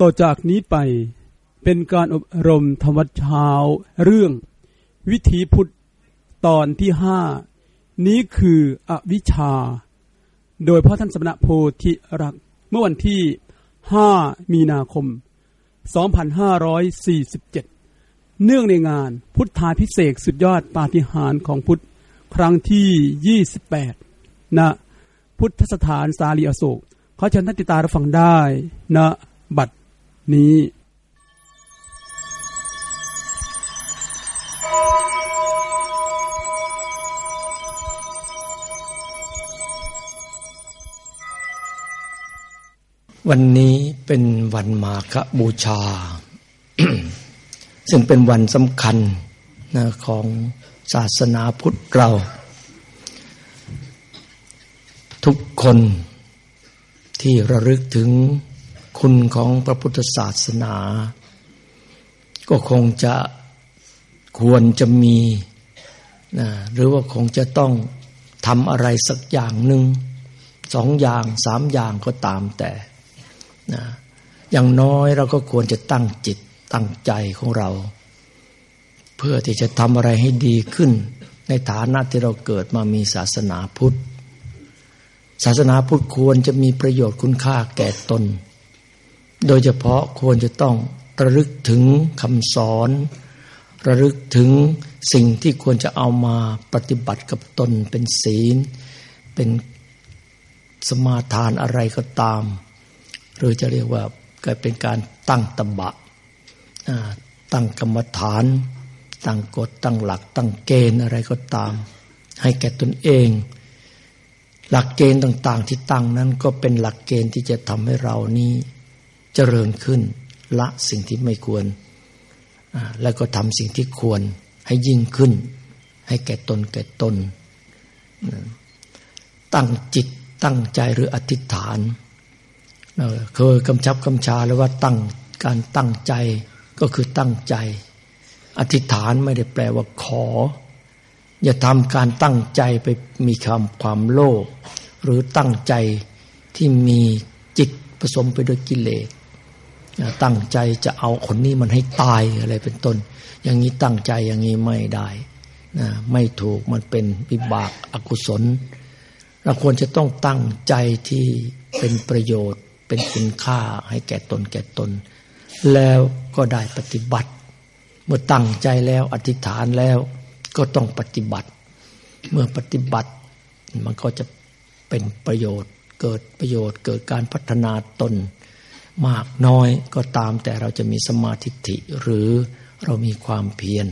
ต่อจากนี้ไปเป็นการอบรมธรรมชาว เรื่อง วิถีพุทธตอนที่ห้านี้คืออวิชชา โดยพระท่านสมณโพธิรัก เมื่อวันที่ 5 มีนาคม 2547 เนื่องในงานพุทธาพิเศษสุดยอดปาฏิหาริย์ของพุทธ ครั้งที่ 28ณนะพุทธสถานสาลีอโศกขอเชิญท่านติตารับฟังได้ณนะบัด นี้วันนี้เป็นวันมาฆบูชา ซึ่งเป็นวันสำคัญนะของศาสนาพุทธเรา ทุกคนที่ระลึกถึง คุณของพระพุทธศาสนา ก็คงจะควรจะมีนะหรือว่าคงจะต้องทำอะไรสักอย่างหนึ่งสองอย่างสามอย่างก็ตามแต่นะอย่างน้อยเราก็ควรจะตั้งจิตตั้งใจของเรา เพื่อที่จะทำอะไรให้ดีขึ้น ในฐานะที่เราเกิดมามีศาสนาพุทธ ศาสนาพุทธควรจะมีประโยชน์คุณค่าแก่ตน โดยเฉพาะควรจะต้องระลึกถึงคำสอน ระลึกถึงสิ่งที่ควรจะเอามาปฏิบัติกับตนเป็นศีล เป็นสมาทานอะไรก็ตาม หรือจะเรียกว่าเกิดเป็นการตั้งตบะตั้งกรรมฐาน ตั้งกฎตั้งหลัก ตั้งเกณฑ์อะไรก็ตาม ให้แก่ตนเอง หลักเกณฑ์ต่าง ๆ ที่ตั้งนั้นก็เป็นหลักเกณฑ์ที่จะทำให้เรานี้ เจริญขึ้น ละสิ่งที่ไม่ควร แล้วก็ทำสิ่งที่ควรให้ยิ่งขึ้น ให้แก่ตนแก่ตน ตั้งจิตตั้งใจหรืออธิษฐานเคยกำชับกำชาแล้วว่าตั้งการตั้งใจก็คือตั้งใจ อธิษฐานไม่ได้แปลว่าขอ อย่าทำการตั้งใจไปมีคำความโลภหรือตั้งใจที่มีจิตผสมไปด้วยกิเลส ตั้งใจจะเอาคนนี้มันให้ตายอะไรเป็นต้น อย่างนี้ตั้งใจอย่างนี้ไม่ได้นะไม่ถูกมันเป็นวิบากอกุศล เราควรจะต้องตั้งใจที่เป็นประโยชน์ เป็นคุณค่าให้แก่ตนแก่ตน แล้วก็ได้ปฏิบัติ เมื่อตั้งใจแล้วอธิษฐานแล้วก็ต้องปฏิบัติ เมื่อปฏิบัติมันก็จะเป็นประโยชน์ เกิดประโยชน์เกิดการพัฒนาตน มากน้อยก็ตามแต่เราจะมีสมาธิิหรือเรามีความเพียร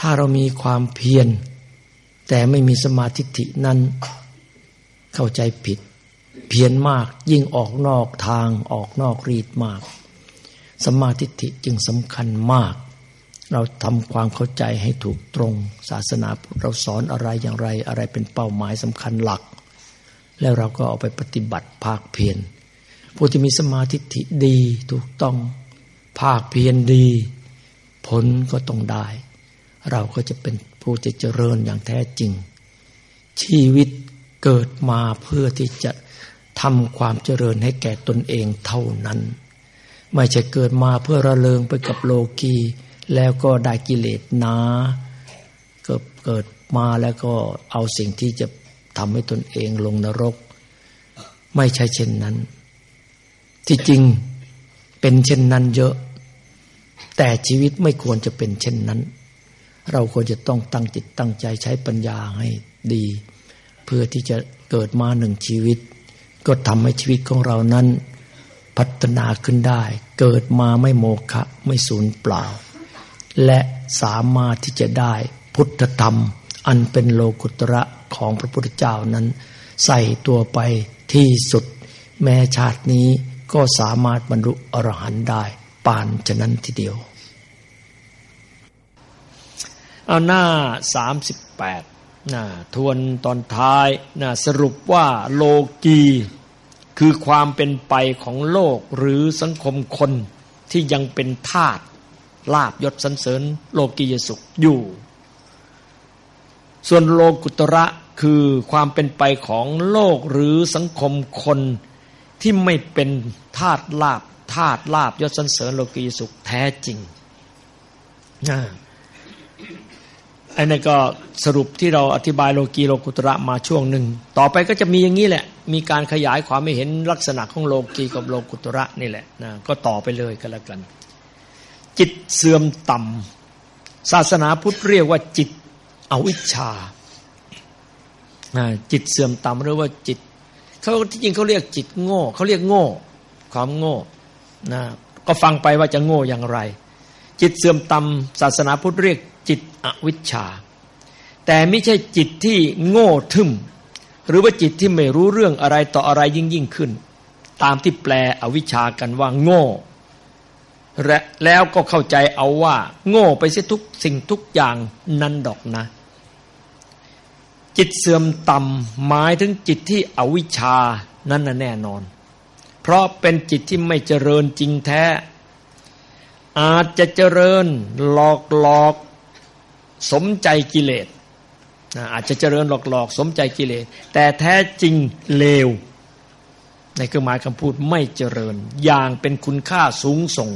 ถ้าเรามีความเพียร แต่ไม่มีสมาธิินั้นเข้าใจผิด เพียรมากยิ่งออกนอกทางออกนอกรีดมาก สมาธิิจึงสำคัญมาก เราทำความเข้าใจให้ถูกตรง ศาสนาเราสอนอะไรอย่างไรอะไรเป็นเป้าหมายสำคัญหลัก แล้วเราก็เอาไปปฏิบัติภาคเพียร ผู้ที่มีสมาธิิดีถูกต้อง ภาคเพียรดี ผลก็ต้องได้ เราก็จะเป็นผู้ที่เจริญอย่างแท้จริง ชีวิตเกิดมาเพื่อที่จะทำความเจริญให้แก่ตนเองเท่านั้น ไม่ใช่เกิดมาเพื่อระเริงไปกับโลกีแล้วก็ได้กิเลสนาเกิดเกิดมาแล้วก็เอาสิ่งที่จะทำให้ตนเองลงนรก ไม่ใช่เช่นนั้น ที่จริงเป็นเช่นนั้นเยอะ แต่ชีวิตไม่ควรจะเป็นเช่นนั้น เราควรจะต้องตั้งจิตตั้งใจใช้ปัญญาให้ดี เพื่อที่จะเกิดมาหนึ่งชีวิต ก็ทำให้ชีวิตของเรานั้น พัฒนาขึ้นได้ เกิดมาไม่โมฆะไม่สูญเปล่า และสามารถที่จะได้พุทธธรรม อันเป็นโลกุตระของพระพุทธเจ้านั้น ใส่ตัวไปที่สุดแม้ชาตินี้ ก็สามารถบรรลุอรหันต์ได้ปานฉะนั้นทีเดียว เอาหน้าสามสิบแปดนะทวนตอนท้ายนะสรุปว่าโลกีคือความเป็นไปของโลกหรือสังคมคนที่ยังเป็นทาตลาบยศสันเสริญโลกียสุขอยู่ ส่วนโลกุตระคือความเป็นไปของโลกหรือสังคมคน ที่ไม่เป็นทาตุลาบทาตุลาบยศสันเสริญโลกีสุขแท้จริงนะอันนี้ก็สรุปที่เราอธิบายโลกีโลกุตระมาช่วงหนึ่ง ต่อไปก็จะมีอย่างนี้แหละ มีการขยายความไม่เห็นลักษณะของโลกีกับโลกุตระนี่แหละนะก็ต่อไปเลยก็แล้วกัน จิตเสื่อมต่ำศาสนาพุทธเรียกว่าจิตอวิชชาจิตเสื่อมต่ำหรือว่าจิต เขาที่จริงเขาเรียกจิตโง่เขาเรียกโง่ ความโง่นะก็ฟังไปว่าจะโง่อย่างไร จิตเสื่อมต่ำศาสนาพุทธเรียกจิตอวิชชา แต่ไม่ใช่จิตที่โง่ทึมหรือว่าจิตที่ไม่รู้เรื่องอะไรต่ออะไรยิ่งยิ่งขึ้น ตามที่แปลอวิชชากันว่าโง่และแล้วก็เข้าใจเอาว่า โง่ไปเสียทุกสิ่งทุกอย่างนั่นดอกนะ จิตเสื่อมต่ำหมายถึงจิตที่อวิชชานั่นน่ะแน่นอน เพราะเป็นจิตที่ไม่เจริญจริงแท้ อาจจะเจริญหลอกหลอกสมใจกิเลสอาจจะเจริญหลอกหลอกสมใจกิเลส แต่แท้จริงเลว ในเครื่องหมายคำพูดไม่เจริญ อย่างเป็นคุณค่าสูงส่ง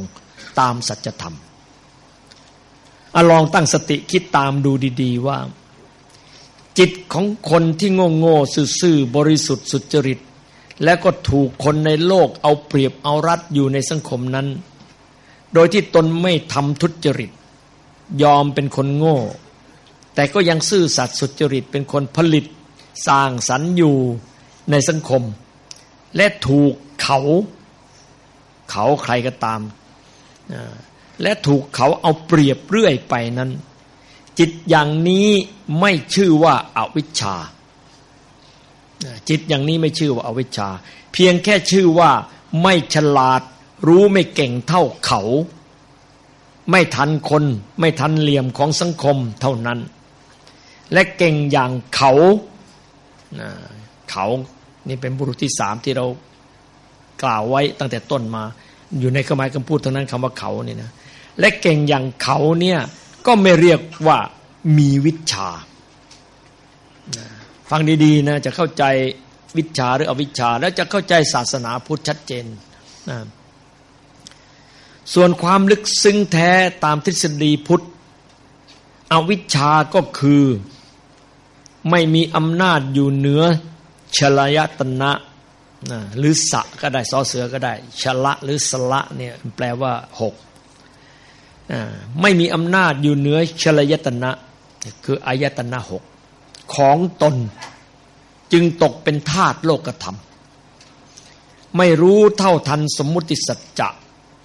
ตามสัจธรรมอลองตั้งสติคิดตามดูดี ๆ ว่า จิตของคนที่โง่โง่ซื่อๆบริสุทธิ์สุจริต และก็ถูกคนในโลกเอาเปรียบเอารัดอยู่ในสังคมนั้น โดยที่ตนไม่ทำทุจริต ยอมเป็นคนโง่ แต่ก็ยังซื่อสัตย์สุจริตเป็นคนผลิต สร้างสรรค์อยู่ในสังคม และถูกเขา เขาใครก็ตาม และถูกเขาเอาเปรียบเรื่อยไปนั้น จิตอย่างนี้ไม่ชื่อว่าอาวิชชา จิตอย่างนี้ไม่ชื่อว่าอาวิชชา เพียงแค่ชื่อว่าไม่ฉลาด รู้ไม่เก่งเท่าเขา ไม่ทันคน ไม่ทันเหลี่ยมของสังคมเท่านั้น และเก่งอย่างเขาเขานี่เป็นบุรุษที่สามที่เรากล่าวไว้ตั้งแต่ต้นมา อยู่ในคำหมายคำพูดทั้งนั้นคำว่าเขาเนี่ยนะและเก่งอย่างเขาเนี่ย ก็ไม่เรียกว่ามีวิชา ฟังดีๆนะจะเข้าใจวิชาหรืออวิชา แล้วจะเข้าใจศาสนาพุทธชัดเจนนะส่วนความลึกซึ้งแท้ตามทฤษฎีพุทธ อวิชาก็คือ ไม่มีอำนาจอยู่เหนือชลยตนะหรือสะก็ได้ซอเสือก็ได้ ชละหรือสละเนี่ยแปลว่าหก ไม่มีอำนาจอยู่เหนือชลยตนะ คืออายตนะหกของตนจึงตกเป็นทาตุโลกธรรม ไม่รู้เท่าทันสมมุติสัจจะ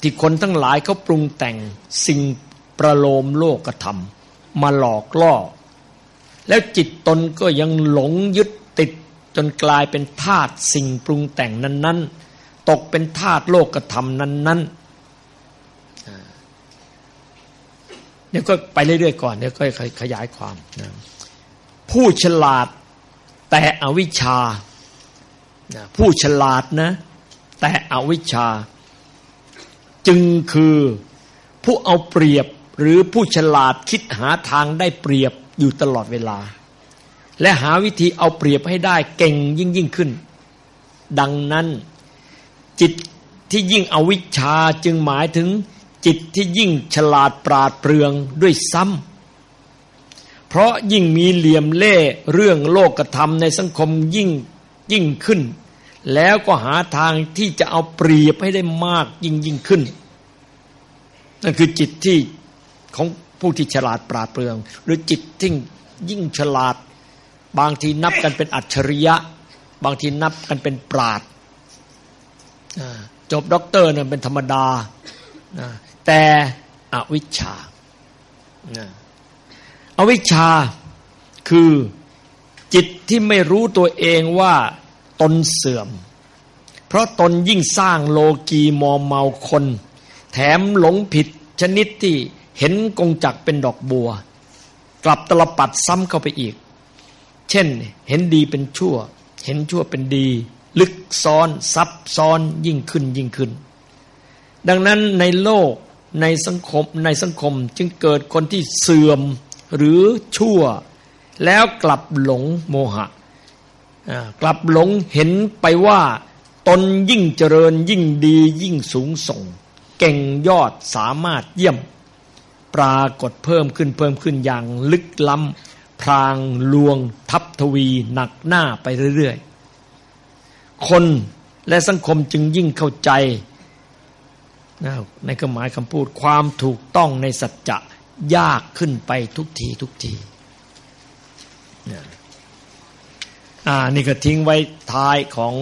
ที่คนทั้งหลายเขาปรุงแต่งสิ่งประโลมโลกธรรม มาหลอกล่อ แล้วจิตตนก็ยังหลงยึดติดจนกลายเป็นธาตุสิ่งปรุงแต่งนั้น ๆ ตกเป็นธาตุโลกธรรมนั้น ๆ เดี๋ยวก็ไปเรื่อยๆก่อนเดี๋ยวก็ขยายความนะผู้ฉลาดแต่อวิชชาผู้ฉลาดนะ แต่อวิชชา จึงคือผู้เอาเปรียบหรือผู้ฉลาดคิดหาทางได้เปรียบอยู่ตลอดเวลา และหาวิธีเอาเปรียบให้ได้เก่งยิ่งยิ่งขึ้น ดังนั้นจิตที่ยิ่งอวิชชาจึงหมายถึง จิตที่ยิ่งฉลาดปราดเปรื่องด้วยซ้ำเพราะยิ่งมีเหลี่ยมเล่เรื่องโลกธรรมในสังคมยิ่งยิ่งขึ้น แล้วก็หาทางที่จะเอาเปรียบให้ได้มากยิ่งยิ่งขึ้น นั่นคือจิตที่ของผู้ที่ฉลาดปราดเปรื่อง หรือจิตที่ยิ่งฉลาด บางทีนับกันเป็นอัจฉริยะ บางทีนับกันเป็นปราดจบด็อกเตอร์เนี่ยเป็นธรรมดา แต่อวิชชาอวิชชาคือจิตที่ไม่รู้ตัวเองว่าตนเสื่อม เพราะตนยิ่งสร้างโลกีมอมเมาคน แถมหลงผิดชนิดที่เห็นกงจักเป็นดอกบัว กลับตลปัดซ้ำเข้าไปอีก เช่นเห็นดีเป็นชั่ว เห็นชั่วเป็นดี ลึกซ้อนซับซ้อนยิ่งขึ้นยิ่งขึ้น ดังนั้นในโลก ในสังคมในสังคมจึงเกิดคนที่เสื่อมหรือชั่ว แล้วกลับหลงโมหะกลับหลงเห็นไปว่าตนยิ่งเจริญยิ่งดียิ่งสูงส่ง เก่งยอดสามารถเยี่ยม ปรากฏเพิ่มขึ้นเพิ่มขึ้นอย่างลึกล้ำพรางลวงทับทวีหนักหน้าไปเรื่อยๆ คนและสังคมจึงยิ่งเข้าใจ ในความหมายคำพูดความถูกต้องในสัจจะยากขึ้นไปทุกทีทุกทีอ่านี่ก็ทิ้งไว้ท้ายของ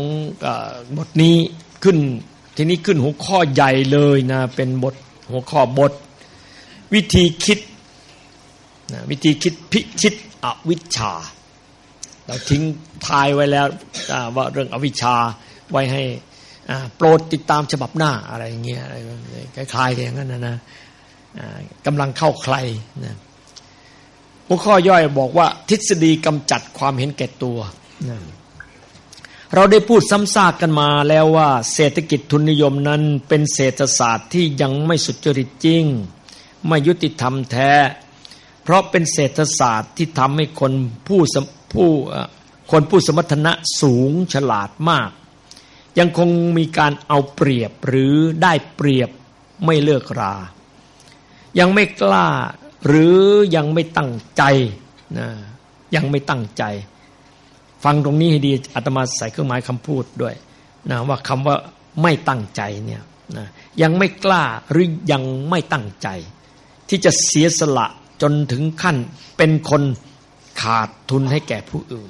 บทนี้ขึ้น ทีนี้ขึ้นหัวข้อใหญ่เลยนะ เป็นบทหัวข้อบท วิธีคิดนะวิธีคิดพิชิตอวิชชา เราทิ้งทายไว้แล้วว่าเรื่องอวิชชาไว้ให้ โปรดติดตามฉบับหน้าอะไรเงี้ยคล้ายๆอย่างนั้นนะนะกำลังเข้าใครนะหัวข้อย่อยบอกว่า ทฤษฎีกำจัดความเห็นแก่ตัวเราได้พูดซ้ำซากกันมาแล้วว่า เศรษฐกิจทุนนิยมนั้นเป็นเศรษฐศาสตร์ที่ยังไม่สุจริตจริง ไม่ยุติธรรมแท้ เพราะเป็นเศรษฐศาสตร์ที่ทำให้คนผู้ผู้คนผู้สมรรถนะสูงฉลาดมาก ยังคงมีการเอาเปรียบหรือได้เปรียบไม่เลิกรา ยังไม่กล้าหรือยังไม่ตั้งใจนะยังไม่ตั้งใจ ฟังตรงนี้ให้ดีอาตมาใส่เครื่องหมายคำพูดด้วยนะว่าคำว่าไม่ตั้งใจเนี่ยนะยังไม่กล้าหรือยังไม่ตั้งใจ ที่จะเสียสละจนถึงขั้นเป็นคนขาดทุนให้แก่ผู้อื่น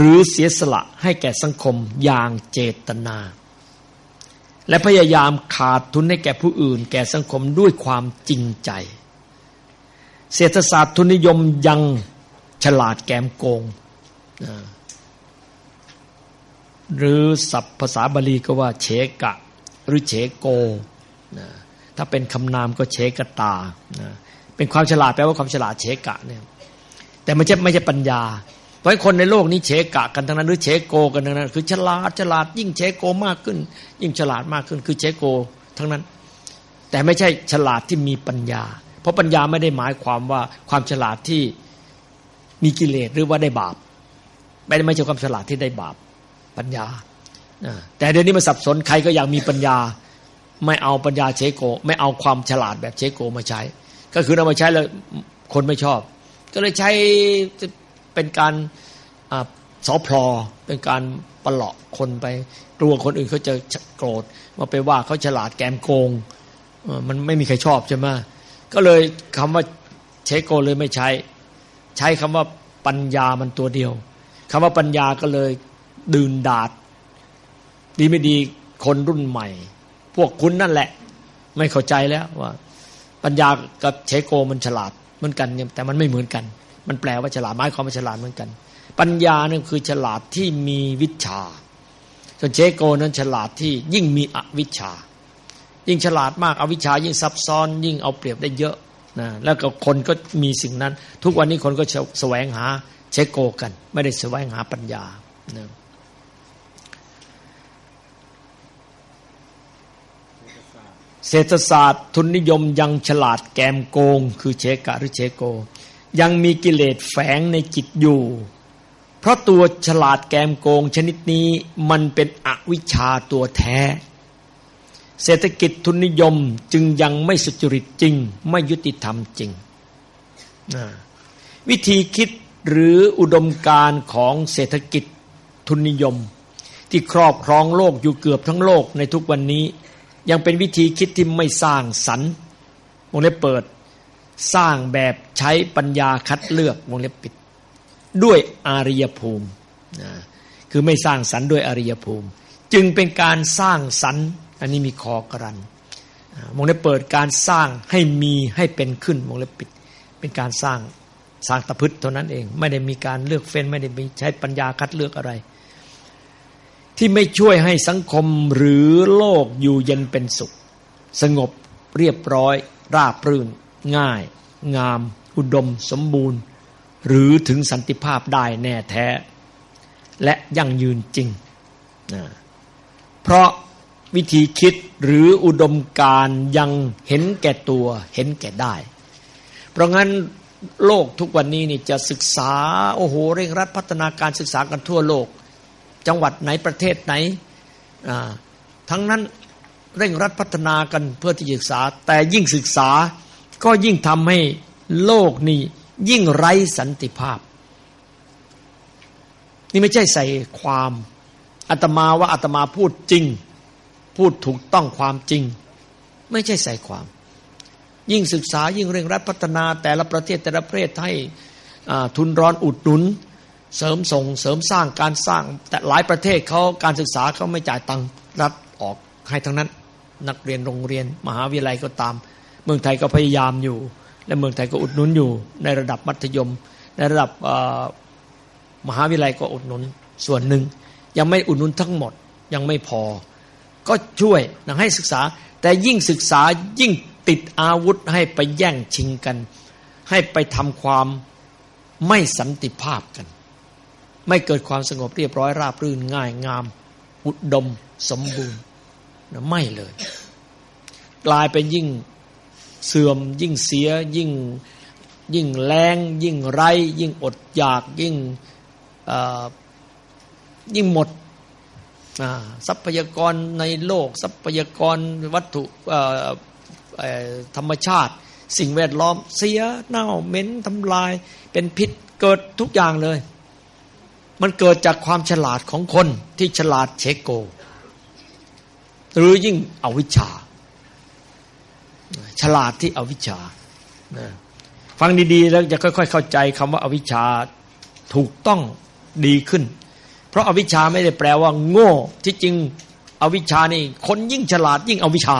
หรือเสียสละให้แก่สังคมอย่างเจตนา และพยายามขาดทุนให้แก่ผู้อื่น แก่สังคมด้วยความจริงใจ เศรษฐศาสตร์ทุนนิยมยังฉลาดแกมโกง หรือศัพท์ภาษาบาลีก็ว่าเฉกะ หรือเฉโก ถ้าเป็นคำนามก็เฉกตา เป็นความฉลาดแปลว่าความฉลาดเฉกะเนี่ยแต่ไม่ใช่ไม่ใช่ปัญญา เพราะคนในโลกนี้เฉกะกันทั้งนั้นหรือเฉโกกันทั้งนั้น คือฉลาดฉลาดยิ่งเฉโกมากขึ้น ยิ่งฉลาดมากขึ้น คือเฉโกทั้งนั้น แต่ไม่ใช่ฉลาดที่มีปัญญา เพราะปัญญาไม่ได้หมายความว่าความฉลาดที่มีกิเลสหรือว่าได้บาป ไม่ได้ไม่ใช่ความฉลาดที่ได้บาปปัญญาแต่เดี๋ยวนี้มันสับสนใครก็อยากมีปัญญา ไม่เอาปัญญาเชโก ไม่เอาความฉลาดแบบเชโกมาใช้ ก็คือเอามาใช้แล้วคนไม่ชอบ ก็เลยใช้ เป็นการสอพลอเป็นการปลาะคนไป กลัวคนอื่นเขาจะโกรธว่าไปว่าเขาฉลาดแกมโกงมันไม่มีใครชอบใช่ไหมก็เลยคำว่าเชโกเลยไม่ใช้ ใช้คำว่าปัญญามันตัวเดียวคำว่าปัญญาก็เลยดื่นดาดดีไม่ดีคนรุ่นใหม่ พวกคุณนั่นแหละ ไม่เข้าใจแล้วว่า ปัญญากับเชโกมันฉลาดเหมือนกันแต่มันไม่เหมือนกัน มันแปลว่าฉลาดหมายความว่าฉลาดเหมือนกัน ปัญญานั่นคือฉลาดที่มีวิชาส่วนเชโกนั้นฉลาดที่ยิ่งมีอวิชายิ่งฉลาดมากอวิชายิ่งซับซ้อน ยิ่งเอาเปรียบได้เยอะนะแล้วก็คนก็มีสิ่งนั้น ทุกวันนี้คนก็แสวงหาเชโกกัน ไม่ได้แสวงหาปัญญานะเศรษฐศาสตร์ทุนนิยมยังฉลาดแกมโกง คือเชกะหรือเชโก ยังมีกิเลสแฝงในจิตอยู่ เพราะตัวฉลาดแกมโกงชนิดนี้มันเป็นอวิชชาตัวแท้ เศรษฐกิจทุนนิยมจึงยังไม่สุจริตจริง ไม่ยุติธรรมจริง วิธีคิดหรืออุดมการของเศรษฐกิจทุนนิยม ที่ครอบครองโลกอยู่เกือบทั้งโลกในทุกวันนี้ ยังเป็นวิธีคิดที่ไม่สร้างสรรค์วงเล็บเปิด สร้างแบบใช้ปัญญาคัดเลือกวงเล็บปิด ด้วยอาริยภูมิคือไม่สร้างสรรด้วยอริยภูมิ จึงเป็นการสร้างสรรอันนี้มีคอกรันมงเล็บเปิดการสร้างให้มีให้เป็นขึ้นมงเล็บปิด เป็นการสร้างสร้างตะพืชเท่านั้นเอง ไม่ได้มีการเลือกเฟ้นไม่ได้มีใช้ปัญญาคัดเลือกอะไร ที่ไม่ช่วยให้สังคมหรือโลกอยู่เย็นเป็นสุข สงบเรียบร้อย ราบรื่น ง่าย งาม อุดม สมบูรณ์ หรือถึงสันติภาพได้แน่แท้ และยั่งยืนจริงนะเพราะวิธีคิดหรืออุดมการยังเห็นแก่ตัวเห็นแก่ได้ เพราะงั้นโลกทุกวันนี้นี่จะศึกษาโอ้โหเร่งรัดพัฒนาการศึกษากันทั่วโลก จังหวัดไหนประเทศไหนทั้งนั้นเร่งรัดพัฒนากันเพื่อที่ศึกษา แต่ยิ่งศึกษา ก็ยิ่งทำให้โลกนี้ยิ่งไร้สันติภาพ นี่ไม่ใช่ใส่ความอาตมาว่าอาตมาพูดจริง พูดถูกต้องความจริง ไม่ใช่ใส่ความ ยิ่งศึกษายิ่งเร่งรัดพัฒนาแต่ละประเทศแต่ละประเทศให้ทุนร้อนอุดหนุน เสริมส่งเสริมสร้างการสร้าง แต่หลายประเทศเขาการศึกษาเขาไม่จ่ายตังค์รัฐออกให้ทั้งนั้น นักเรียนโรงเรียน มหาวิทยาลัยก็ตาม เมืองไทยก็พยายามอยู่ และเมืองไทยก็อุดหนุนอยู่ ในระดับมัธยม ในระดับมหาวิทยาลัยก็อุดหนุนส่วนหนึ่ง ยังไม่อุดหนุนทั้งหมดยังไม่พอ ก็ช่วยนะให้ศึกษา แต่ยิ่งศึกษายิ่งติดอาวุธให้ไปแย่งชิงกัน ให้ไปทำความไม่สันติภาพกัน ไม่เกิดความสงบเรียบร้อยราบรื่นง่ายงาม อุดมสมบูรณ์นะไม่เลย กลายเป็นยิ่ง เสื่อม ยิ่งเสีย ยิ่งยิ่งแรงยิ่งไรยิ่งอดอยากยิ่งยิ่งหมดทรัพยากรในโลก ทรัพยากรวัตถุธรรมชาติ สิ่งแวดล้อมเสียเน่าเหม็นทำลาย เป็นพิษเกิดทุกอย่างเลย มันเกิดจากความฉลาดของคนที่ฉลาดเชโก หรือยิ่งอวิชชา ฉลาดที่อวิชชาฟังดีๆ แล้วจะค่อย ๆ เข้าใจคำว่าอวิชชาถูกต้องดีขึ้น เพราะอาวิชชาไม่ได้แปลว่า โง่ ที่จริงอวิชชานี่ คนยิ่งฉลาดยิ่งอวิชชา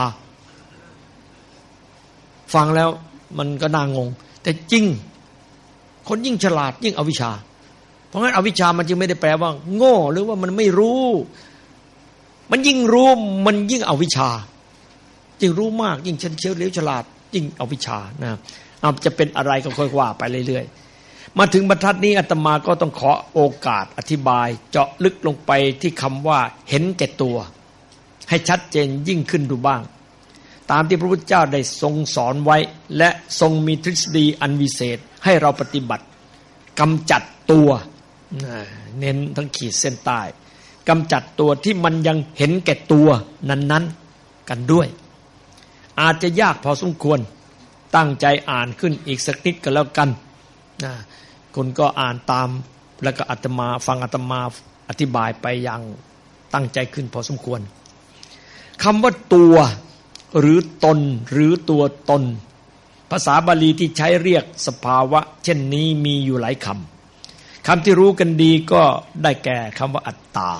ฟังแล้วมันก็น่างง แต่จริง คนยิ่งฉลาดยิ่งอวิชชา เพราะงั้นอวิชชามันจึงไม่ได้แปลว่า โง่ หรือว่ามันไม่รู้ มันยิ่งรู้มันยิ่งอวิชชา ยิ่งรู้มาก ยิ่งเฉลียวเลี้ยวฉลาด ยิ่งเอาวิชชานะอาจะเป็นอะไรก็ค่อยว่าไปเรื่อยๆ มาถึงบรรทัดนี้อาตมาก็ต้องขอโอกาสอธิบาย เจาะลึกลงไปที่คำว่าเห็นแก่ตัว ให้ชัดเจนยิ่งขึ้นดูบ้าง ตามที่พระพุทธเจ้าได้ทรงสอนไว้ และทรงมีทฤษฎีอันวิเศษให้เราปฏิบัติกำจัดตัวเน้นทั้งขีดเส้นใต้กำจัดตัวที่มันยังเห็นแก่ตัวนั้น ๆ กันด้วย อาจจะยากพอสมควร ตั้งใจอ่านขึ้นอีกสักนิดก็แล้วกันนะคุณก็อ่านตามแล้วก็อาตมาฟังอาตมาอธิบายไปอย่างตั้งใจขึ้นพอสมควรคำว่าตัวหรือตนหรือตัวตน ภาษาบาลีที่ใช้เรียกสภาวะ เช่นนี้มีอยู่หลายคำคำที่รู้กันดีก็ได้แก่คำว่าอัตตา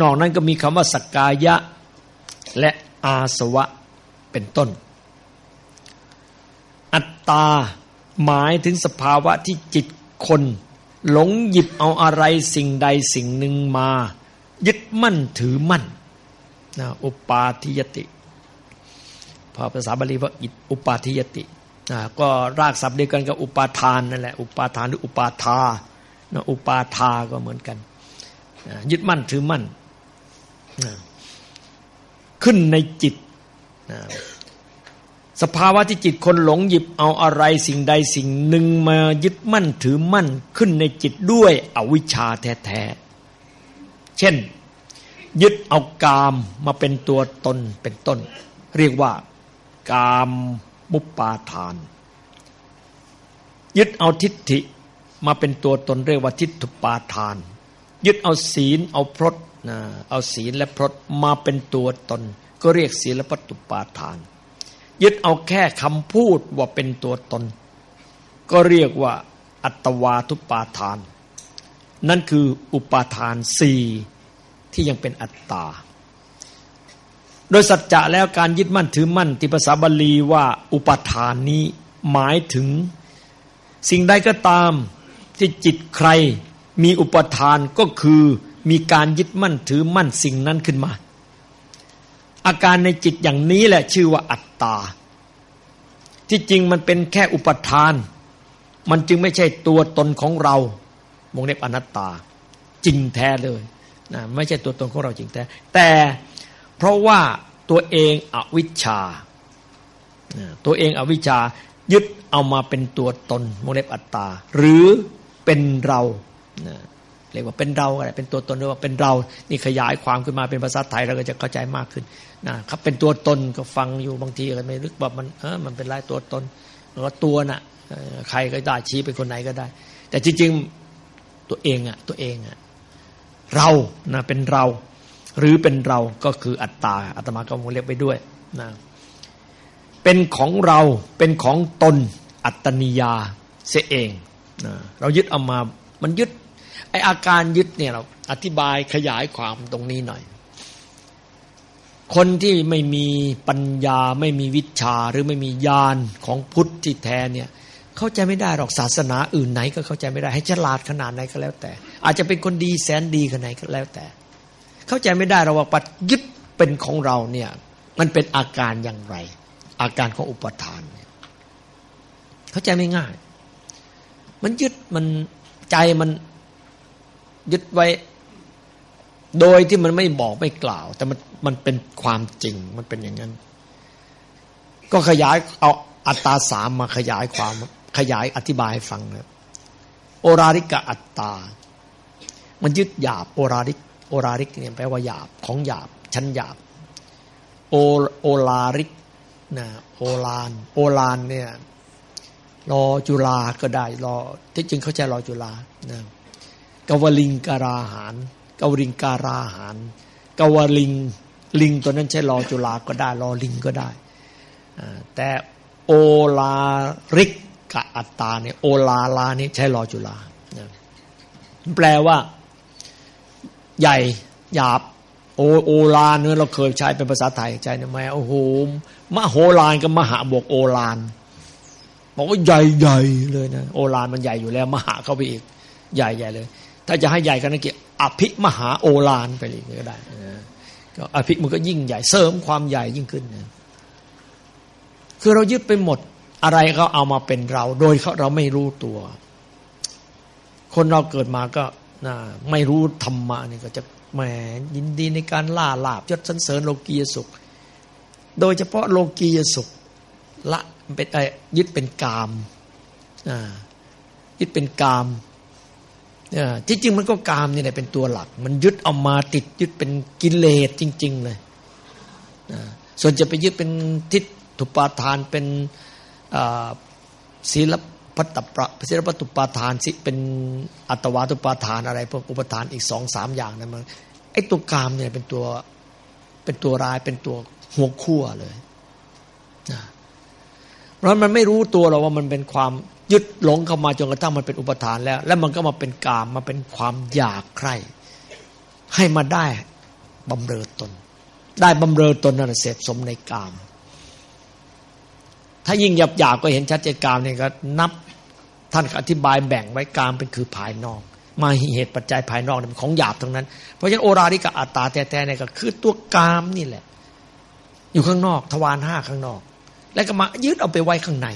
นอกนั้นก็มีคำว่าสกกายะ และอาสวะ เป็นต้น อัตตาหมายถึงสภาวะที่จิตคน หลงหยิบเอาอะไรสิ่งใดสิ่งหนึ่งมา ยึดมั่นถือมั่นนะอุปาทิยติพอภาษาบาลีว่าอุปาทิยตินะก็รากศัพท์เดียวกันกับอุปาทานนั่นแหละอุปาทานหรืออุปาทานะอุปาทาก็เหมือนกันนะยึดมั่นถือมั่นนะขึ้นในจิต นะสภาวะที่จิตคนหลงหยิบเอาอะไรสิ่งใดสิ่งหนึ่งมายึดมั่นถือมั่นขึ้นในจิตด้วยอวิชชาแท้ๆ เช่น ยึดเอากามมาเป็นตัวตนเป็นต้น เรียกว่ากามมุปปาทาน ยึดเอาทิฏฐิมาเป็นตัวตนเรียกว่าทิฏฐุปาทาน ยึดเอาศีลเอาพรตนะเอาศีลและพรตมาเป็นตัวตน ก็เรียกศีลปัตตุปาทาน ยึดเอาแค่คำพูดว่าเป็นตัวตน ก็เรียกว่า อัตวาทุปาทาน นั่นคืออุปาทานสี่ที่ยังเป็นอัตตา โดยสัจจะแล้วการยึดมั่นถือมั่นที่ภาษาบาลีว่าอุปาทานนี้หมายถึง สิ่งใดก็ตามที่จิตใครมีอุปทานก็คือมีการยึดมั่นถือมั่นสิ่งนั้นขึ้นมา อาการในจิตอย่างนี้แหละชื่อว่าอัตตา ที่จริงมันเป็นแค่อุปทาน มันจึงไม่ใช่ตัวตนของเราวงเล็บอนัตตา จริงแท้เลยนะไม่ใช่ตัวตนของเราจริงแท้ แต่เพราะว่าตัวเองอวิชชา ตัวเองอวิชชายึดเอามาเป็นตัวตนวงเล็บอัตตา หรือเป็นเรา เรียกว่าเป็นเราอะไรเป็นตัวตนเรียกว่าเป็นเรา นี่ขยายความขึ้นมาเป็นภาษาไทยเราก็จะเข้าใจมากขึ้นนะครับเป็นตัวตนก็ฟังอยู่บางทีก็ไม่ลึกว่ามันเออมันเป็นไรตัวตนแล้วก็ตัวน่ะใครก็ได้ชี้ไปคนไหนก็ได้ แต่จริงๆตัวเองอะตัวเองอะเรานะเป็นเรา หรือเป็นเราก็คืออัตตาอัตมาก็มงเรียกไปด้วยนะเป็นของเราเป็นของตนอัตตนิยาเสียเองนะเรายึดเอามามันยึด ไออาการยึดเนี่ยเราอธิบายขยายความตรงนี้หน่อย คนที่ไม่มีปัญญาไม่มีวิชาหรือไม่มีญาณของพุทธที่แท้เนี่ยเข้าใจไม่ได้หรอกศาสนาอื่นไหนก็เข้าใจไม่ได้ ให้ฉลาดขนาดไหนก็แล้วแต่ อาจจะเป็นคนดีแสนดีขนาดไหนก็แล้วแต่ เข้าใจไม่ได้เราว่าปัดยึดเป็นของเราเนี่ยมันเป็นอาการอย่างไร อาการของอุปทานเนี่ยเข้าใจไม่ง่าย มันยึดมันใจมัน ยึดไว้ โดยที่มันไม่บอกไม่กล่าว แต่มันมันเป็นความจริงมันเป็นอย่างนั้น ก็ขยายเอาอัตตาสามมาขยายความขยายอธิบายให้ฟังนะโอราริกะอัตตา มันยึดหยาบโอราริกโอราริกเนี่ยแปลว่าหยาบของหยาบชั้นหยาบโอโอลาริกนะโอลาน โอลานเนี่ยรอจุลาก็ได้รอที่จริงเขาใจรอจุลานะ กวลิงการาหารกวลิงการาหารกวลิงลิงตัวนั้นใช้รอจุลาก็ได้รอลิงก็ได้ แต่โอลาริกกะอัตตาเนี่ยโอลาลานี่ใช้รอจุลาแปลว่า ใหญ่หยาบโอโอลานเนี่ยเราเคยใช้เป็นภาษาไทยใจนะแม่โอ้โหมโหลานกับมหาบวกโอลานบอกว่าใหญ่ใหญ่เลยนะโอลานมันใหญ่อยู่แล้ว มหาเข้าไปอีก ใหญ่ใหญ่เลย ถ้าจะให้ใหญ่กันนั่นเกี่ยอภิมหาโอลานไปเลยก็ได้นะก็อภิมันก็ยิ่งใหญ่เสริมความใหญ่ยิ่งขึ้นนะคือเรายึดไปหมดอะไรเขาเอามาเป็นเรา โดยเขาเราไม่รู้ตัว คนเราเกิดมาก็นะไม่รู้ธรรมะนี่ก็จะแหมยินดีในการล่าลาบยศสันเสริญโลกียสุข โดยเฉพาะโลกียสุขละเป็นยึดเป็นกามยึดเป็นกาม จริงมันก็กามนี่แหละเป็นตัวหลัก มันยึดเอามาติดยึดเป็นกิเลสจริง ๆ เลยส่วนจะไปยึดเป็นทิฏฐุปาทานเป็นศีลพัตตปะศีลพัตตุปาทานสิเป็นอัตวาตุปาทานอะไรพวกอุปทานอีกสองสามอย่างนั้นมันไอ้ตัวกามเนี่ยเป็นตัวเป็นตัวร้ายเป็นตัวหัวขั้วเลยนะเพราะมันไม่รู้ตัวเราว่ามันเป็นความ ยึดหลงเข้ามาจนกระทั่งมันเป็นอุปทานแล้ว แล้วมันก็มาเป็นกามมาเป็นความอยากใคร่ให้มาได้บำเรอตน ได้บำเรอตนนั่นเสพสมในกาม ถ้ายิ่งหยาบหยาบก็เห็นชัดเจนกามเนี่ยก็นับท่านอธิบายแบ่งไว้กามเป็นคือภายนอก มาเหตุปัจจัยภายนอกเป็นของหยาบทั้งนั้น เพราะฉะนั้นโอราริกะอัตตาแท้ๆเนี่ยก็คือตัวกามนี่แหละ อยู่ข้างนอก ทวารห้าข้างนอก แล้วก็มายึดเอาไปไว้ข้างใน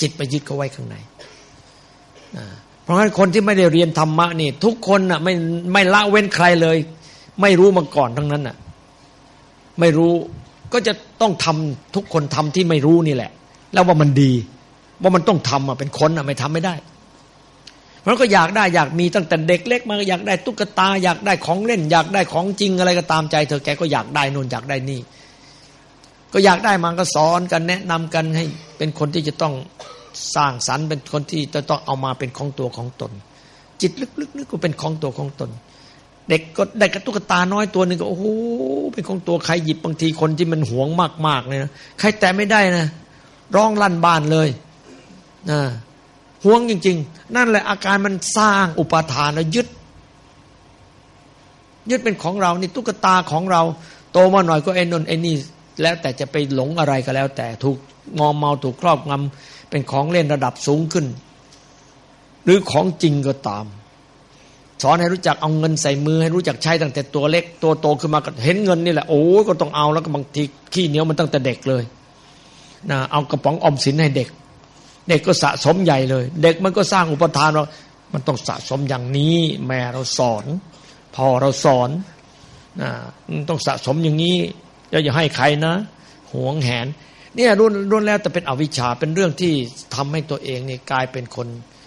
จิตไปยึดเขาไว้ข้างในเพราะฉะนั้นคนที่ไม่ได้เรียนธรรมะนี่ ทุกคนน่ะไม่ไม่ละเว้นใครเลย ไม่รู้มาก่อนทั้งนั้นน่ะ ไม่รู้ก็จะต้องทำทุกคนทำที่ไม่รู้นี่แหละ แล้วว่ามันดี ว่ามันต้องทำอะเป็นคนอะไม่ทำไม่ได้เพราะก็อยากได้อยากมีตั้งแต่เด็กเล็กมาอยากได้ตุ๊กตา อยากได้ของเล่น อยากได้ของจริงอะไรก็ตามใจเธอแกก็อยากได้นนอยากได้นี่ ก็อยากได้มันก็สอนกันแนะนำกันให้เป็นคนที่จะต้องสร้างสรรค์เป็นคนที่จะต้องเอามาเป็นของตัวของตน จิตลึกๆนึกก็เป็นของตัวของตน เด็กก็ได้กระตุกตาน้อยตัวหนึ่งก็โอ้โหเป็นของตัวใครหยิบบางทีคนที่มันหวงมากๆเลยนะใครแต่ไม่ได้นะร้องลั่นบ้านเลยนะหวงจริง ๆ นั่นแหละอาการมันสร้างอุปทานแล้วยึด ยึดเป็นของเรานี่ตุ๊กตาของเรา โตมาหน่อยก็ไอ้นนไอ้นี่ แล้วแต่จะไปหลงอะไรก็แล้ว แต่ถูกมอมเมาถูกครอบงำเป็นของเล่นระดับสูงขึ้น หรือของจริงก็ตาม สอนให้รู้จักเอาเงินใส่มือให้รู้จักใช้ตั้งแต่ตัวเล็ก ตัวโตขึ้นมาก็เห็นเงินนี่แหละโอ้ก็ต้องเอาแล้วก็บางทีขี้เหนียวมันตั้งแต่เด็กเลยนะเอากระป๋องออมสินให้เด็ก เด็กก็สะสมใหญ่เลย เด็กมันก็สร้างอุปทานเรามันต้องสะสมอย่างนี้ แม่เราสอนพ่อเราสอนนะต้องสะสมอย่างนี้ อย่าให้ใครนะหวงแหน เนี่ยรุนรุนแล้วแต่เป็นอวิชชาเป็นเรื่องที่ทำให้ตัวเองเนี่กลายเป็นคน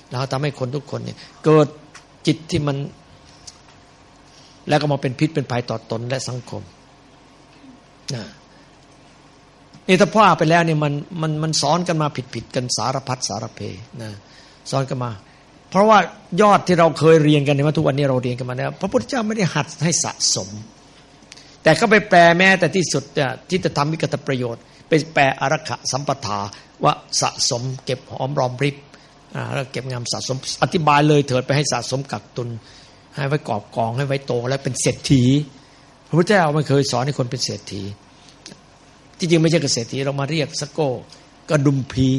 แล้วทำให้คนทุกคนเนี่ย เกิดจิตที่มัน แล้วก็มาเป็นพิษเป็นภัยต่อตนและสังคมนะนี่ถ้าพ่อไปแล้วเนี่ยมันมันมันสอนกันมาผิดผิดกันสารพัดสารเพนะสอนกันมา เพราะว่ายอดที่เราเคยเรียนกันในว่าทุกวันนี้เราเรียนกันมาแล้วพระพุทธเจ้าไม่ได้หัดให้สะสม แต่ก็ไปแปลแม้แต่ที่สุดที่จะทำวิกตประโยชน์ ไปแปลอารักขะสัมปทาว่าสะสมเก็บหอมรอมริบแล้วเก็บงามสะสมอธิบายเลยเถิดไปให้สะสมกักตุน ให้ไว้กอบกองให้ไว้โตแล้วเป็นเศรษฐี พระพุทธเจ้าไม่เคยสอนให้คนเป็นเศรษฐี ที่จริงไม่ใช่เกษตรฐีเรามาเรียกสโก้กระดุมพี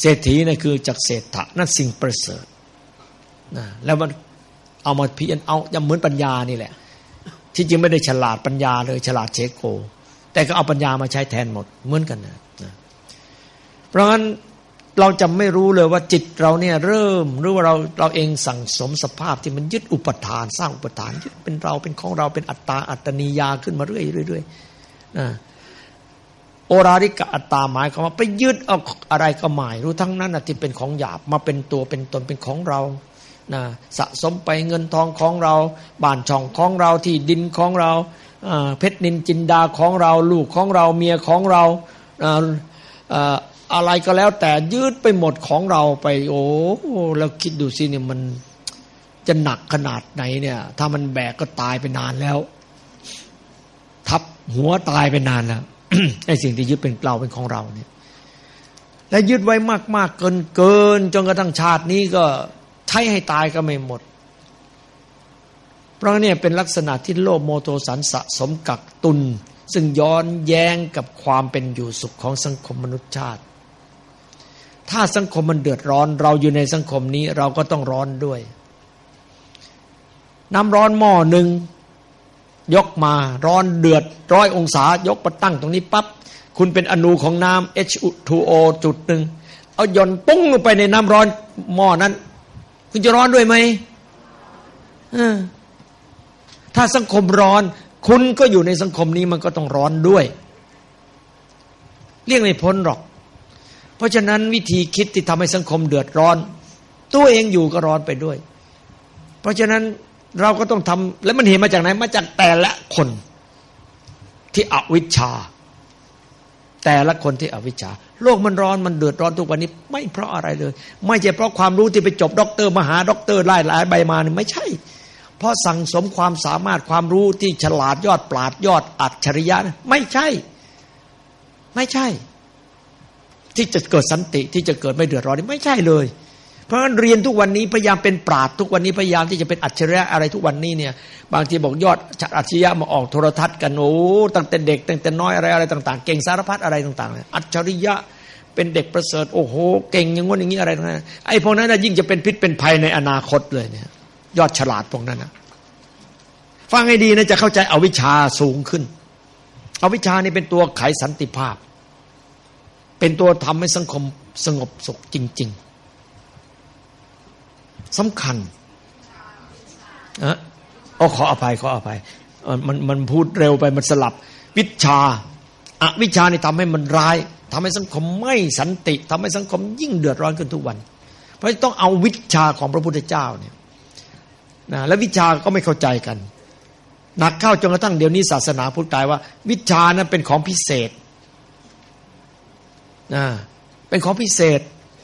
เศรษฐีนั่นคือจากเศรษฐะนั่นสิ่งประเสริฐนะแล้วมันเอามาพิจารณาเอายังเหมือนปัญญานี่แหละ ที่จริงไม่ได้ฉลาดปัญญาเลย ฉลาดเชโก แต่ก็เอาปัญญามาใช้แทนหมดเหมือนกันนะเพราะงั้นเราจะไม่รู้เลยว่าจิตเราเนี่ยเริ่มหรือว่าเราเราเองสั่งสมสภาพที่มันยึดอุปทาน สร้างอุปทานยึดเป็นเราเป็นของเราเป็นอัตตาอัตนียาขึ้นมาเรื่อยๆเรื่อยๆนะโอราริกะอัตตาหมายความว่าไปยึดเอาอะไรก็หมายรู้ทั้งนั้นที่เป็นของหยาบมาเป็นตัวเป็นตนเป็นของเรา นะสะสมไปเงินทองของเรา บ้านช่องของเราที่ดินของเราเพชรนินจินดาของเรา ลูกของเราเมียของเราอะไรก็แล้วแต่ยืดไปหมดของเราไป โอ้แล้วคิดดูสิเนี่ยมันจะหนักขนาดไหนเนี่ย ถ้ามันแบกก็ตายไปนานแล้ว ทับหัวตายไปนานแล้วไอ้สิ่งที่ยึดเป็นเราเป็นของเราเนี่ย และยึดไว้มากๆเกินเกินจนกระทั่งชาตินี้ก็ ใช้ให้ตายก็ไม่หมด เพราะเนี่ยเป็นลักษณะที่โลภโมโทสันสะสมกักตุน ซึ่งย้อนแย้งกับความเป็นอยู่สุขของสังคมมนุษยชาติ ถ้าสังคมมันเดือดร้อน เราอยู่ในสังคมนี้เราก็ต้องร้อนด้วย น้ำร้อนหม้อหนึ่งยกมาร้อนเดือดร้อยองศายกมาตั้งตรงนี้ปับ๊บคุณเป็นอนูของน้ำ H2O จุดหนึ่งเอาย่อนปุ้งลงไปในน้ำร้อนหม้อนั้น คุณจะร้อนด้วยไหมถ้าสังคมร้อน คุณก็อยู่ในสังคมนี้มันก็ต้องร้อนด้วยเรียกไม่พ้นหรอก เพราะฉะนั้นวิธีคิดที่ทำให้สังคมเดือดร้อน ตัวเองอยู่ก็ร้อนไปด้วย เพราะฉะนั้นเราก็ต้องทำแล้วมันเห็นมาจากไหนมาจากแต่ละคนที่อวิชชา แต่ละคนที่อวิชชา โลกมันร้อนมันเดือดร้อนทุกวันนี้ ไม่เพราะอะไรเลย ไม่ใช่เพราะความรู้ที่ไปจบด็อกเตอร์มหาด็อกเตอร์ไล่หลายใบมานี่ไม่ใช่ เพราะสั่งสมความสามารถความรู้ที่ฉลาดยอดปราดยอดอัจฉริยะไม่ใช่ ไม่ใช่ ที่จะเกิดสันติที่จะเกิดไม่เดือดร้อนนี่ไม่ใช่เลย เพราะฉะนั้นเรียนทุกวันนี้พยายามเป็นปราดทุกวันนี้พยายามที่จะเป็นอัจฉริยะอะไรทุกวันนี้เนี่ย บางทีบอกยอดอัจฉริยะมาออกโทรทัศน์กันโอ้ตั้งแต่เด็กตั้งแต่น้อยอะไรอะไรต่างๆ เก่งสารพัดอะไรต่างๆ อัจฉริยะเป็นเด็กประเสริฐโอ้โห เก่งอย่างงี้อย่างนี้อะไรต่างๆไอ้พวกนั้นยิ่งจะเป็นพิษเป็นภัยในอนาคตเลยเนี่ย ยอดฉลาดพวกนั้นนะฟังให้ดีนะจะเข้าใจเอาวิชาสูงขึ้นเอาวิชานี่เป็นตัวไขสันติภาพ เป็นตัวทำให้สังคมสงบสุขจริง ๆ สำคัญอะโอ้ขออภัยขออภัยมันมันพูดเร็วไปมันสลับ วิชาอะวิชานี่ทำให้มันร้ายทำให้สังคมไม่สันติทำให้สังคมยิ่งเดือดร้อนขึ้นทุกวัน เพราะต้องเอาวิชาของพระพุทธเจ้าเนี่ยนะและวิชาก็ไม่เข้าใจกันหนักเข้าจนกระทั่งเดี๋ยวนี้ศาสนาพุทธกลายว่า วิชานั้นเป็นของพิเศษนะเป็นของพิเศษ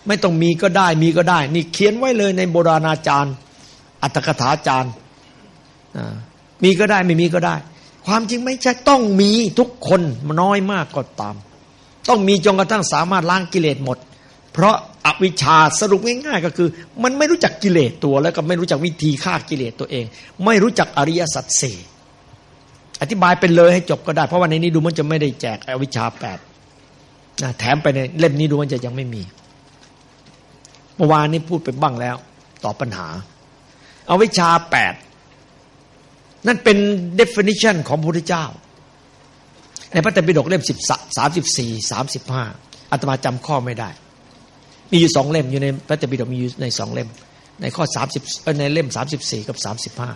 ไม่ต้องมีก็ได้มีก็ได้ นี่เขียนไว้เลยในโบราณอาจารย์ อัตถกถาจารย์มีก็ได้ไม่มีก็ได้ ความจริงไม่ใช่ต้องมีทุกคนน้อยมากก็ตาม ต้องมีจนกระทั่งสามารถล้างกิเลสหมด เพราะอวิชชาสรุปง่ายๆ ก็คือ มันไม่รู้จักกิเลสตัวแล้วก็ไม่รู้จักวิธีฆ่ากิเลสตัวเอง ไม่รู้จักอริยสัจสี่อธิบายเป็นเลยให้จบก็ได้ เพราะวันนี้ดูมันจะไม่ได้แจกอวิชชาแปดแถมไปในเล่มนี้ดูมันจะยังไม่มี เมื่อวานนี้พูดไปบ้างแล้วตอบปัญหา เอาวิชาแปดนั่นเป็น definition ของพระพุทธเจ้า ในพระไตรปิฎกเล่มสิบสามสิบสี่สามสิบห้าอาตมาจำข้อไม่ได้ มีอยู่สองเล่มอยู่ในพระไตรปิฎกมีอยู่ในสองเล่ม ในข้อสามสิบในเล่มสามสิบสี่กับสามสิบห้า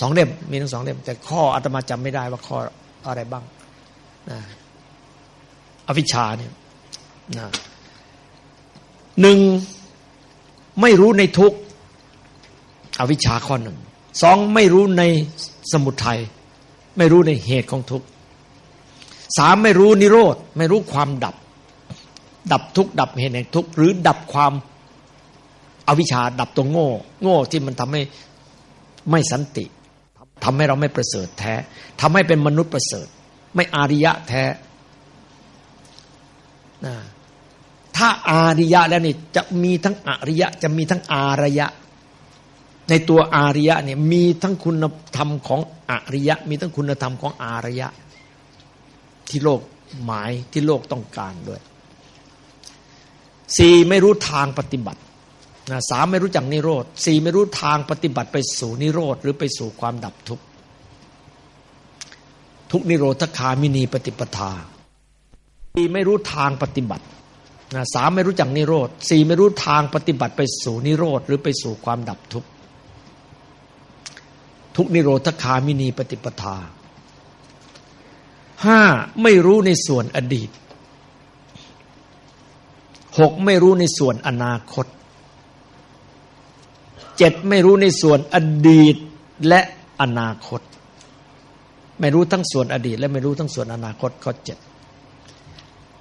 สองเล่มมีทั้งสองเล่ม แต่ข้ออาตมาจำไม่ได้ว่าข้ออะไรบ้างนะอวิชชาเนี่ยนะหนึ่ง ไม่รู้ในทุกอวิชชาข้อหนึ่งสองไม่รู้ในสมุทัยไม่รู้ในเหตุของทุกสามไม่รู้นิโรธ ไม่รู้ความดับ ดับทุกดับเหตุแห่งทุกหรือดับความอวิชชาดับตัวโง่ โง่ที่มันทำให้ไม่สันติทำให้เราไม่ประเสริฐแท้ทำให้เป็นมนุษย์ประเสริฐ ไม่อาริยะแท้นะ ถ้าอาริยะแล้วนี่จะมีทั้งอริยะ จะมีทั้งอารยะ ในตัวอาริยะเนี่ยมีทั้งคุณธรรมของอริยะ มีทั้งคุณธรรมของอารยะ ที่โลกหมายที่โลกต้องการด้วยสี่ไม่รู้ทางปฏิบัติสามไม่รู้จักนิโรธสี่ไม่รู้ทางปฏิบัติไปสู่นิโรธหรือไปสู่ความดับทุกข์ทุกนิโรธคามินีปฏิปทาสี่ไม่รู้ทางปฏิบัติ สามไม่รู้จักนิโรธสี่ไม่รู้ทางปฏิบัติไปสู่นิโรธหรือไปสู่ความดับทุกข์ทุกนิโรธคามินีปฏิปทาห้าไม่รู้ในส่วนอดีตหกไม่รู้ในส่วนอนาคตเจ็ดไม่รู้ในส่วนอดีตและอนาคต ไม่รู้ทั้งส่วนอดีต และไม่รู้ทั้งส่วนอนาคตข้อเจ็ด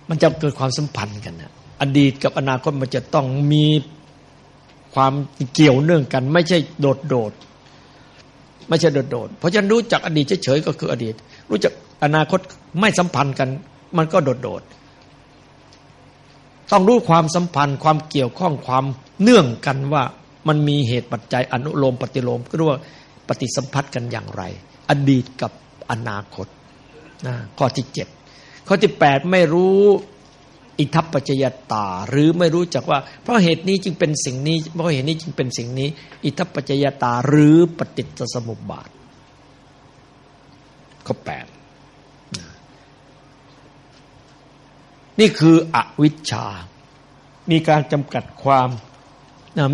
มันจะเกิดความสัมพันธ์กันนะ อดีตกับอนาคตมันจะต้องมีความเกี่ยวเนื่องกัน ไม่ใช่โดดโดดไม่ใช่โดดโดดเพราะฉะนั้นรู้จักอดีตเฉยๆก็คืออดีต รู้จักอนาคตไม่สัมพันธ์กัน มันก็โดดโดดต้องรู้ความสัมพันธ์ความเกี่ยวข้องความเนื่องกันว่ามันมีเหตุปัจจัยอนุโลมปฏิโลมก็เรียกว่าปฏิสัมพัทธ์กันอย่างไร อดีตกับอนาคตนะข้อที่เจ็ดข้อที่แปดไม่รู้ อิทัปปัจจยตา หรือไม่รู้จักว่า เพราะเหตุนี้จึงเป็นสิ่งนี้ เพราะเหตุนี้จึงเป็นสิ่งนี้ อิทัปปัจจยตา หรือปฏิจจสมุปบาทข้อแปดนี่คืออวิชชา มีการจำกัดความ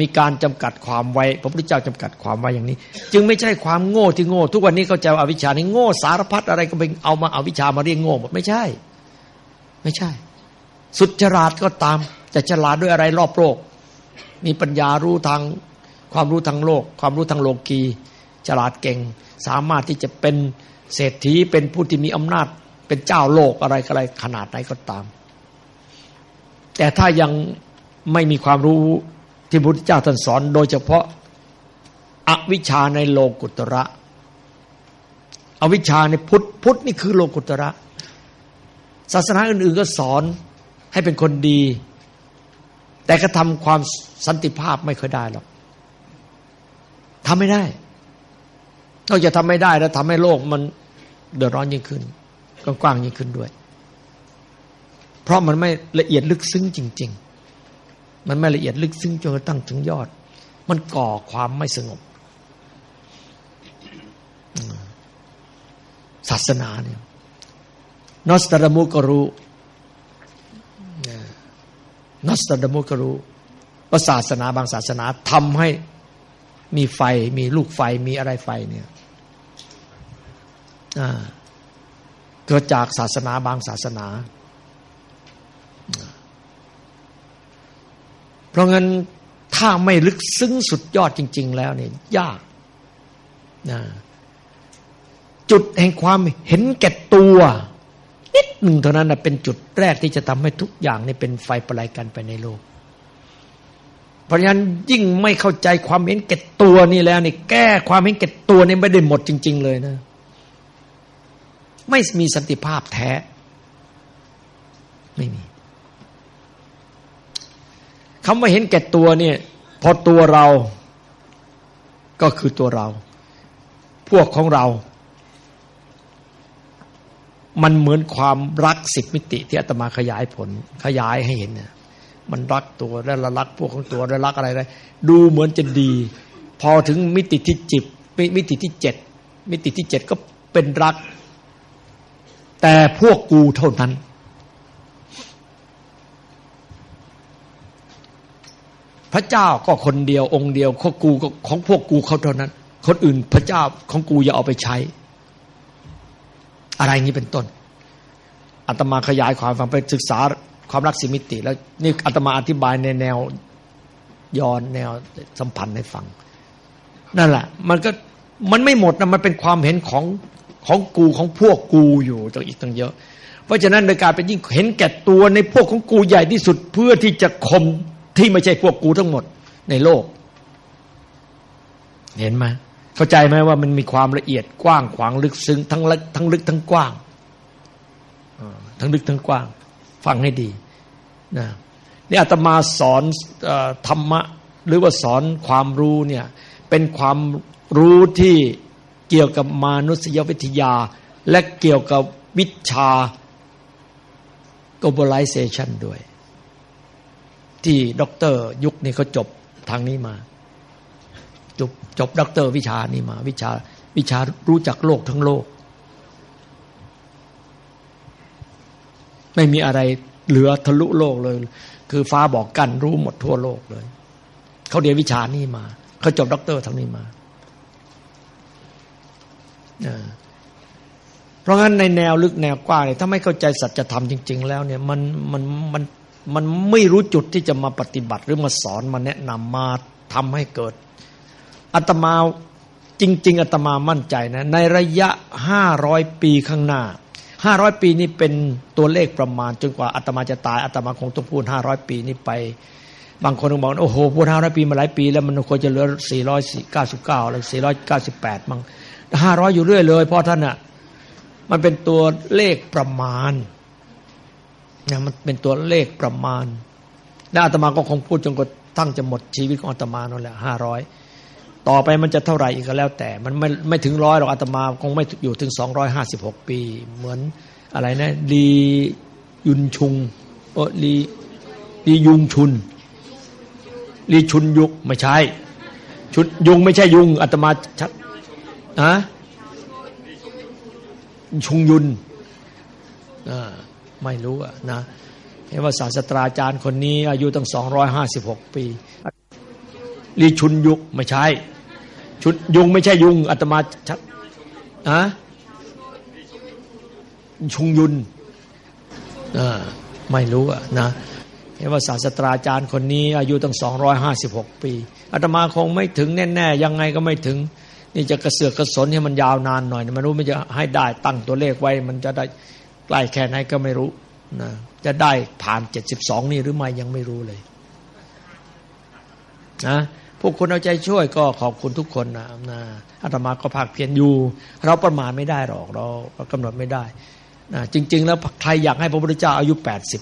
มีการจำกัดความไว้ พระพุทธเจ้าจำกัดความไว้อย่างนี้ จึงไม่ใช่ความโง่ที่โง่ ทุกวันนี้เขาจะอวิชชานี่โง่สารพัดอะไรก็เป็นเอามาเอาวิชามาเรียกโง่หมดไม่ใช่ ไม่ใช่ สุดฉลาดก็ตาม จะฉลาดด้วยอะไรรอบโลก มีปัญญารู้ทางความรู้ทางโลก ความรู้ทางโลกีฉลาดเก่ง สามารถที่จะเป็นเศรษฐีเป็นผู้ที่มีอำนาจ เป็นเจ้าโลกอะไรอะไรขนาดไหนก็ตาม แต่ถ้ายังไม่มีความรู้ที่พระพุทธเจ้าท่านสอน โดยเฉพาะอวิชชาในโลกุตระอวิชาในพุทธพุทธนี่คือโลกุตระศาสนาอื่นๆก็สอน ให้เป็นคนดี แต่ก็ทำความสันติภาพไม่เคยได้หรอกทำไม่ได้ นอกจากทำไม่ได้แล้วทำให้โลกมันเดือดร้อนยิ่งขึ้นกว้างยิ่งขึ้นด้วย เพราะมันไม่ละเอียดลึกซึ้งจริง ๆ มันไม่ละเอียดลึกซึ้งจนกระทั่งถึงยอด มันก่อความไม่สงบ ศาสนาเนี่ยนอสตาดามุก็รู้ นอสตดมุก็รู้ว่าศาสนาบางศาสนาทำให้มีไฟ มีลูกไฟมีอะไรไฟเนี่ยเกิดจากศาสนาบางศาสนา เพราะงั้นถ้าไม่ลึกซึ้งสุดยอดจริง ๆ แล้วเนี่ยยากนะจุดแห่งความเห็นแก่ตัว นิดหนึ่งเท่านั้นนะเป็นจุดแรกที่จะทำให้ทุกอย่างนี่เป็นไฟประไลกันไปในโลก เพราะฉะนั้นยิ่งไม่เข้าใจความเห็นแก่ตัวนี่แล้วนี่แก้ความเห็นแก่ตัวนี่ไม่ได้หมดจริง ๆ เลยนะ ไม่มีสันติภาพแท้ ไม่มีคำว่าเห็นแก่ตัวเนี่ย พอตัวเราก็คือตัวเรา พวกของเรา มันเหมือนความรักสิบมิติที่อาตมาขยายผลขยายให้เห็นเนี่ยมันรักตัวแล้วรักพวกของตัวแล้วรักอะไรอะไรดูเหมือนจะดี พอถึงมิติที่จิบมิติที่เจ็ดมิติที่เจ็ดก็เป็นรัก แต่พวกกูเท่านั้น พระเจ้าก็คนเดียวองค์เดียวของกูของพวกกูเขาเท่านั้น คนอื่นพระเจ้าของกูอย่าเอาไปใช้ อะไรนี้เป็นต้นอาตมาขยายความฟังไปศึกษาความรักสิมิติ แล้วนี่อาตมาอธิบายในแนวย้อนแนวสัมพันธ์ให้ฟัง นั่นแหละ มันก็มันไม่หมดนะมันเป็นความเห็นของของกูของพวกกูอยู่ต่างอีกตั้งเยอะ เพราะฉะนั้นโดยการเป็นยิ่งเห็นแก่ตัวในพวกของกูใหญ่ที่สุดเพื่อที่จะข่มที่ไม่ใช่พวกกูทั้งหมดในโลก เห็นไหม เข้าใจไหมว่ามันมีความละเอียดกว้างขวางลึกซึ้งทั้งลึกทั้งลึกทั้งกว้างทั้งลึกทั้งกว้าง ฟังให้ดีนะนี่อาตมาสอนธรรมะ หรือว่าสอนความรู้เนี่ยเป็นความรู้ที่เกี่ยวกับมนุษยวิทยา และเกี่ยวกับวิชา globalization ด้วย ที่ด็อกเตอร์ยุคนี้เขาจบทางนี้มา จบจบด็อกเตอร์วิชานี้มา วิชาวิชารู้จักโลกทั้งโลก ไม่มีอะไรเหลือทะลุโลกเลย คือฟ้าบอกกันรู้หมดทั่วโลกเลยเขาเรียนวิชานี้มาเขาจบด็อกเตอร์ทางนี้มาเพราะงั้นในแนวลึกแนวกว้างเนี่ยถ้าไม่เข้าใจสัจธรรมจริง ๆ แล้วเนี่ยมันมันมันมันไม่รู้จุดที่จะมาปฏิบัติหรือมาสอนมาแนะนำมาทำให้เกิด อาตมาจริง ๆอาตมามั่นใจนะ ในระยะห้าร้อยปีข้างหน้าห้าร้อยปีนี้เป็นตัวเลขประมาณ จนกว่าอาตมาจะตายอาตมาคงต้องพูดห้าร้อยปีนี้ไป บางคนบอกโอ้โหพูดห้าร้อยปีมาหลายปี แล้วมันควรจะเหลือสี่ร้อยเก้าสิบเก้าอะไรสี่ร้อยเก้าสิบแปดมั้งห้าร้อยอยู่เรื่อยเลยเพราะท่านอะมันเป็นตัวเลขประมาณนะมันเป็นตัวเลขประมาณ และอาตมาก็คงพูดจนกระทั่งจะหมดชีวิตของอาตมานั่นแหละห้าร้อย ต่อไปมันจะเท่าไหร่อีกก็แล้วแต่ มันไม่ไม่ถึงร้อยหรอกอาตมาคงไม่อยู่ถึงสองร้อยห้าสิบหกปี เหมือนอะไรนะลียุนชุงโอลีลียุงชุนลีชุนยุกไม่ใช่ชุนยุงไม่ใช่ยุงอาตมาชัดอะชุงยุนอ่ไม่รู้อะนะเห็นว่าศาสตราจารย์คนนี้ อายุตั้งสองร้อยห้าสิบหกปีลีชุนยุกไม่ใช่ ชุดยุงไม่ใช่ยุงอาตมาชัดอะชุงยุนไม่รู้อะนะเห็นว่าศาสตราจารย์คนนี้ อายุตั้งสองร้อยห้าสิบหกปีอาตมาคงไม่ถึงแน่ๆ ยังไงก็ไม่ถึง นี่จะกระเสือกกระสนให้มันยาวนานหน่อยมันรู้มันจะให้ได้ตั้งตัวเลขไว้ มันจะได้ใกล้แค่ไหนก็ไม่รู้นะจะได้ผ่านเจ็ดสิบสองนี่หรือไม่ยังไม่รู้เลยนะ พวกคนเอาใจช่วยก็ขอบคุณทุกคนนะนะอาตมาก็ภาคเพียรอยู่ เราประมาณไม่ได้หรอกเรากำหนดไม่ได้นะจริง ๆ แล้วใครอยากให้พระพุทธเจ้าอายุแปดสิบ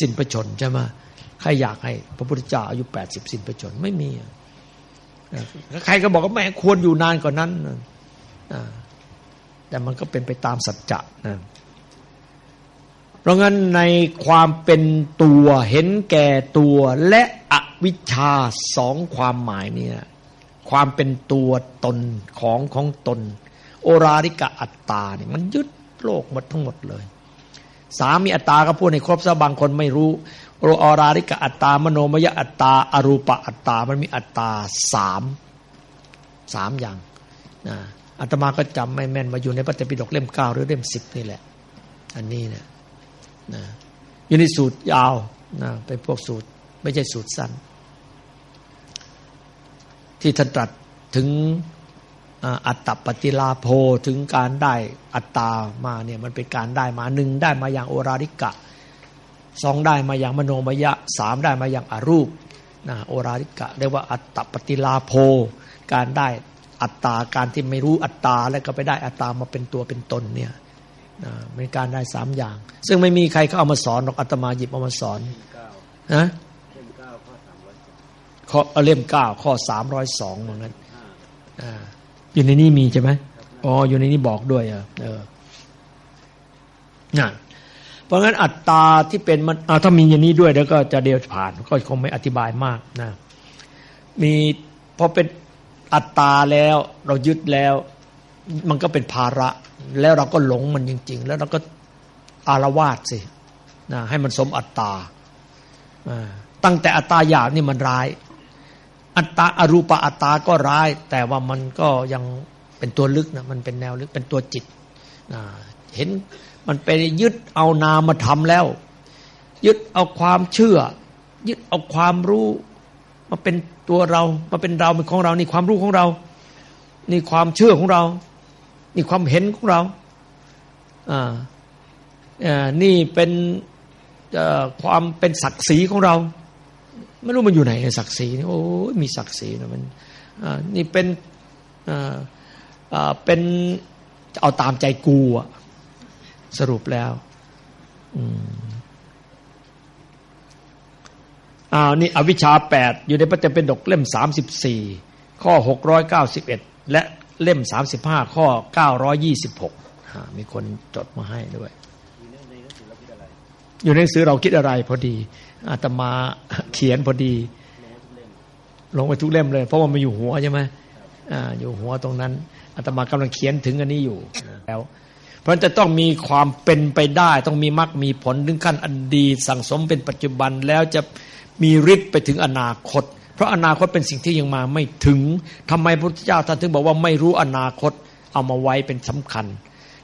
สิ้นประชนใช่ไหมใครอยากให้พระพุทธเจ้าอายุแปดสิบสิ้นประชนไม่มีใครก็บอกว่าแม่ควรอยู่นานกว่านั้นแต่มันก็เป็นไปตามสัจจะนะ เพราะงั้นในความเป็นตัวเห็นแก่ตัวและอวิชชาสองความหมายเนี่ยความเป็นตัวตนของของตน โอราริกะอัตตาเนี่ยมันยึดโลกหมดทั้งหมดเลย สามีอัตตาก็พูดในครบซะบางคนไม่รู้โอราริกะอัตตามโนมยอัตตาอรูปะอัตตามันมีอัตตาสามสามอย่างนะอาตมาก็จำไม่แม่นมาอยู่ในพระเตปิฎกเล่มเก้าหรือเล่มสิบนี่แหละ อันนี้เนี่ย นะอยู่ในสูตรยาวนะเป็นพวกสูตร ไม่ใช่สูตรสั้น ที่ท่านตรัสถึงอัตตปฏิลาโภถึงการได้อัตตามาเนี่ยมันเป็นการได้มาหนึ่งได้มาอย่างโอราริกะสองได้มาอย่างมโนมยะสามได้มาอย่างอรูปนะโอราริกะเรียกว่าอัตตปฏิลาโภการได้อัตตาการที่ไม่รู้อัตตาแล้วก็ไปได้อัตตามาเป็นตัวเป็นตนเนี่ย เป็นการได้สามอย่าง ซึ่งไม่มีใครเขาเอามาสอนหรอกอาตมาหยิบเอามาสอนนะข้อเล่มเก้าข้อสามร้อยสองเหมือนกันอยู่ในนี้มีใช่ไหมอ๋ออยู่ในนี้บอกด้วยอะเออน่ะเพราะงั้นอัตตาที่เป็นมันถ้ามีอย่างนี้ด้วยแล้วก็จะเดียวผ่านก็คงไม่อธิบายมากนะมีพอเป็นอัตตาแล้ว เรายึดแล้ว มันก็เป็นภาระ แล้วเราก็หลงมันจริง ๆ แล้วเราก็อารวาสสินะให้มันสมอัตตาตั้งแต่อัตตาหยาบนี่มันร้าย อัตตาอรูปอัตตาก็ร้าย แต่ว่ามันก็ยังเป็นตัวลึกนะมันเป็นแนวลึกเป็นตัวจิตเห็นมันไปยึดเอานามมาทำแล้ว ยึดเอาความเชื่อ ยึดเอาความรู้มาเป็นตัวเรามาเป็นเราเป็นของเรานี่ความรู้ของเรา นี่ความเชื่อของเรา นี่ความเห็นของเราอ่านี่เป็นความเป็นศักดิ์ศรีของเรา ไม่รู้มันอยู่ไหนศักดิ์ศรีโอ้มีศักดิ์ศรีนะมันนี่เป็นเป็นเอาตามใจกูอะสรุปแล้วอ้าวนี่อวิชชาแปดอยู่ในพระเจ้าเป็นดกเล่มสามสิบสี่ข้อหกร้อยเก้าสิบเอ็ดและ เล่มสามสิบห้าข้อเก้าร้อยี่สิบหกมีคนจดมาให้ด้วย อยู่ในหนังสือเราคิดอะไรพอดีอาตมาเขียนพอดี ลงไปทุกเล่มเลย เพราะว่ามันอยู่หัวใช่ไหมออยู่หัวตรงนั้นอาตมากำลังเขียนถึงอันนี้อยู่แล้ว เพราะจะต้องมีความเป็นไปได้ ต้องมีมรรคมีผลถึงขั้นอดีตสั่งสมเป็นปัจจุบันแล้วจะมีฤทธิ์ไปถึงอนาคตเพ ราะอนาคตเป็นสิ่งที่ยังมาไม่ถึงทำไมพระพุทธเจ้าท่านถึงบอกว่าไม่รู้อนาคตเอามาไว้เป็นสำคัญ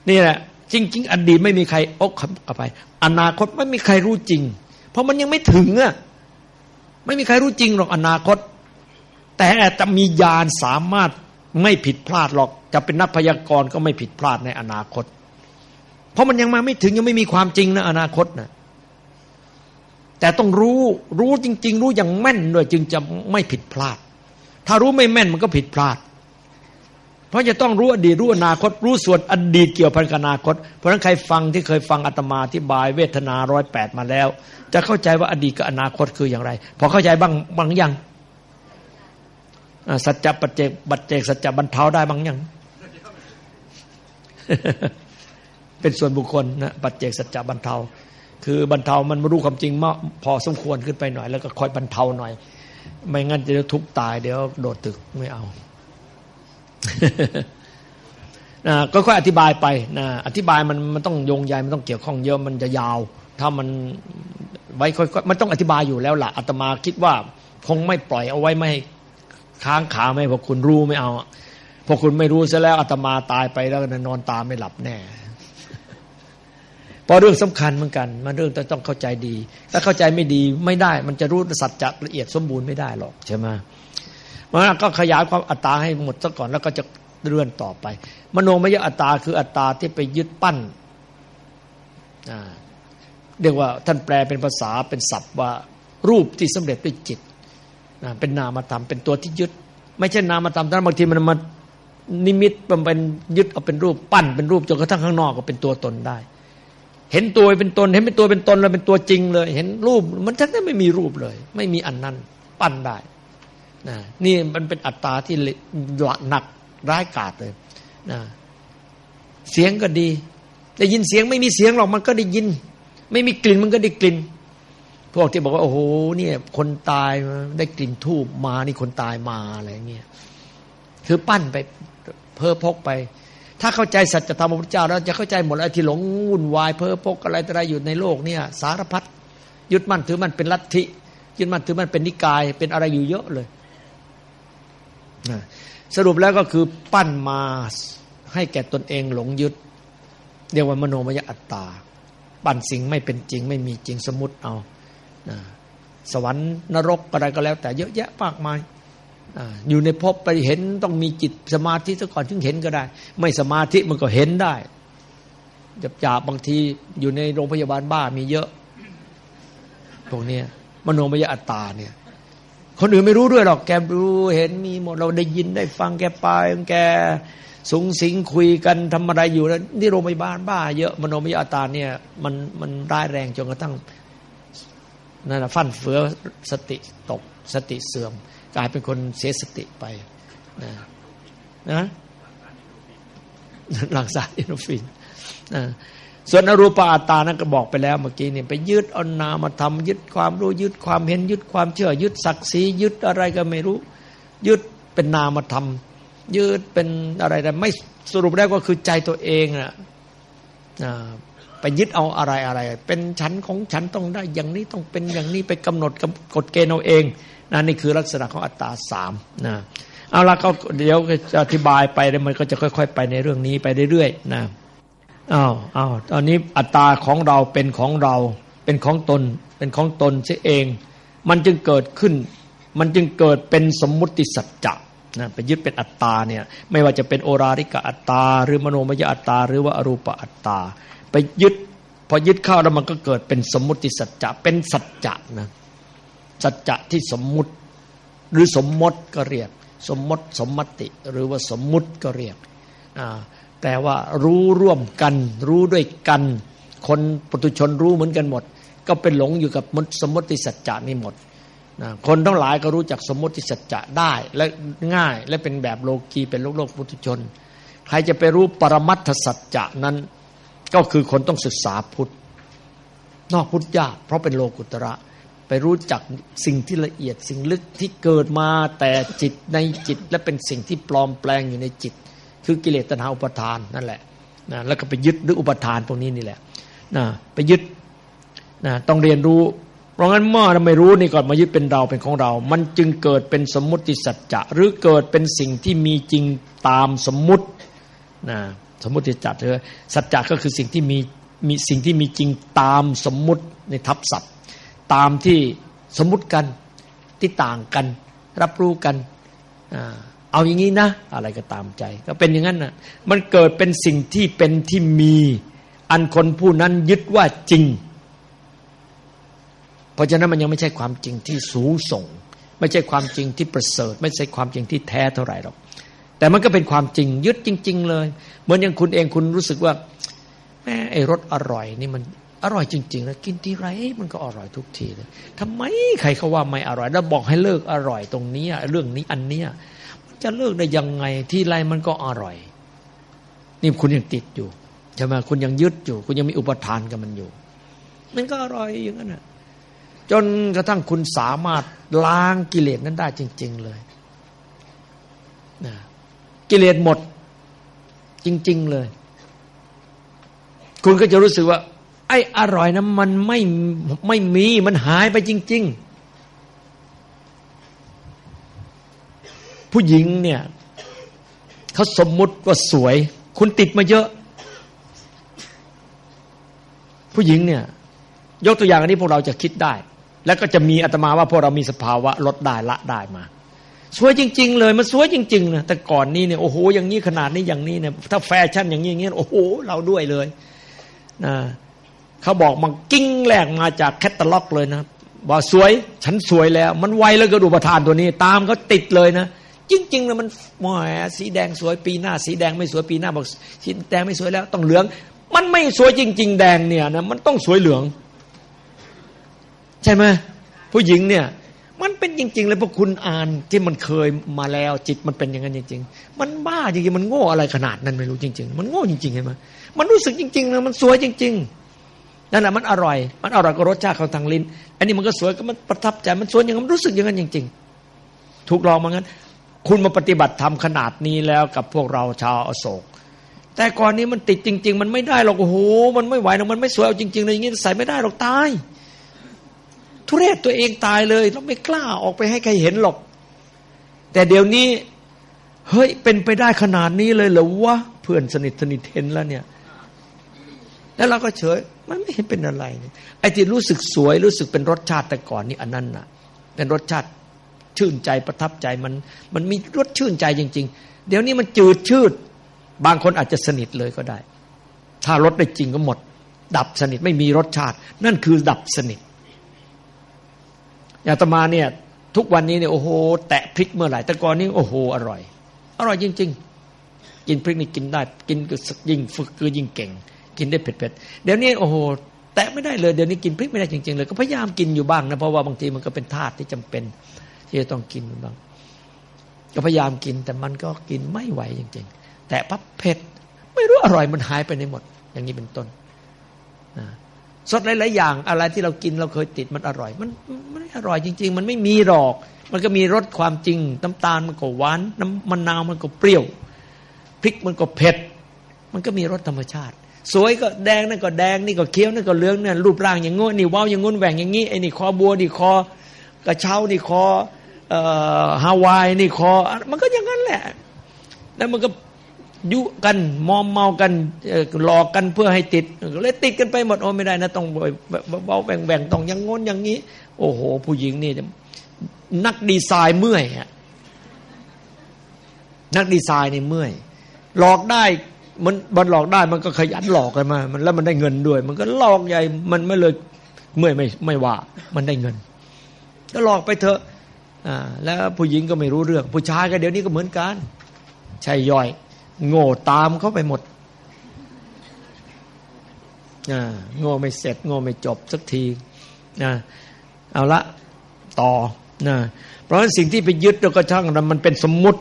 นี่แหละจริง ๆ อดีตไม่มีใครอกขับไป อนาคตไม่มีใครรู้จริง เพราะมันยังไม่ถึงอะไม่มีใครรู้จริงหรอกอนาคต แต่จะมีญาณสามารถไม่ผิดพลาดหรอก จะเป็นนักพยากรณ์ก็ไม่ผิดพลาดในอนาคต เพราะมันยังมาไม่ถึงยังไม่มีความจริงนะอนาคตนะ แต่ต้องรู้รู้จริง ๆ รู้อย่างแม่นด้วยจึงจะไม่ผิดพลาด ถ้ารู้ไม่แม่นมันก็ผิดพลาด เพราะจะต้องรู้อดีตรู้อนาคต รู้ส่วนอดีตเกี่ยวพันกับอนาคต เพราะฉะนั้นใครฟังที่เคยฟังอาตมาที่บายเวทนาร้อยแปดมาแล้ว จะเข้าใจว่าอดีตกับอนาคตคืออย่างไร พอเข้าใจบ้างบางอย่างสัจจะปัจเจกบัจเจกสัจจะบรรเทาได้บางอย่างเป็นส่วนบุคคลนะปัจเจกสัจจะบรรเทา คือบรรเทามันมารู้ความจริงมากพอสมควรขึ้นไปหน่อย แล้วก็คอยบรรเทาหน่อย ไม่งั้นจะทุกตายเดี๋ยวโดดตึกไม่เอานะก็ค่อยอธิบายไปนะอธิบายมันมันต้องโยงใยมันต้องเกี่ยวข้องเยอะมันจะยาว ถ้ามันไว้ค่อยๆมันต้องอธิบายอยู่แล้วล่ะอาตมาคิดว่าคงไม่ปล่อยเอาไว้ไม่ค้างขาไม่พอคุณรู้ไม่เอาพอคุณไม่รู้ซะแล้วอาตมาตายไปแล้วนอนตาไม่หลับแน่ พราะเรื่องสำคัญเหมือนกัน มันเรื่องต้องเข้าใจดี ถ้าเข้าใจไม่ดีไม่ได้ มันจะรู้สัจจะละเอียดสมบูรณ์ไม่ได้หรอกใช่ไหมมันก็ขยายความอัตตาให้หมดซะก่อนแล้วก็จะเลื่อนต่อไป มโนมยอัตตาคืออัตตาที่ไปยึดปั้นเรียกว่าท่านแปลเป็นภาษาเป็นศัพท์ว่ารูปที่สำเร็จด้วยจิตเป็นนามธรรมเป็นตัวที่ยึด ไม่ใช่นามธรรมแต่บางทีมันมานิมิตมันเป็นยึดเอาเป็นรูปปั้นเป็นรูปจนกระทั่งข้างนอกก็เป็นตัวตนได้ เห็นตัวเป็นตน เห็นเป็นตัวเป็นตนแล้วเป็นตัวจริงเลย เห็นรูป มันทั้งนั้นไม่มีรูปเลย ไม่มีอันนั้น ปั้นได้นะนี่มันเป็นอัตตาที่หนักร้ายกาจเลยนะเสียงก็ดี ได้ยินเสียงไม่มีเสียงหรอกมันก็ได้ยิน ไม่มีกลิ่นมันก็ได้กลิ่น พวกที่บอกว่า โอ้โหเนี่ย คนตายได้กลิ่นทูบมานี่คนตายมาอะไรเงี้ยคือปั้นไปเพ้อพกไป ถ้าเข้าใจสัจธรรมพระพุทธเจ้าแล้วจะเข้าใจหมดอะไรที่หลงวุ่นวายเพ้อพกอะไรต่อะไรอยู่ในโลกเนี่ยสารพัดยึดมั่นถือมันเป็นลัทธิยึดมั่นถือมันเป็นนิกายเป็นอะไรอยู่เยอะเลยสรุปแล้วก็คือปั้นมาให้แก่ตนเองหลงยึด เรียกว่ามโนมยอัตตา ปั้นสิ่งไม่เป็นจริง ไม่มีจริงสมมติเอาสวรรค์นรกอะไรก็แล้ว แต่เยอะแยะมากมาย อยู่ในภพไปเห็นต้องมีจิตสมาธิซะก่อนถึงเห็นก็ได้ ไม่สมาธิมันก็เห็นได้จับจาบบางทีอยู่ในโรงพยาบาลบ้ามีเยอะพวกนี้มโนมยอัตตาเนี่ย คนอื่นไม่รู้ด้วยหรอกแกรู้เห็นมีหมดเราได้ยินได้ฟังแกไปแกสูงสิงคุยกันทำอะไรอยู่แล้วนี่โรงพยาบาลบ้า เยอะมโนมยอัตตาเนี่ย มันมันร้ายแรงจนกระทั่งนั่นแหะฟันเฟือสติตกสติเสื่อม กลายเป็นคนเสียสติไปนะนะหลังสารอินฟินนะส่วนอรูปอาตานั้นก็บอกไปแล้วเมื่อกี้นี่ไปยึดเอานามาทำยึดความรู้ยึดความเห็นยึดความเชื่อ ยึดศักดิ์ศรียึดอะไรก็ไม่รู้ ยึดเป็นนามาทำยึดเป็นอะไรแต่ไม่สรุปได้ก็คือใจตัวเองนะไปยึดเอาอะไรอะไร เป็นฉันของฉันต้องได้อย่างนี้ต้องเป็นอย่างนี้ไปกำหนดกฎเกณฑ์เอาเอง นั่นนี่คือลักษณะของอัตตาสามนะเอาละก็เดี๋ยวจะอธิบายไปแล้วมันก็จะค่อย ๆ ไปในเรื่องนี้ไปเรื่อยๆนะอ้าวอ้าวตอนนี้อัตตาของเราเป็นของเรา เป็นของตน เป็นของตนเสียเอง มันจึงเกิดขึ้น มันจึงเกิดเป็นสมมุติสัจจะนะไปยึดเป็นอัตตาเนี่ยไม่ว่าจะเป็นโอราริกะอัตตา หรือมโนมยอัตตา หรือว่าอรูปอัตตา ไปยึด พอยึดเข้าแล้วมันก็เกิดเป็นสมมุติสัจจะเป็นสัจจะนะ สัจจะที่สมมุติ หรือสมมติก็เรียก สมมติสมมติ หรือว่าสมมุติก็เรียกแต่ว่ารู้ร่วมกัน รู้ด้วยกัน คนปุถุชนรู้เหมือนกันหมด ก็เป็นหลงอยู่กับสมมติสัจจะนี่หมดคนทั้งหลายก็รู้จักสมมติสัจจะได้และง่ายและเป็นแบบโลกีเป็นโลกโลกปุถุชน ใครจะไปรู้ปรมัตถสัจจะนั้น ก็คือคนต้องศึกษาพุทธนอกพุทธยากเพราะเป็นโลกุตระ ไปรู้จักสิ่งที่ละเอียดสิ่งลึกที่เกิดมาแต่จิตในจิต และเป็นสิ่งที่ปลอมแปลงอยู่ในจิต คือกิเลสตัณหาอุปทานนั่นแหละนะแล้วก็ไปยึดหรืออุปทานพวกนี้นี่แหละนะไปยึดนะต้องเรียนรู้ เพราะงั้นเมื่อเราไม่รู้นี่ก่อนมายึดเป็นเราเป็นของเรา มันจึงเกิดเป็นสมมุติสัจจะหรือเกิดเป็นสิ่งที่มีจริงตามสมมุตินะสมมุติจัจเธอสัจจะก็คือสิ่งที่มีมีสิ่งที่มีจริงตามสมมุติในทับศัพท์ ตามที่สมมุติกันที่ต่างกัน รับรู้กันเอาอย่างนี้นะ อะไรก็ตามใจ ก็เป็นอย่างนั้นนะมันเกิดเป็นสิ่งที่เป็นที่มี อันคนผู้นั้นยึดว่าจริง เพราะฉะนั้นมันยังไม่ใช่ความจริงที่สูงส่ง ไม่ใช่ความจริงที่ประเสริฐ ไม่ใช่ความจริงที่แท้เท่าไหร่หรอกแต่มันก็เป็นความจริงยึดจริง ๆ เลย เหมือนอย่างคุณเองคุณรู้สึกว่าแม่ไอ้รสอร่อยนี่มัน อร่อยจริงๆแล้วกินทีไรมันก็อร่อยทุกทีเลยทำไมใครเขาว่าไม่อร่อย แล้วบอกให้เลิกอร่อยตรงนี้เรื่องนี้อันเนี้ยมันจะเลิกได้ยังไงที่ไรมันก็อร่อย นี่คุณยังติดอยู่ใช่ไหมคุณยังยึดอยู่ คุณยังมีอุปทานกับมันอยู่ มันก็อร่อยอย่างนั้นอะจนกระทั่งคุณสามารถล้างกิเลสนั้นได้จริง ๆเลยนะกิเลสหมดจริง ๆ เลย คุณก็จะรู้สึกว่า ไอ้อร่อยนะมันไม่ไม่มีมันหายไปจริง ๆ ผู้หญิงเนี่ยเขาสมมุติว่าสวย คุณติดมาเยอะ ผู้หญิงเนี่ย ยกตัวอย่างอันนี้พวกเราจะคิดได้ แล้วก็จะมีอาตมาว่าพวกเรามีสภาวะลดได้ละได้มาสวยจริง ๆ เลยมันสวยจริงๆนะแต่ก่อนนี้เนี่ยโอ้โหอย่างนี้ขนาดนี้อย่างนี้เนี่ยถ้าแฟชั่นอย่างนี้อย่างนี้โอ้โหเราด้วยเลยนะ เขาบอกมันกิ้งแรกมาจากแคตตาล็อกเลยนะว่าสวยฉันสวยแล้ว มันไวแล้วก็ดูประทานตัวนี้ ตามก็ติดเลยนะจริงๆแล้วมันหมสีแดงสวยปีหน้า สีแดงไม่สวยปีหน้าบอกสีแดงไม่สวยแล้ว ต้องเหลือง มันไม่สวยจริง ๆ แดงเนี่ยนะมันต้องสวยเหลือง ใช่ไหมผู้หญิงเนี่ย มันเป็นจริง ๆ เลยพวกคุณอ่านที่มันเคยมาแล้วจิตมันเป็นอย่างนั้นจริง ๆ มันบ้าจริงๆมันโง่อะไรขนาดนั้นไม่รู้จริง ๆ มันโง่จริงๆเห็นไหมมันรู้สึกจริงๆนะมันสวยจริง ๆ นั่นแหละมันอร่อย มันอร่อยก็รสชาติเขาทางลิ้น อันนี้มันก็สวยก็มันประทับใจมันสวยอย่างนั้นมันรู้สึกอย่างนั้นจริง ๆ ถูกลองมางั้น คุณมาปฏิบัติทำขนาดนี้แล้วกับพวกเราชาวอโศก แต่ก่อนนี้มันติดจริง ๆ มันไม่ได้หรอกโอ้โหมันไม่ไหวนะมันไม่สวยเอาจริงๆเลยอย่างนี้ใส่ไม่ได้หรอกตาย ทุเรศตัวเองตายเลยเราไม่กล้าออกไปให้ใครเห็นหรอก แต่เดี๋ยวนี้เฮ้ยเป็นไปได้ขนาดนี้เลยเหรอวะเพื่อนสนิทสนิทเห็นแล้วเนี่ย แล้วเราก็เฉย มันไม่เห็นเป็นอะไรไอ้ที่รู้สึกสวยรู้สึกเป็นรสชาติแต่ก่อนนี่อันนั้นน่ะเป็นรสชาติชื่นใจประทับใจมันมันมีรสชื่นใจจริง ๆ เดี๋ยวนี้มันจืดชืด บางคนอาจจะสนิทเลยก็ได้ ถ้ารสได้จริงก็หมด ดับสนิทไม่มีรสชาติ นั่นคือดับสนิทอย่างตมาเนี่ย ทุกวันนี้เนี่ยโอ้โหแตะพริกเมื่อไหร่แต่ก่อนนี้โอ้โหอร่อย อร่อยจริง ๆ กินพริกนี่กินได้ กินก็ยิ่งฝึกคือยิ่งเก่ง กินได้เผ็ดๆเดี๋ยวนี้โอ้โหแตะไม่ได้เลยเดี๋ยวนี้กินพริกไม่ได้จริงๆเลยก็พยายามกินอยู่บ้างนะเพราะว่าบางทีมันก็เป็นธาตุที่จำเป็น ที่จะต้องกินบ้างก็พยายามกินแต่มันก็กินไม่ไหวจริง ๆ แต่ปั๊บเผ็ดไม่รู้อร่อยมันหายไปในหมด อย่างนี้เป็นต้นสดหลายๆอย่างอะไรที่เรากินเราเคยติดมันอร่อย มันมันอร่อยจริง ๆ มันไม่มีหรอก มันก็มีรสความจริงน้ำตาลมันก็หวานน้ำมะนาวมันก็เปรี้ยวพริกมันก็เผ็ด มันก็มีรสธรรมชาติ สวยก็แดงนั่นก็แดงนี่ก็เคี้ยวนั่นก็เหลืองนี่รูปร่างอย่างงู้นนี่ว้าวอย่างงู้นแหว่งอย่างงี้ไอ้นี่คอบัวนี่คอกระเช้านี่คอฮาวายนี่คอ มันก็อย่างนั้นแหละ แล้วมันก็ยุกันมอมเมากันหลอกกันเพื่อให้ติดเลยติดกันไปหมดโอ้ไม่ได้นะต้องเบาแบ่งแบ่งต้องอย่างงนอย่างนี้ โอ้โห ผู้หญิงนี่นักดีไซน์เมื่อยฮะนักดีไซน์นี่เมื่อย หลอกได้ มันมันหลอกได้มันก็ขยันหลอกกันมา มันแล้วมันได้เงินด้วย มันก็หลอกใหญ่ มันไม่เลยเมื่อยไม่ไม่ว่า มันได้เงิน ก็หลอกไปเถอะอ่าแล้วผู้หญิงก็ไม่รู้เรื่อง ผู้ชายก็เดี๋ยวนี้ก็เหมือนกันใช่ย่อย โง่ตามเขาไปหมดอ่าโง่ไม่เสร็จ โง่ไม่จบสักทีนะเอาละต่อนะเพราะฉะนั้นสิ่งที่ไปยึดแล้วก็ช่างมันเป็นสมมติ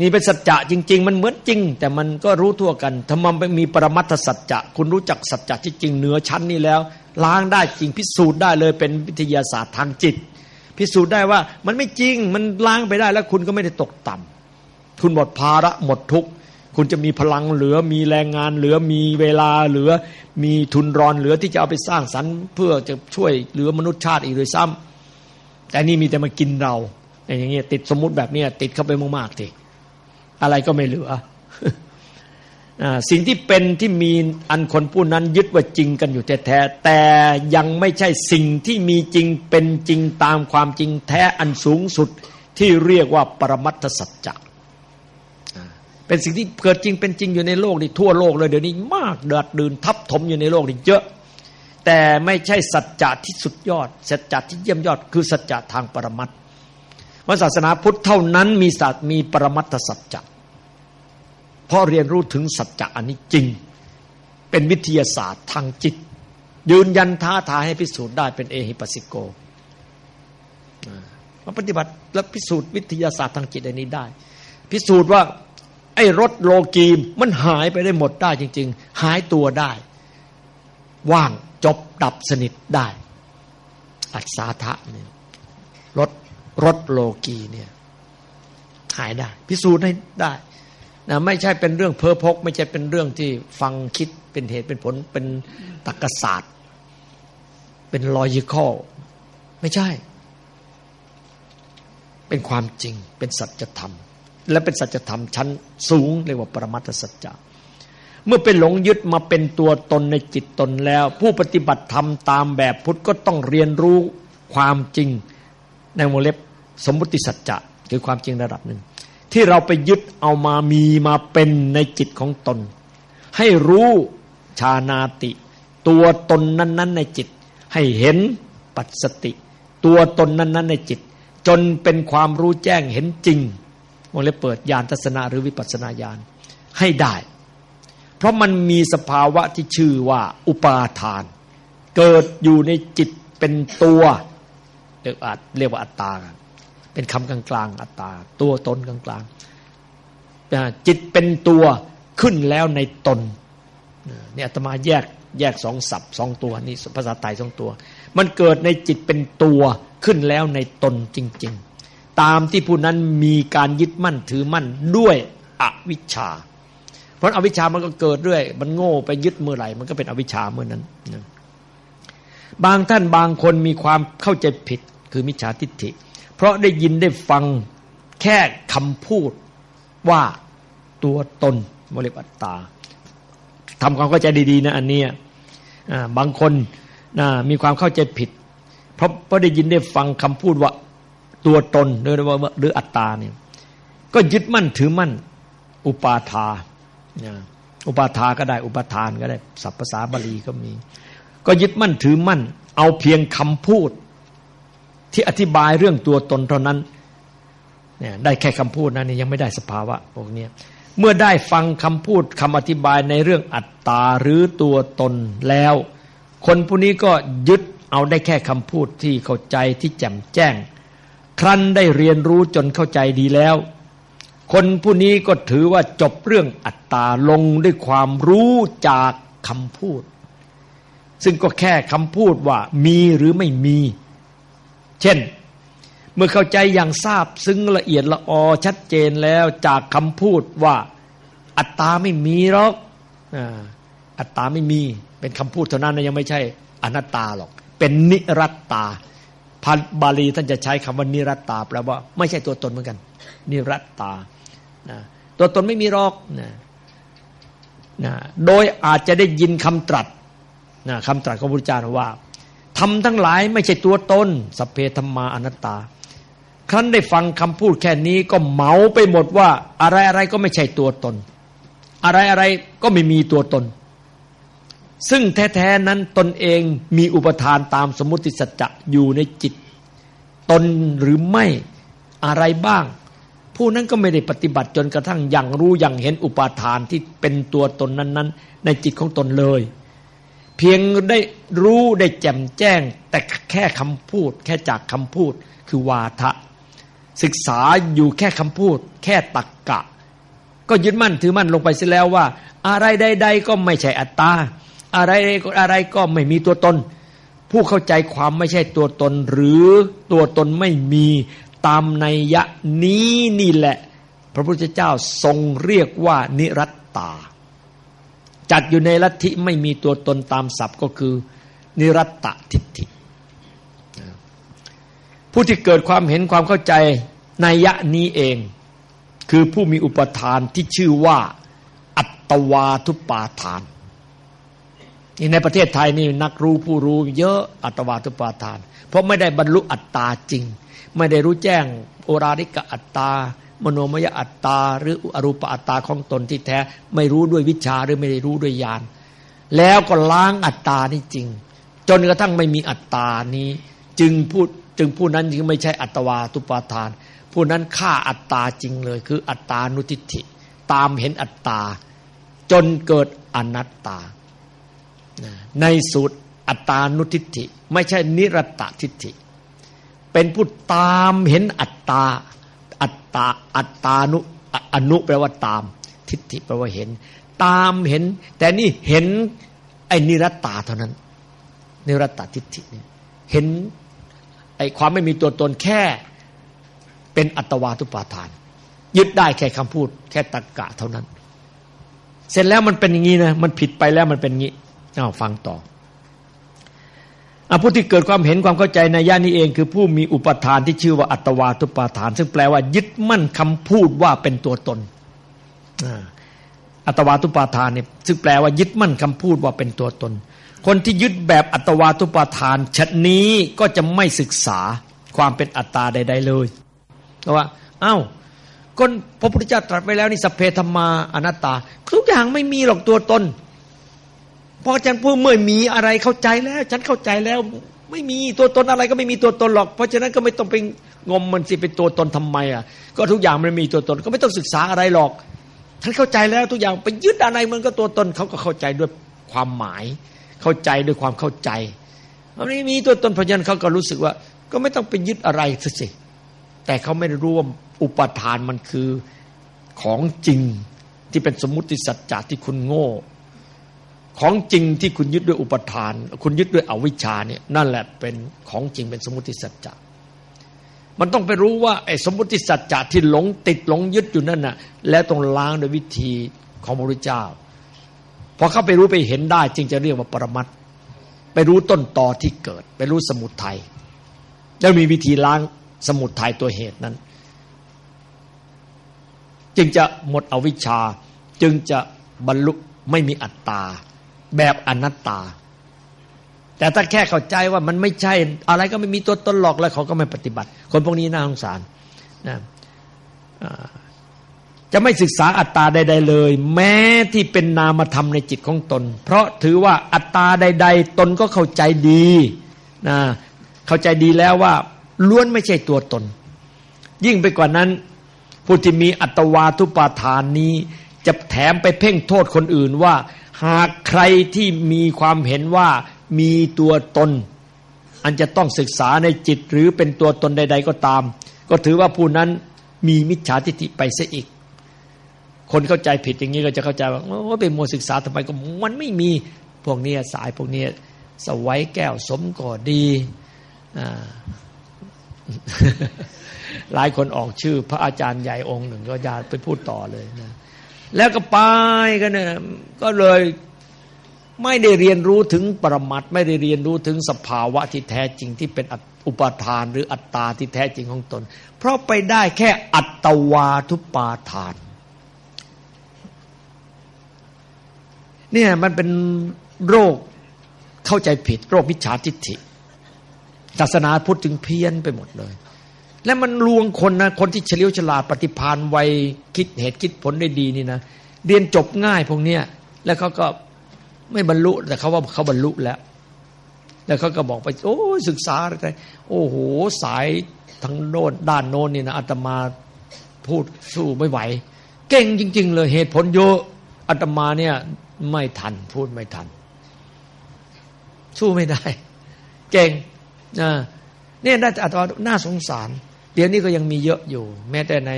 นี่เป็นสัจจะจริง ๆ มันเหมือนจริง แต่มันก็รู้ทั่วกันถ้ามันมีปรมัตถสัจจะคุณรู้จักสัจจะที่จริงเหนือชั้นนี้แล้ว ล้างได้จริงพิสูจน์ได้เลยเป็นวิทยาศาสตร์ทางจิต พิสูจน์ได้ว่ามันไม่จริงมันล้างไปได้แล้วคุณก็ไม่ได้ตกต่ำคุณหมดภาระหมดทุกข์คุณจะมีพลังเหลือมีแรงงานเหลือมีเวลาเหลือ มีทุนรอนเหลือที่จะเอาไปสร้างสรรค์ เพื่อจะช่วยเหลือมนุษยชาติอีกด้วยซ้ำแต่นี่มีแต่มากินเราอย่างเงี้ยติดสมมุติแบบเนี้ยติดเข้าไปมากๆที อะไรก็ไม่เหลือสิ่งที่เป็นที่มีอันคนผู้นั้นยึดว่าจริงกันอยู่แท้แต่ยังไม่ใช่สิ่งที่มีจริงเป็นจริงตามความจริงแท้อันสูงสุดที่เรียกว่าปรมัตถสัจจะเป็นสิ่งที่เกิดจริงเป็นจริงอยู่ในโลกนี่ทั่วโลกเลยเดี๋ยวนี้มากเดือดดืนทับถมอยู่ในโลกนี่เยอะ แต่ไม่ใช่สัจจะที่สุดยอด สัจจะที่เยี่ยมยอด คือสัจจะทางปรมัตถ์ ว่าศาสนาพุทธเท่านั้นมีสัจมีปรมัตถสัจจะเพราะเรียนรู้ถึงสัจจะอันนี้จริง เป็นวิทยาศาสตร์ทางจิต ยืนยันท้าทายให้พิสูจน์ได้เป็นเอหิปัสสิโกมาปฏิบัติและพิสูจน์วิทยาศาสตร์ทางจิตอันนี้ได้ พิสูจน์ว่าไอ้รถโลกีมมันหายไปได้หมดได้จริง ๆ หายตัวได้ ว่างจบดับสนิทได้ อัศาทะเนี่ยรถ รถโลกีเนี่ย หายได้ พิสูจน์ให้ได้นะไม่ใช่เป็นเรื่องเพ้อพก ไม่ใช่เป็นเรื่องที่ฟังคิดเป็นเหตุเป็นผลเป็นตรรกศาสตร์ เป็นลอจิคอลไม่ใช่ เป็นความจริง เป็นสัจธรรม และเป็นสัจธรรมชั้นสูงเรียกว่าปรมัตถสัจจะเมื่อเป็นหลงยึดมาเป็นตัวตนในจิตตนแล้ว ผู้ปฏิบัติธรรมตามแบบพุทธก็ต้องเรียนรู้ความจริง ในโมเล็บสมมุติสัจจะคือความจริงระดับหนึ่ง ที่เราไปยึดเอามามีมาเป็นในจิตของตน ให้รู้ชานาติ ตัวตนนั้น ๆ ในจิต ให้เห็นปัจสติ ตัวตนนั้น ๆ ในจิต จนเป็นความรู้แจ้งเห็นจริงวงเล็บเปิดญาณทัศนะหรือวิปัสนาญาณให้ได้ เพราะมันมีสภาวะที่ชื่อว่าอุปาทาน เกิดอยู่ในจิตเป็นตัว เรียกเรียกว่าอัตตา เป็นคำกลางๆอัตตา ตัวตนกลางๆจิตเป็นตัวขึ้นแล้วในตนเนี่ยอาตมาแยกแยกสองสับสองตัวนี่ภาษาไทยสองตัว มันเกิดในจิตเป็นตัวขึ้นแล้วในตนจริง ๆ ตามที่ผู้นั้นมีการยึดมั่นถือมั่นด้วยอวิชชา เพราะอวิชชามันก็เกิดด้วยมันโง่ไปยึดเมื่อไหร่ มันก็เป็นอวิชชาเมื่อนั้น บางท่านบางคนมีความเข้าใจผิด คือมิจฉาทิฏฐิ เพราะได้ยินได้ฟังแค่คำพูดว่าตัวตนมริปัตตาทำความเข้าใจดีๆนะอันนี้บางคนมีความเข้าใจผิด เพราะเพราะได้ยินได้ฟังคำพูดว่าตัวตนหรือว่าหรืออัตตาเนี่ยก็ยึดมั่นถือมั่นอุปาทาอุปาทาก็ได้อุปทานก็ได้ ศัพท์ภาษาบาลีก็มี ก็ยึดมั่นถือมั่น เอาเพียงคำพูด ที่อธิบายเรื่องตัวตนเท่านั้นเนี่ยได้แค่คำพูดนะนี่ยังไม่ได้สภาวะพวกนี้เมื่อได้ฟังคำพูดคำอธิบายในเรื่องอัตตาหรือตัวตนแล้ว คนผู้นี้ก็ยึดเอาได้แค่คำพูดที่เข้าใจที่แจ่มแจ้ง ครั้นได้เรียนรู้จนเข้าใจดีแล้ว คนผู้นี้ก็ถือว่าจบเรื่องอัตตาลงด้วยความรู้จากคำพูด ซึ่งก็แค่คำพูดว่ามีหรือไม่มี เช่น เมื่อเข้าใจอย่างทราบซึ้งละเอียดละออชัดเจนแล้วจากคำพูดว่าอัตตาไม่มีหรอกอัตตาไม่มีเป็นคำพูดเท่านั้นนะยังไม่ใช่อนัตตาหรอก เป็นนิรัตตาพาบาลีท่านจะใช้คำว่านิรัตตาแปลว่าไม่ใช่ตัวตนเหมือนกัน นิรัตตานะตัวตนไม่มีหรอกนะนะโดยอาจจะได้ยินคำตรัสนะคำตรัสของพระพุทธเจ้าว่า ทำทั้งหลายไม่ใช่ตัวตนสัพเพธรรมาอนัตตา ครั้นได้ฟังคำพูดแค่นี้ก็เมาไปหมดว่า อะไรอะไรก็ไม่ใช่ตัวตน อะไรอะไรก็ไม่มีตัวตน ซึ่งแท้ๆนั้นตนเองมีอุปทานตามสมมติสัจจะอยู่ในจิต ตนหรือไม่อะไรบ้าง ผู้นั้นก็ไม่ได้ปฏิบัติจนกระทั่งอยังรู้อยังเห็นอุปาทานที่เป็นตัวตนนั้น ๆ ในจิตของตนเลย เพียงได้รู้ได้แจ่มแจ้ง แต่แค่คำพูด แค่จากคำพูดคือวาทะ ศึกษาอยู่แค่คำพูด แค่ตักกะ ก็ยึดมั่นถือมั่นลงไปเสียแล้วว่า อะไรใดๆก็ไม่ใช่อัตตาอะไรอะไรก็ไม่มีตัวตน ผู้เข้าใจความไม่ใช่ตัวตน หรือตัวตนไม่มีตามในยะนี้นี่แหละ พระพุทธเจ้าทรงเรียกว่านิรัตตา จัดอยู่ในลัทธิไม่มีตัวตนตามศัพท์ก็คือ นิรัตตทิฏฐิผู้ที่เกิดความเห็นความเข้าใจในยะนี้เอง คือผู้มีอุปทานที่ชื่อว่า อัตวาทุปาทานในประเทศไทยนี่นักรู้ผู้รู้เยอะอัตวาทุปาทาน เพราะไม่ได้บรรลุอัตตาจริง ไม่ได้รู้แจ้งโอราริกะอัตตา มโนมยอัตตา หรืออรูปอัตตาของตนที่แท้ ไม่รู้ด้วยวิชาหรือไม่ได้รู้ด้วยญาณแล้วก็ล้างอัตตานี่จริง จนกระทั่งไม่มีอัตตานี้ จึงพูดจึงผู้นั้นจึงไม่ใช่อัตวาทุปาทาน ผู้นั้นฆ่าอัตตาจริงเลย คืออัตตานุทิฏฐิ ตามเห็นอัตตา จนเกิดอนัตตา ในสูตรอัตตานุทิฏฐิ ไม่ใช่นิรตตทิฏฐิ เป็นผู้ตามเห็นอัตตา ตาอัตตานุอนุแปลว่าตาม ทิฏฐิแปลว่าเห็น ตามเห็น แต่นี่เห็น ไอ้นิรตตาเท่านั้น นิรตตทิฏฐิเนี่ยเห็นไอ้ความไม่มีตัวตนแค่ เป็นอัตวาทุปาทาน ยึดได้แค่คำพูด แค่ตรกกะเท่านั้น เสร็จแล้วมันเป็นอย่างนี้นะมันผิดไปแล้วมันเป็นงี้เอาฟังต่อ อผู้ที่เกิดความเห็นความเข้าใจในย่านนี้เองคือผู้มีอุปทานที่ชื่อว่าอัตวาทุปาทาน ซึ่งแปลว่ายึดมั่นคำพูดว่าเป็นตัวตนอัตวาทุปาทานเนี่ยซึ่งแปลว่ายึดมั่นคำพูดว่าเป็นตัวตน คนที่ยึดแบบอัตวาทุปาทานชนี้ก็จะไม่ศึกษาความเป็นอัตตาใด ๆ เลยเพราะว่า เอา้าคนพระพุทธเจ้าตรัสไว้แล้วนี่สเพธรรมาอนัตตาทุกอย่างไม่มีหรอกตัวตน พอฉันพูดเมื่อมีอะไรเข้าใจแล้ว ฉันเข้าใจแล้ว ไม่มีตัวตนอะไรก็ไม่มีตัวตนหรอก เพราะฉะนั้นก็ไม่ต้องไปงมมันสิเป็นตัวตนทำไมอะก็ทุกอย่างมันมีตัวตนก็ไม่ต้องศึกษาอะไรหรอกฉันเข้าใจแล้วทุกอย่างไปยึดอะไรมันก็ตัวตนเขาก็เข้าใจด้วยความหมาย เข้าใจด้วยความเข้าใจมันไม่มีตัวตนเพยันเขาก็รู้สึกว่า ก็ไม่ต้องไปยึดอะไรสิแต่เขาไม่รู้ว่าอุปทานมันคือของจริงที่เป็นสมมติสัจจะที่คุณโง่ ของจริงที่คุณยึดด้วยอุปทาน คุณยึดด้วยอวิชชาเนี่ยนั่นแหละเป็นของจริงเป็นสมมุติสัจจะมันต้องไปรู้ว่าไอ้สมมติสัจจะที่หลงติดหลงยึดอยู่นั่นน่ะ แล้วต้องล้างโดยวิธีของพระพุทธเจ้าพอเข้าไปรู้ไปเห็นได้ จึงจะเรียกว่าปรมัตไปรู้ต้นตอที่เกิด ไปรู้สมุทัยแล้วมีวิธีล้างสมุทัยตัวเหตุนั้น จึงจะหมดอวิชชา จึงจะบรรลุไม่มีอัตตา แบบอนัตตา แต่ถ้าแค่เข้าใจว่ามันไม่ใช่ อะไรก็ไม่มีตัวตนหลอกแล้วเขาก็ไม่ปฏิบัติ คนพวกนี้น่าสงสารนะจะไม่ศึกษาอัตตาใด ๆ เลย แม้ที่เป็นนามธรรมในจิตของตน เพราะถือว่าอัตตาใด ๆ ตนก็เข้าใจดีนะเข้าใจดีแล้วว่าล้วนไม่ใช่ตัวตน ยิ่งไปกว่านั้น ผู้ที่มีอัตวาทุปาทานนี้ จะแถมไปเพ่งโทษคนอื่นว่า หากใครที่มีความเห็นว่ามีตัวตน อันจะต้องศึกษาในจิตหรือเป็นตัวตนใด ๆ ก็ตาม ก็ถือว่าผู้นั้นมีมิจฉาทิฏฐิไปเสียอีก คนเข้าใจผิดอย่างนี้ก็จะเข้าใจว่าว่าเป็นมัวศึกษาทำไมก็มันไม่มีพวกนี้สายพวกนี้สวัยแก้วสมก่อดีหลายคนออกชื่อพระอาจารย์ใหญ่องค์หนึ่งก็จะไปพูดต่อเลยนะ แล้วก็ไปกันเนี่ยก็เลยไม่ได้เรียนรู้ถึงปรมัตไม่ได้เรียนรู้ถึงสภาวะที่แท้จริงที่เป็นอุปทานหรืออัตตาที่แท้จริงของตน เพราะไปได้แค่อัตวาทุปาทาน เนี่ยมันเป็นโรคเข้าใจผิด โรคมิจฉาทิฏฐิศาสนาพุทธจึงเพี้ยนไปหมดเลย และมันลวงคนนะคนที่เฉลียวฉลาดปฏิภาณไวคิดเหตุคิดผลได้ดีนี่นะเรียนจบง่ายพวกเนี้ยแล้วเขาก็ไม่บรรลุแต่เขาว่าเขาบรรลุแล้ว แล้วเขาก็บอกไปโอ้ศึกษาอะไรโอ้โหสายทางโน้นด้านโน้นนี่นะอาตมาพูดสู้ไม่ไหว เก่งจริง ๆ เลยเหตุผลเยอะอาตมาเนี่ยไม่ทันพูดไม่ทัน สู้ไม่ได้ เก่งนะเนี่ยได้อาตมาน่าสงสาร เดี๋ยวนี้ก็ยังมีเยอะอยู่ แม้แต่ใน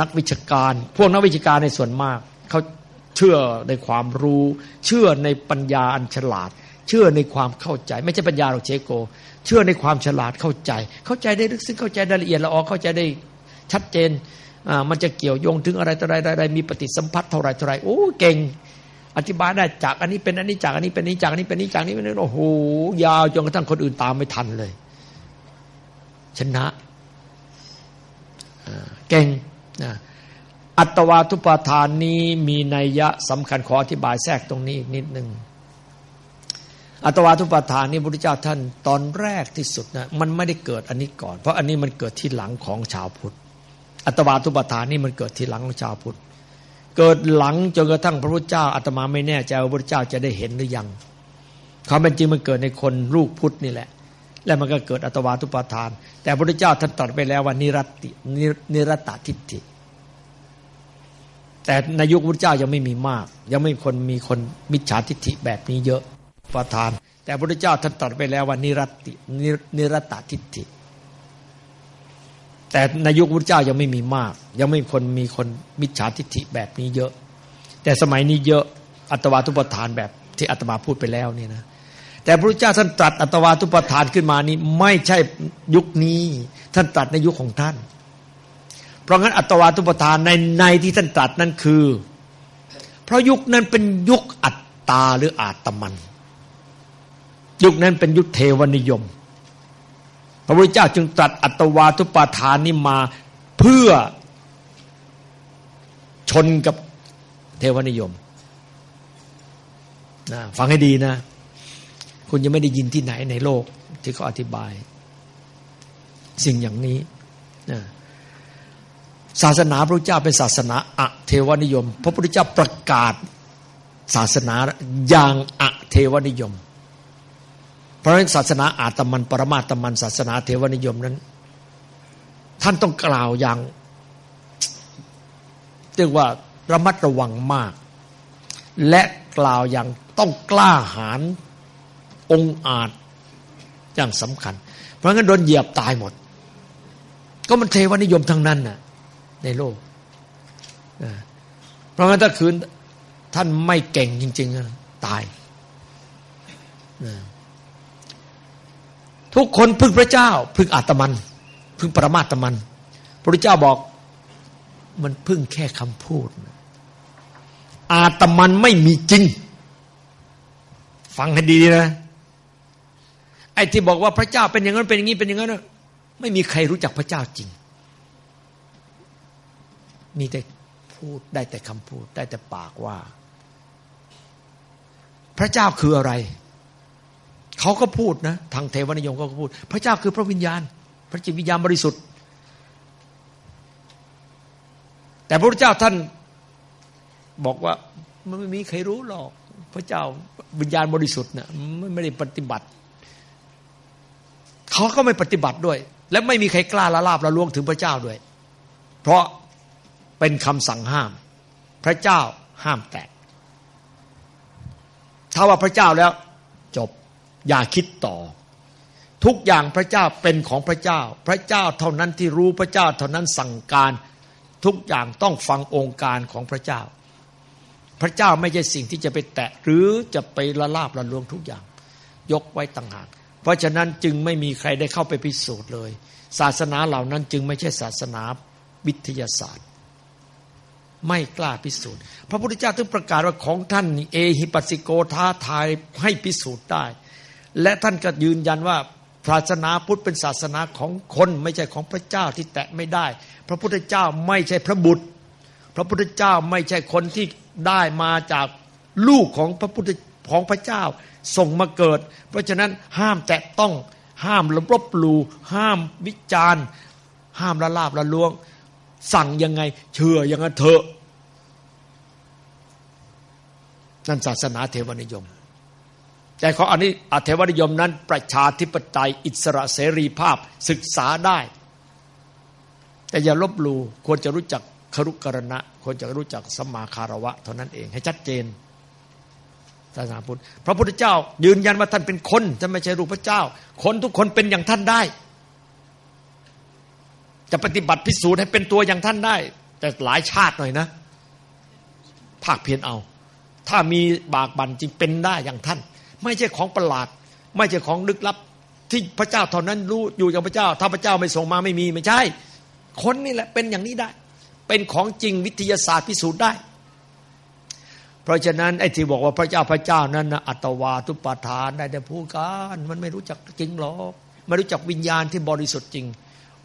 นักวิชาการ พวกนักวิชาการในส่วนมากเขาเชื่อในความรู้ เชื่อในปัญญาอันฉลาด เชื่อในความเข้าใจ ไม่ใช่ปัญญาหรอกเชโก เชื่อในความฉลาดเข้าใจ เข้าใจได้ลึกซึ้งเข้าใจได้ละเอียดละออเข้าใจได้ชัดเจนมันจะเกี่ยวโยงถึงอะไรต่ออะไรอะไรมีปฏิสัมพัทธ์เท่าไรเท่าไรโอ้เก่ง อธิบายได้จากอันนี้เป็นอันนี้จากอันนี้เป็นนี้จากอันนี้เป็นนี้จากนี้เป็นนี้โอ้โหยาวจนกระทั่งคนอื่นตามไม่ทันเลย ชนะเก่งอัตวาทุปาทานนี้มีนัยยะสำคัญขออธิบายแทรกตรงนี้อีกนิดหนึ่งอัตวาทุปาทานนี้พระพุทธเจ้าท่านตอนแรกที่สุดนะมันไม่ได้เกิดอันนี้ก่อน เพราะอันนี้มันเกิดที่หลังของชาวพุทธอัตวาทุปทานนี่มันเกิดทีหลังของชาวพุทธเกิดหลังจนกระทั่งพระพุทธเจ้าอาตมาไม่แน่ใจว่าพระพุทธเจ้าจะได้เห็นหรือยังความเป็นจริงมันเกิดในคนลูกพุทธนี่แหละ แล้วมันก็เกิดอัตวาทุปทาน แต่พระพุทธเจ้าท่านตรัสไปแล้วว่านิรัตินิรตทิฏฐิแต่ในยุคพระเจ้ายังไม่มีมาก ยังไม่มีคนมีคนมิจฉาทิฏฐิแบบนี้เยอะประทาน แต่พระพุทธเจ้าท่านตรัสไปแล้วว่านิรัตินิรตทิฏฐิแต่ในยุคพระเจ้ายังไม่มีมาก ยังไม่มีคนมีคนมิจฉาทิฏฐิแบบนี้เยอะ แต่สมัยนี้เยอะอัตวาทุปทานแบบที่อาตมาพูดไปแล้วนี่นะ แต่พระเจ้าท่านตรัสอัตวาทุปทานขึ้นมานี้ ไม่ใช่ยุคนี้ ท่านตรัสในยุคของท่าน เพราะงั้นอัตวาทุปทานในในที่ท่านตรัสนั้นคือ เพราะยุคนั้นเป็นยุคอัตตาหรืออาตมัน ยุคนั้นเป็นยุคเทวนิยม พระพุทธเจ้าจึงตรัสอัตวาทุปทานนี้มาเพื่อชนกับเทวนิยมนะฟังให้ดีนะ คุณยังไม่ได้ยินที่ไหนในโลก ที่เขาอธิบาย สิ่งอย่างนี้นะศาสนาพระพุทธเจ้าเป็นศาสนาอะเทวนิยม พระพุทธเจ้าประกาศศาสนาอย่างอะเทวนิยม เพราะฉะนั้นศาสนาอาตมันปรมาตมัน ศาสนาเทวนิยมนั้น ท่านต้องกล่าวอย่างเรียกว่าระมัดระวังมาก และกล่าวอย่างต้องกล้าหาญ องอาจอย่างสำคัญ เพราะงั้นโดนเหยียบตายหมด ก็มันเทวนิยมทั้งนั้นน่ะ ในโลกเพราะงั้นถ้าคืนท่านไม่เก่งจริง ๆ ตาย ทุกคนพึ่งพระเจ้า พึ่งอาตมัน พึ่งปรมาตมันพระเจ้าบอกมันพึ่งแค่คำพูด อาตมันไม่มีจริง ฟังให้ดีนะ ไอ้ที่บอกว่าพระเจ้าเป็นอย่างนั้นเป็นอย่างนี้เป็นอย่างนั้นไม่มีใครรู้จักพระเจ้าจริง มีแต่พูดได้แต่คำพูดได้แต่ปากว่า พระเจ้าคืออะไร เขาก็พูดนะ ทางเทวนิยมก็พูด พระเจ้าคือพระวิญญาณ พระจิตวิญญาณบริสุทธิ์ แต่พระเจ้าท่านบอกว่ามันไม่มีใครรู้หรอก พระเจ้าวิญญาณบริสุทธิ์เนะ่ยไม่ได้ปฏิบัติ เขาก็ไม่ปฏิบัติด้วย และไม่มีใครกล้าละลาบละล่วงถึงพระเจ้าด้วย เพราะเป็นคำสั่งห้าม พระเจ้าห้ามแตะถ้าว่าพระเจ้าแล้ว จบอย่าคิดต่อ ทุกอย่างพระเจ้าเป็นของพระเจ้า พระเจ้าเท่านั้นที่รู้พระเจ้าเท่านั้นสั่งการทุกอย่างต้องฟังองค์การของพระเจ้า พระเจ้าไม่ใช่สิ่งที่จะไปแตะหรือจะไปละลาบละลวงทุกอย่าง ยกไว้ต่างหาก เพราะฉะนั้นจึงไม่มีใครได้เข้าไปพิสูจน์เลย ศาสนาเหล่านั้นจึงไม่ใช่ศาสนาวิทยาศาสตร์ ไม่กล้าพิสูจน์ พระพุทธเจ้าถึงประกาศว่าของท่าน เอหิปัสสิโกท้าทายให้พิสูจน์ได้ และท่านก็ยืนยันว่าศาสนาพุทธเป็นศาสนาของคนไม่ใช่ของพระเจ้าที่แตะไม่ได้ พระพุทธเจ้าไม่ใช่พระบุตร พระพุทธเจ้าไม่ใช่คนที่ได้มาจากลูกของพระพุทธ ของพระเจ้าส่งมาเกิด เพราะฉะนั้นห้ามแตะต้องห้ามลบลูห้ามวิจารณ์ ห้ามละลาบละลวง สั่งยังไง เชื่อยังไงเถอะนั่นศาสนาเทวนิยม แต่ขออันนี้อเทวนิยมนั้น ประชาธิปไตยอิสระเสรีภาพศึกษาได้ แต่อย่าลบลูควรจะรู้จักครุกรณะ ควรจะรู้จักสมาคารวะ เท่านั้นเองให้ชัดเจน ศาสนาพุทธพระพุทธเจ้า ยืนยันว่าท่านเป็นคนท่านไม่ใช่รูปพระเจ้า คนทุกคนเป็นอย่างท่านได้ จะปฏิบัติพิสูจน์ให้เป็นตัวอย่างท่านได้ แต่หลายชาติหน่อยนะ ภาคเพียรเอา ถ้ามีบากบันจริงเป็นได้อย่างท่าน ไม่ใช่ของประหลาด ไม่ใช่ของลึกลับ ที่พระเจ้าเท่านั้นรู้อยู่กับพระเจ้า ถ้าพระเจ้าไม่ส่งมาไม่มีไม่ใช่ คนนี่แหละเป็นอย่างนี้ได้ เป็นของจริงวิทยาศาสตร์พิสูจน์ได้ เพราะฉะนั้นไอ้ที่บอกว่าพระเจ้าพระเจ้านั้นนะอัตวาทุปาทานได้แต่พูดกันมันไม่รู้จักจริงหรอกไม่รู้จักวิญญาณที่บริสุทธิ์จริง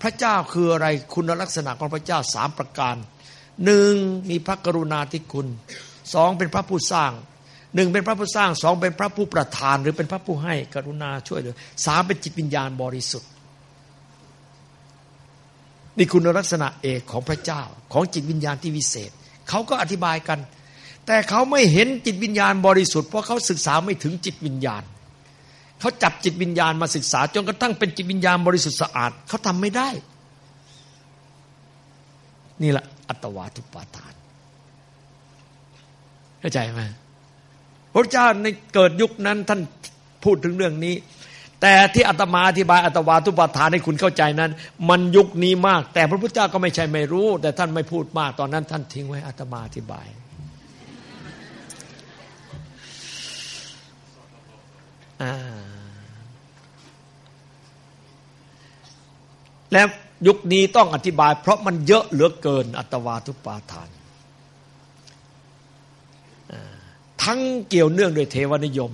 พระเจ้าคืออะไรคุณลักษณะของพระเจ้าสามประการหนึ่งมีพระกรุณาธิคุณสองเป็นพระผู้สร้างหนึ่งเป็นพระผู้สร้างสองเป็นพระผู้ประทาน หรือเป็นพระผู้ให้กรุณาช่วยเหลือสามเป็นจิตวิญญาณบริสุทธิ์นี่คุณลักษณะเอกของพระเจ้าของจิตวิญญาณที่วิเศษเขาก็อธิบายกัน แต่เขาไม่เห็นจิตวิญญาณบริสุทธิ์เพราะเขาศึกษาไม่ถึงจิตวิญญาณ เขาจับจิตวิญญาณมาศึกษาจนกระทั่งเป็นจิตวิญญาณบริสุทธิ์สะอาดเขาทำไม่ได้ นี่แหละอัตวาทุปาทานเข้าใจไหมพระเจ้าในเกิดยุคนั้นท่านพูดถึงเรื่องนี้ แต่ที่อาตมาอธิบายอัตวาทุปาทานให้คุณเข้าใจนั้น มันยุคนี้มาก แต่พระพุทธเจ้าก็ไม่ใช่ไม่รู้ แต่ท่านไม่พูดมากตอนนั้น ท่านทิ้งไว้อาตมาอธิบาย และยุคนี้ต้องอธิบาย เพราะมันเยอะเหลือเกินอัตวาทุปาทาน ทั้งเกี่ยวเนื่องโดยเทวนิยม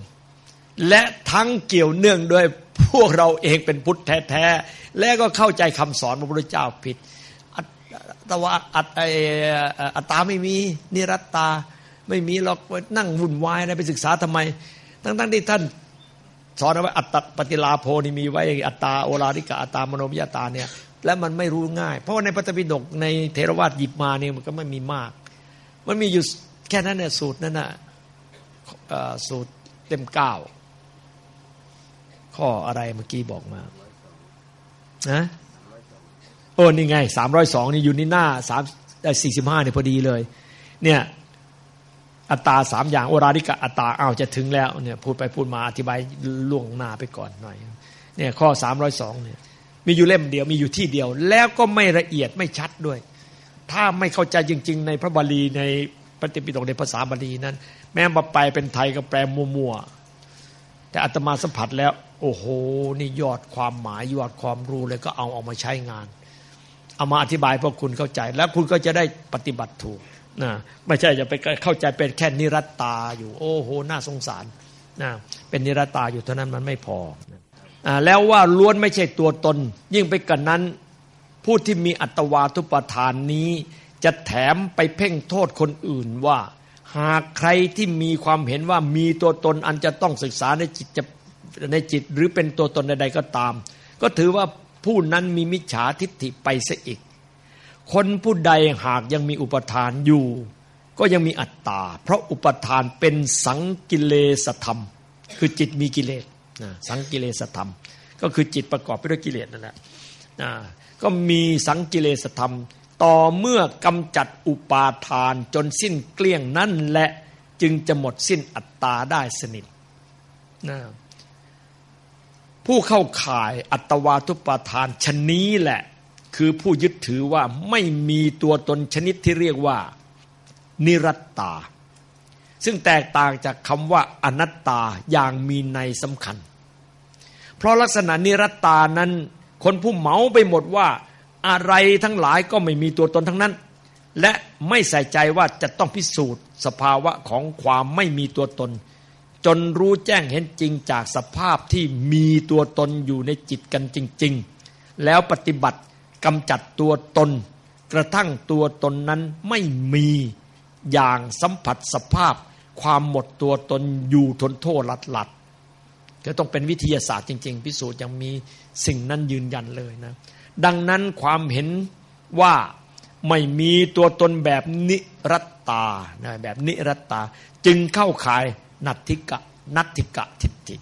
และทั้งเกี่ยวเนื่องโดยพวกเราเองเป็นพุทธแท้ๆ และก็เข้าใจคำสอนพระพุทธเจ้าผิดอัตวาอัตอัตตาไม่มีนิรัตตา ไม่มีหรอกนั่งวุ่นวายอะไรไปศึกษาทำไม ทั้งๆที่ท่าน สอนเอาไว้อัตตปฏิลาโพนี่มีไว้อัตตาโอลาริกะอัตตามโนมิยตาเนี่ยแล้วมันไม่รู้ง่าย เพราะว่าในปฏิปิฎกในเทรวาสหยิบมาเนี่ยมันก็ไม่มีมาก มันมีอยู่แค่นั้นเนี่ยสูตรนั้นน่ะสูตรเต็มเก้าข้ออะไรเมื่อกี้บอกมานะโอ้นี่ไงสามร้อยสองนี่อยู่ในหน้าสามสี่สิบห้าเนี่ยพอดีเลย เนี่ย อัตตาสามอย่างโอราริกะอัตตาอ้าวจะถึงแล้วเนี่ยพูดไปพูดมาอธิบายล่วงหน้าไปก่อนหน่อยเนี่ยข้อสามร้อยสองเนี่ยมีอยู่เล่มเดียวมีอยู่ที่เดียว แล้วก็ไม่ละเอียดไม่ชัดด้วย ถ้าไม่เข้าใจจริง ๆ ในพระบาลีในปฏิปิฎกในภาษาบาลีนั้น แม้มาไปเป็นไทยก็แปลมัวๆแต่อัตมาสัมผัสแล้ว โอ้โหนี่ยอดความหมายยอดความรู้เลยก็เอาเอามาใช้งาน เอามาอธิบายพวกคุณเข้าใจ แล้วคุณก็จะได้ปฏิบัติถูก นะไม่ใช่จะไปเข้าใจเป็นแค่นิรัตตาอยู่ โอ้โหน่าสงสารนะเป็นนิรัตตาอยู่เท่านั้นมันไม่พอนะแล้วว่าล้วนไม่ใช่ตัวตน ยิ่งไปกันนั้น ผู้ที่มีอัตวาทุปทานนี้ จะแถมไปเพ่งโทษคนอื่นว่า หากใครที่มีความเห็นว่ามีตัวตนอันจะต้องศึกษาในจิตจะในจิตหรือเป็นตัวตนใดๆก็ตาม ก็ถือว่าผู้นั้นมีมิจฉาทิฏฐิไปซะอีก คนผู้ใดหากยังมีอุปทานอยู่ ก็ยังมีอัตตา เพราะอุปทานเป็นสังกิเลสธรรม คือจิตมีกิเลสสังกิเลสธรรม ก็คือจิตประกอบไปด้วยกิเลสนั่นแหละก็มีสังกิเลสธรรม ต่อเมื่อกำจัดอุปาทานจนสิ้นเกลี้ยงนั่นแหละจึงจะหมดสิ้นอัตตาได้สนิทผู้เข้าข่ายอัตวาทุปาทานชนี้แหละ คือผู้ยึดถือว่าไม่มีตัวตนชนิดที่เรียกว่า นิรัตตา ซึ่งแตกต่างจากคำว่าอนัตตาอย่างมีในสำคัญ เพราะลักษณะนิรัตตานั้น คนผู้เหมาไปหมดว่า อะไรทั้งหลายก็ไม่มีตัวตนทั้งนั้น และไม่ใส่ใจว่าจะต้องพิสูจน์ สภาวะของความไม่มีตัวตน จนรู้แจ้งเห็นจริงจากสภาพที่มีตัวตนอยู่ในจิตกันจริง ๆ แล้วปฏิบัติ กำจัดตัวตน กระทั่งตัวตนนั้นไม่มีอย่างสัมผัสสภาพ ความหมดตัวตนอยู่ทนโทษหลัดหลัดก็ต้องเป็นวิทยาศาสตร์จริง ๆ พิสูจน์ยังมีสิ่งนั้นยืนยันเลยนะ ดังนั้นความเห็นว่าไม่มีตัวตนแบบนิรัตตานะแบบนิรัตตา จึงเข้าข่ายนัตถิกะนัตถิกะทิฏฐิ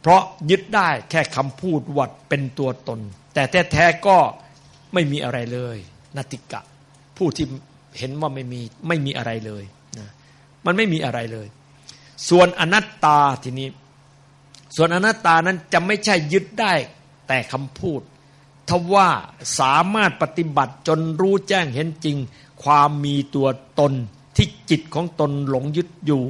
เพราะยึดได้แค่คำพูดวัดเป็นตัวตน แต่แท้ๆก็ไม่มีอะไรเลยนติกะ ผู้ที่เห็นว่าไม่มีไม่มีอะไรเลยนะมันไม่มีอะไรเลย ส่วนอนัตตาทีนี้ ส่วนอนัตตานั้นจะไม่ใช่ยึดได้แต่คำพูดทว่าสามารถปฏิบัติจนรู้แจ้งเห็นจริง ความมีตัวตนที่จิตของตนหลงยึดอยู่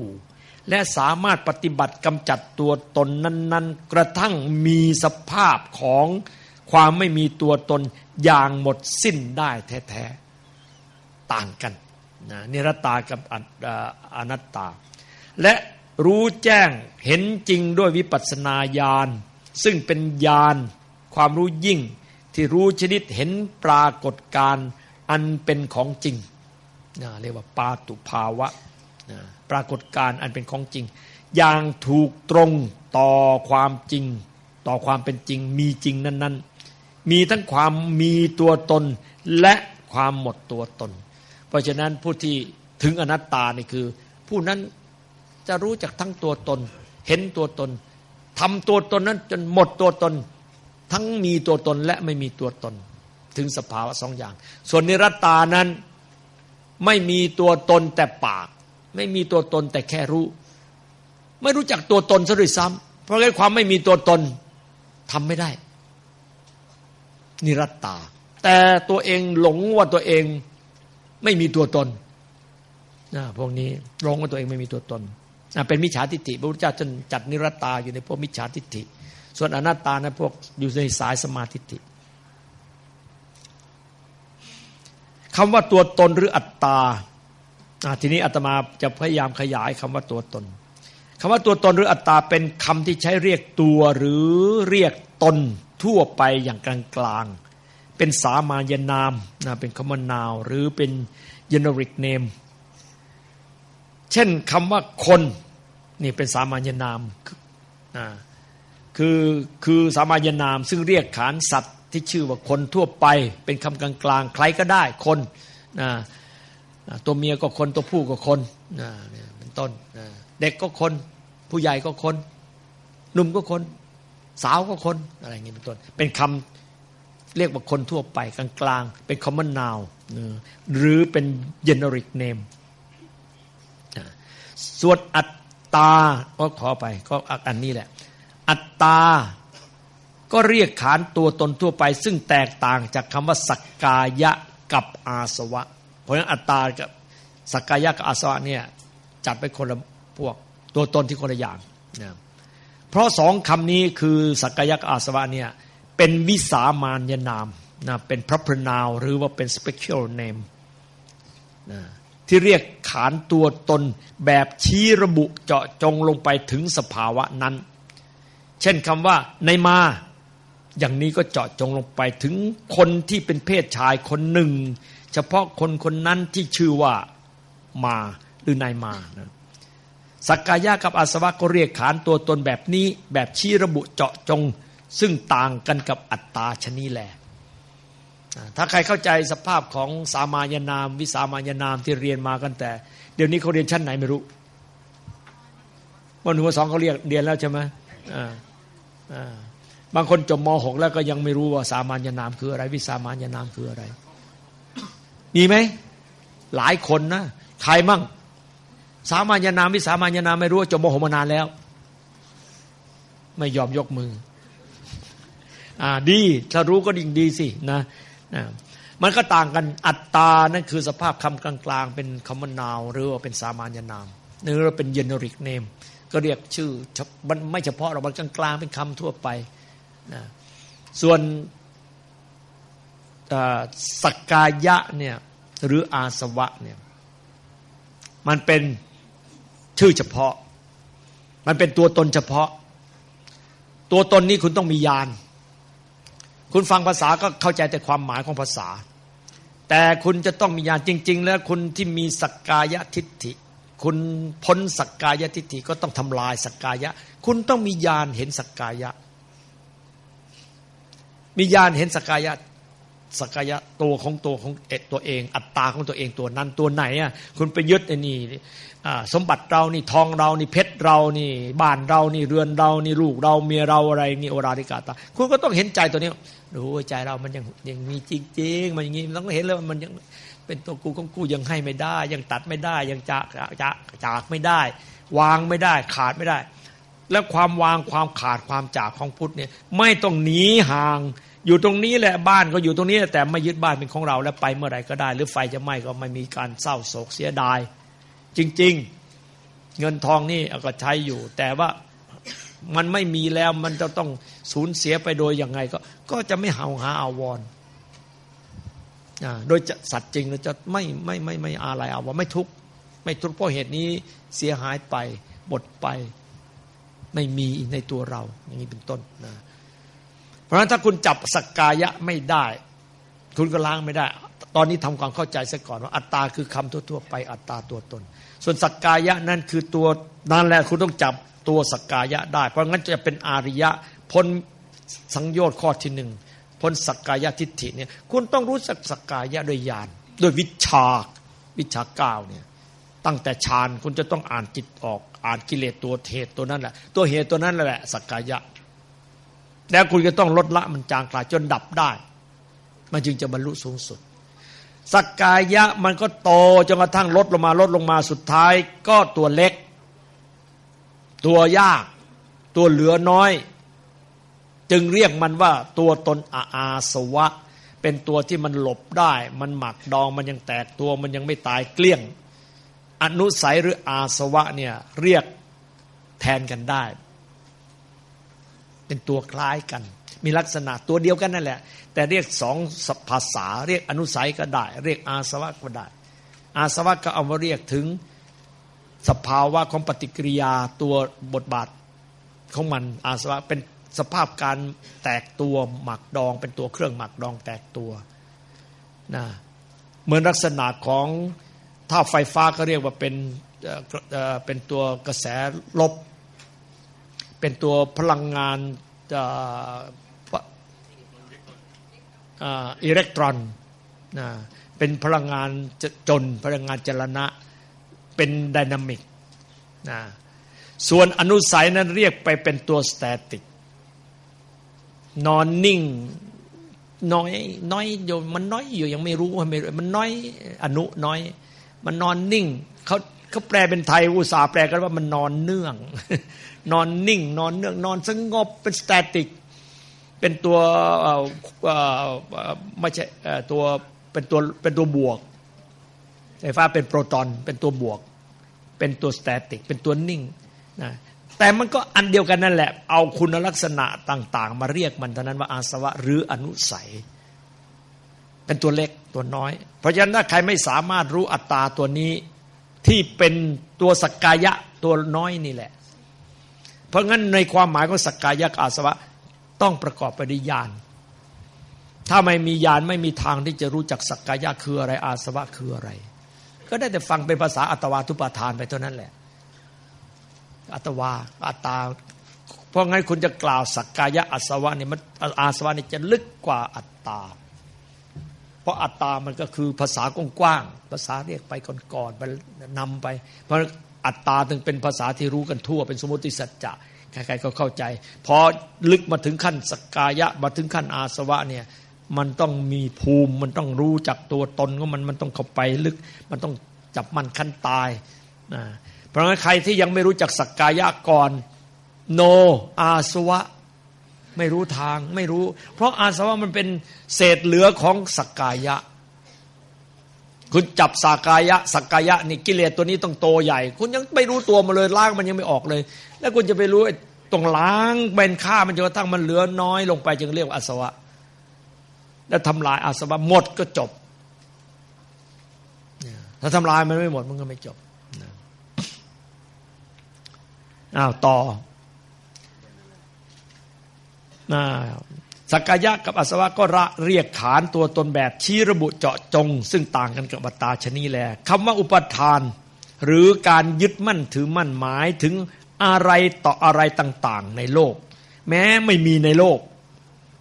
และสามารถปฏิบัติกำจัดตัวตนนั้น ๆ กระทั่งมีสภาพของ ความไม่มีตัวตนอย่างหมดสิ้นได้แท้ๆต่างกันนะนิรตากับอนัตตา และรู้แจ้งเห็นจริงด้วยวิปัสสนาญาณซึ่งเป็นญาณความรู้ยิ่งที่รู้ชนิดเห็นปรากฏการอันเป็นของจริงนะเรียกว่าปาตุภาวะนะปรากฏการอันเป็นของจริง อย่างถูกตรงต่อความจริง ต่อความเป็นจริงมีจริงนั้น ๆ มีทั้งความมีตัวตนและความหมดตัวตน เพราะฉะนั้นผู้ที่ถึงอนัตตานี่คือ ผู้นั้นจะรู้จักทั้งตัวตน เห็นตัวตนทำตัวตนนั้นจนหมดตัวตน ทั้งมีตัวตนและไม่มีตัวตน ถึงสภาวะสองอย่าง ส่วนนิรัตตานั้นไม่มีตัวตนแต่ปาก ไม่มีตัวตนแต่แค่รู้ ไม่รู้จักตัวตนซะด้วยซ้ำเพราะงั้นความไม่มีตัวตนทำไม่ได้ นิรัตตา แต่ตัวเองหลงว่าตัวเองไม่มีตัวตนนะพวกนี้หลงว่าตัวเองไม่มีตัวตนเป็นมิจฉาทิฏฐิพระพุทธเจ้าจนจัดนิรัตตาอยู่ในพวกมิจฉาทิฏฐิ ส่วนอนัตตานะพวกอยู่ในสายสมาธิิคำว่าตัวตนหรืออัตตาทีนี้อาตมาจะพยายามขยายคำว่าตัวตนคำว่าตัวตนหรืออัตตาเป็นคำที่ใช้เรียกตัวหรือเรียกตน ทั่วไปอย่างกลางๆ เป็นสามัญนามนะเป็นคำนาวหรือเป็น generic name เช่นคำว่าคนนี่เป็นสามัญนามคือคือสามัญนามซึ่งเรียกขานสัตว์ที่ชื่อว่าคนทั่วไป เป็นคำกลางกลางใครก็ได้คนนะตัวเมียก็คนตัวผู้ก็คนนะเป็นต้นนะเด็กก็คน ผู้ใหญ่ก็คนหนุ่มก็คน สาวก็คนอะไรอย่างนี้เป็นต้น เป็นคำเรียกว่าคนทั่วไปกลางกลางเป็น common noun หรือเป็น generic name ส่วนอัตตาก็ขอไปก็อันนี้แหละ อัตตา ก็เรียกขานตัวตนทั่วไป ซึ่งแตกต่างจากคำว่าสักกายะกับอาสวะ เพราะฉะนั้นอัตตากับสักกายะกับอาสวะเนี่ยจัดไปคนละพวกตัวตนที่คนละอย่างนะ เพราะสองคำนี้คือสักกายะกับอาสวะเนี่ยเป็นวิสามานยนามนะเป็นพระพรนาวหรือว่าเป็น special name นะที่เรียกขานตัวตนแบบชี้ระบุเจาะจงลงไปถึงสภาวะนั้น เช่นคำว่าในมา อย่างนี้ก็เจาะจงลงไปถึงคนที่เป็นเพศชายคนหนึ่ง เฉพาะคนคนนั้นที่ชื่อว่ามาหรือนายมานะ สักกายะกับอาสวะก็เรียกขานตัวตนแบบนี้แบบชี้ระบุเจาะจง ซึ่งต่างกันกับอัตตาชนีแหละถ้าใครเข้าใจสภาพของสามายนาม วิสามายนามที่เรียนมากันแต่ เดี๋ยวนี้เขาเรียนชั้นไหนไม่รู้วันหัวสองเขาเรียกเรียนแล้วใช่ไหมบางคนจบม .6 แล้วก็ยังไม่รู้ว่าสามัญนามคืออะไร วิสามัญนามคืออะไร มีไหมหลายคนนะใครมั่ง สามัญนามวิสามัญนามไม่รู้จบม .6 มานานแล้ว ไม่ยอมยกมือ อ่าดีถ้ารู้ก็ดิ่งดีสินะนะมันก็ต่างกันอัตตานั่นคือสภาพคำกลางๆ เป็นคำนาวหรือว่าเป็นสามัญนามหรือเป็นเยนริกเนมก็เรียกชื่อมันไม่เฉพาะเรามันกลางๆเป็นคำทั่วไปนะส่วนสักกายะเนี่ยหรืออาสวะเนี่ยมันเป็น ชื่อเฉพาะ มันเป็นตัวตนเฉพาะ ตัวตนนี้คุณต้องมียาน คุณฟังภาษาก็เข้าใจแต่ความหมายของภาษา แต่คุณจะต้องมียานจริง ๆ แล้วคุณที่มีสักกายทิฏฐิ คุณพ้นสักกายทิฏฐิก็ต้องทำลายสักกายะ คุณต้องมีญาณเห็นสักกายะ มีญาณเห็นสักกายะ สักายะตัวของตัวของเอตัวเอง อัตตาของตัวเองตัวนั้นตัวไหนอะคุณไปยึดไอ้นี่สมบัติเรานี่ทองเรานี่เพชรเรานี่ บ้านเรานี่เรือนเรานี่ลูกเราเมียเราอะไรนี่โอราริกาตาคุณก็ต้องเห็นใจตัวนี้ดูใจเรามันยังยังมีจริงๆมันอย่างนี้ต้องเห็นเลยมันยังเป็นตัวกูของกูยังให้ไม่ได้ ยังตัดไม่ได้ ยังจากจากจากไม่ได้ วางไม่ได้ขาดไม่ได้ แล้วความวางความขาดความจากของพุทธเนี่ยไม่ต้องหนีห่าง อยู่ตรงนี้แหละบ้านก็อยู่ตรงนี้ แต่ไม่ยึดบ้านเป็นของเรา แล้วไปเมื่อไหร่ก็ได้ หรือไฟจะไหม้ก็ไม่มีการเศร้าโศกเสียดาย จริง ๆ เงินทองนี่ก็ใช้อยู่ แต่ว่ามันไม่มีแล้วมันจะต้องสูญเสียไปโดยยังไง ก็ ก็จะไม่หาหาอาวรโดยจะสัตว์จริงเราจะไม่ไม่ไม่ไม่อะไรเอาว่าไม่ทุกข์ไม่ทุกข์เพราะเหตุนี้เสียหายไปหมดไป ไม่มีในตัวเรา อย่างนี้เป็นต้นนะ ราะฉะนั้นถ้าคุณจับสักกายะไม่ได้ คุณก็ล้างไม่ได้ ตอนนี้ทำความเข้าใจซะก่อนว่าอัตตาคือคำทั่วๆไปอัตตาตัวตน ส่วนสักกายะนั่นคือตัวนั่นแหละคุณต้องจับตัวสักกายะได้ เพราะงั้นจะเป็นอาริยะพ้นสังโยชน์ข้อที่หนึ่งพ้นสักกายะทิฏฐิเนี่ยคุณต้องรู้สักสักกายะโดยญาณโดยวิชาวิชาเก้าเนี่ยตั้งแต่ฌานคุณจะต้องอ่านจิตออก อ่านกิเลสตัวเหตุตัวนั้นแหละตัวเหตุตัวนั้นแหละสักกายะ แล้วคุณก็ต้องลดละมันจางกลายจนดับได้ มันจึงจะบรรลุสูงสุดสักกายะมันก็โตจนกระทั่งลดลงมาลดลงมาสุดท้าย ก็ตัวเล็ก ตัวยาก ตัวเหลือน้อย จึงเรียกมันว่าตัวตนอาอาสวะ เป็นตัวที่มันหลบได้ มันหมักดองมันยังแตกตัวมันยังไม่ตายเกลี้ยง อนุสัยหรืออาสวะเนี่ยเรียกแทนกันได้ เป็นตัวคล้ายกัน มีลักษณะตัวเดียวกันนั่นแหละ แต่เรียกสองภาษา เรียกอนุสัยก็ได้ เรียกอาสวะก็ได้ อาสวะก็เอามาเรียกถึงสภาวะของปฏิกิริยาตัวบทบาทของมันอาสวะเป็นสภาพการแตกตัวหมักดอง เป็นตัวเครื่องหมักดองแตกตัวนะเหมือนลักษณะของถ้าไฟฟ้าก็เรียกว่าเป็นเป็นตัวกระแสลบ เป็นตัวพลังงานอิเล็กตรอนนะเป็นพลังงานจนพลังงานจรณะเป็นไดนามิกนะส่วนอนุสัยนั้นเรียกไปเป็นตัวสแตติก นอนนิ่งน้อยน้อยอยู่มันน้อยอยู่ยังไม่รู้ว่าไม่มันน้อยอนุน้อย มันนอนนิ่งเขา เขาแปลเป็นไทยอุตสาห์แปลกันว่ามันนอนเนื่อง นอนนิ่ง นอนเนื่อง นอนสงบเป็นสแตติก เป็นตัวไม่ใช่ตัวเป็นตัวเป็นตัวบวกไฟฟ้าเป็นโปรตอนเป็นตัวบวก เป็นตัวสแตติก เป็นตัวนิ่งนะแต่มันก็อันเดียวกันนั่นแหละ เอาคุณลักษณะต่าง ๆ มาเรียกมันเท่านั้นว่าอาสวะหรืออนุสัย เป็นตัวเล็กตัวน้อย เพราะฉะนั้นถ้าใครไม่สามารถรู้อัตตาตัวนี้ ที่เป็นตัวสักกายะตัวน้อยนี่แหละ เพราะงั้นในความหมายของสักกายะอาสวะต้องประกอบไปด้วยญาณถ้าไม่มีญาณไม่มีทางที่จะรู้จักสักกายะคืออะไร อาสวะคืออะไร ก็ได้แต่ฟังเป็นภาษาอัตวาทุปาทานไปเท่านั้นแหละ อัตวาอัตตา เพราะงั้นคุณจะกล่าวสักกายะอาสวะนี่มันอาสวะนี่จะลึกกว่าอัตตา เพราะอัตตามันก็คือภาษากว้างๆภาษาเรียกไปก่อนๆไปนำไป เพราะอัตตาถึงเป็นภาษาที่รู้กันทั่ว เป็นสมมติสัจจะใครๆก็เข้าใจ พอลึกมาถึงขั้นสกายะมาถึงขั้นอาสวะเนี่ยมันต้องมีภูมิมันต้องรู้จักตัวตนของมันมันต้องเข้าไปลึก มันต้องจับมันขั้นตายนะเพราะงั้นใครที่ยังไม่รู้จักสักกายะก่อน โน อาสวะ ไม่รู้ทางไม่รู้ เพราะอาสวะมันเป็นเศษเหลือของสักกายะ คุณจับสากายะสักกายะนี่กิเลสตัวนี้ต้องโตใหญ่ คุณยังไม่รู้ตัวมาเลยล้างมันยังไม่ออกเลย แล้วคุณจะไปรู้ตรงล้างเป็นค่ามันจนกระทั่งมันเหลือน้อยลงไปจึงเรียกว่าอาสวะ แล้วทำลายอาสวะหมดก็จบถ้าทำลายมันไม่หมดมันก็ไม่จบอ้าวต่อ สักกายะกับอาสวะก็ระเรียกขานตัวตนแบบชี้ระบุเจาะจง ซึ่งต่างกันกับบัตตาชนีแลคำว่าอุปทาน หรือการยึดมั่นถือมั่นหมายถึงอะไรต่ออะไรต่างๆ ในโลก แม้ไม่มีในโลก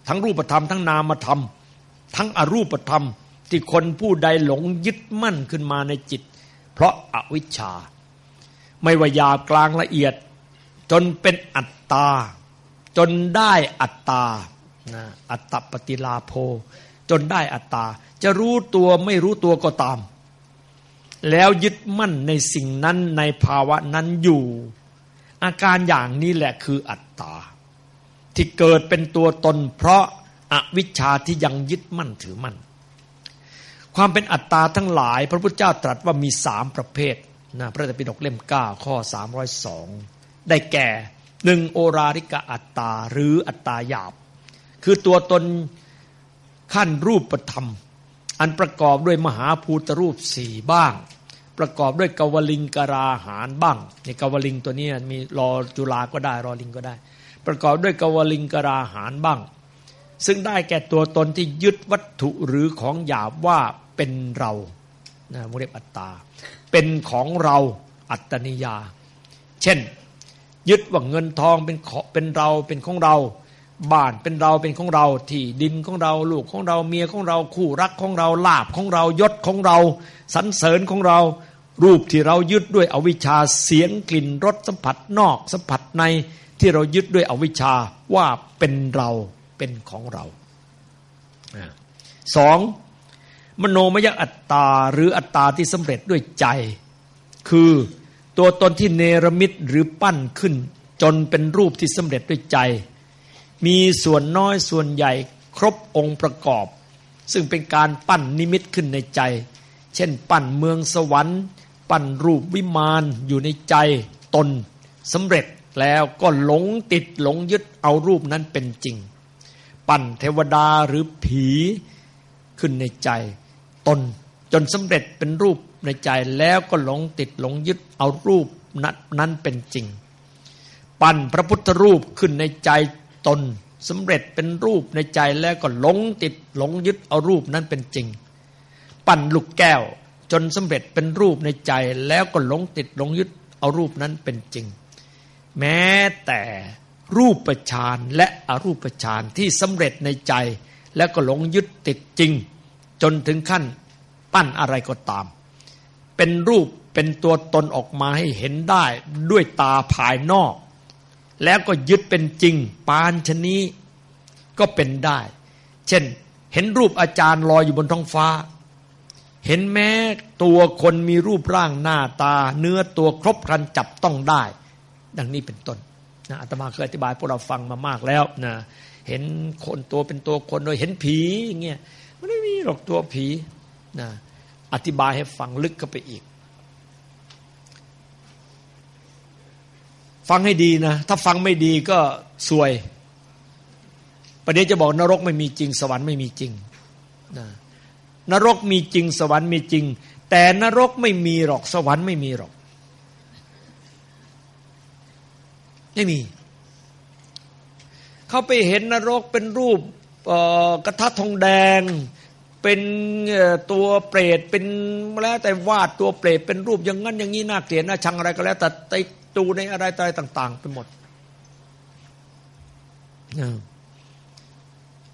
ทั้งรูปธรรมทั้งนามธรรม ทั้งอรูปธรรม ที่คนผู้ใดหลงยึดมั่นขึ้นมาในจิต เพราะอาวิชชา ไม่ว่ายาบกลางละเอียด จนเป็นอัตตา จนได้อัตตานะอัตตปฏิลาโภ จนได้อัตตา จะรู้ตัวไม่รู้ตัวก็ตาม แล้วยึดมั่นในสิ่งนั้นในภาวะนั้นอยู่ อาการอย่างนี้แหละคืออัตตา ที่เกิดเป็นตัวตน เพราะอาวิชชาที่ยังยึดมั่นถือมั่นความเป็นอัตตาทั้งหลาย พระพุทธเจ้าตรัสว่ามีสามประเภทนะพระธรรมปิฎกเล่ม 9 ข้อ 302 ได้แก่ หนึ่งโอราริกะอัตตาหรืออัตตาหยาบ คือตัวตนขั้นรูปธรรม อันประกอบด้วยมหาภูตรูปสี่บ้าง ประกอบด้วยกวลิงกราหารบ้างในกวลิงตัวนี้มีรอจุลาก็ได้รอลิงก็ได้ ประกอบด้วยกวลิงกราหารบ้าง ซึ่งได้แก่ตัวตนที่ยึดวัตถุหรือของหยาบว่าเป็นเรานะมุเรบอัตตา เป็นของเราอัตตนิยา เช่น ยึดว่าเงินทองเป็นเป็นเราเป็นของเรา บ้านเป็นเราเป็นของเรา ที่ดินของเราลูกของเราเมียของเราคู่รักของเราลาบของเรายศของเราสรรเสริญของเรา รูปที่เรายึดด้วยอวิชชาเสียงกลิ่นรสสัมผัสนอกสัมผัสในที่เรายึดด้วยอวิชชาว่าเป็นเราเป็นของเราสองมโนมยอัตตาหรืออัตตาที่สำเร็จด้วยใจ คือ ตัวตนที่เนรมิตหรือปั้นขึ้น จนเป็นรูปที่สำเร็จด้วยใจ มีส่วนน้อยส่วนใหญ่ครบองค์ประกอบ ซึ่งเป็นการปั้นนิมิตขึ้นในใจ เช่น ปั้นเมืองสวรรค์ ปั้นรูปวิมานอยู่ในใจตนสำเร็จแล้วก็หลงติดหลงยึดเอารูปนั้นเป็นจริง ปั้นเทวดาหรือผีขึ้นในใจ ตน จนสำเร็จเป็นรูปในใจแล้วก็หลงติดหลงยึดเอารูปนั้นเป็นจริง ปั้นพระพุทธรูปขึ้นในใจตนสำเร็จเป็นรูปในใจแล้วก็หลงติดหลงยึดเอารูปนั้นเป็นจริง ปั้นลูกแก้วจนสำเร็จเป็นรูปในใจแล้วก็หลงติดหลงยึดเอารูปนั้นเป็นจริง แม้แต่รูปประชานและอรูปประชานที่สำเร็จในใจ แล้วก็หลงยึดติดจริง จนถึงขั้น ปั้นอะไรก็ตาม เป็นรูปเป็นตัวตนออกมาให้เห็นได้ด้วยตาภายนอก แล้วก็ยึดเป็นจริงปานชนี้ก็เป็นได้ เช่น เห็นรูปอาจารย์ลอยอยู่บนท้องฟ้า เห็นแม้ตัวคนมีรูปร่างหน้าตา เนื้อตัวครบครันจับต้องได้ ดังนี้เป็นต้นนะอาตมาเคยอธิบายพวกเราฟังมามากแล้วนะเห็นคนตัวเป็นตัวคนโดยเห็นผีอย่างเงี้ยไม่มีหรอกตัวผี นะอธิบายให้ฟังลึกเข้าไปอีก ฟังให้ดีนะ ถ้าฟังไม่ดีก็ซวย ประเดี๋ยวจะบอกนรกไม่มีจริง สวรรค์ไม่มีจริงนะนรกมีจริง สวรรค์มีจริง แต่นรกไม่มีหรอกสวรรค์ไม่มีหรอก ไม่มีเขาไปเห็นนรกเป็นรูปกระทะทองแดง เป็นตัวเปรตเป็นแล้วแต่วาดตัวเปรตเป็นรูปอย่างนั้นอย่างนี้น่าเกลียดน่าชังอะไรก็แล้ว แต่ไตตูในอะไรอะไรต่าง ๆ ไปหมด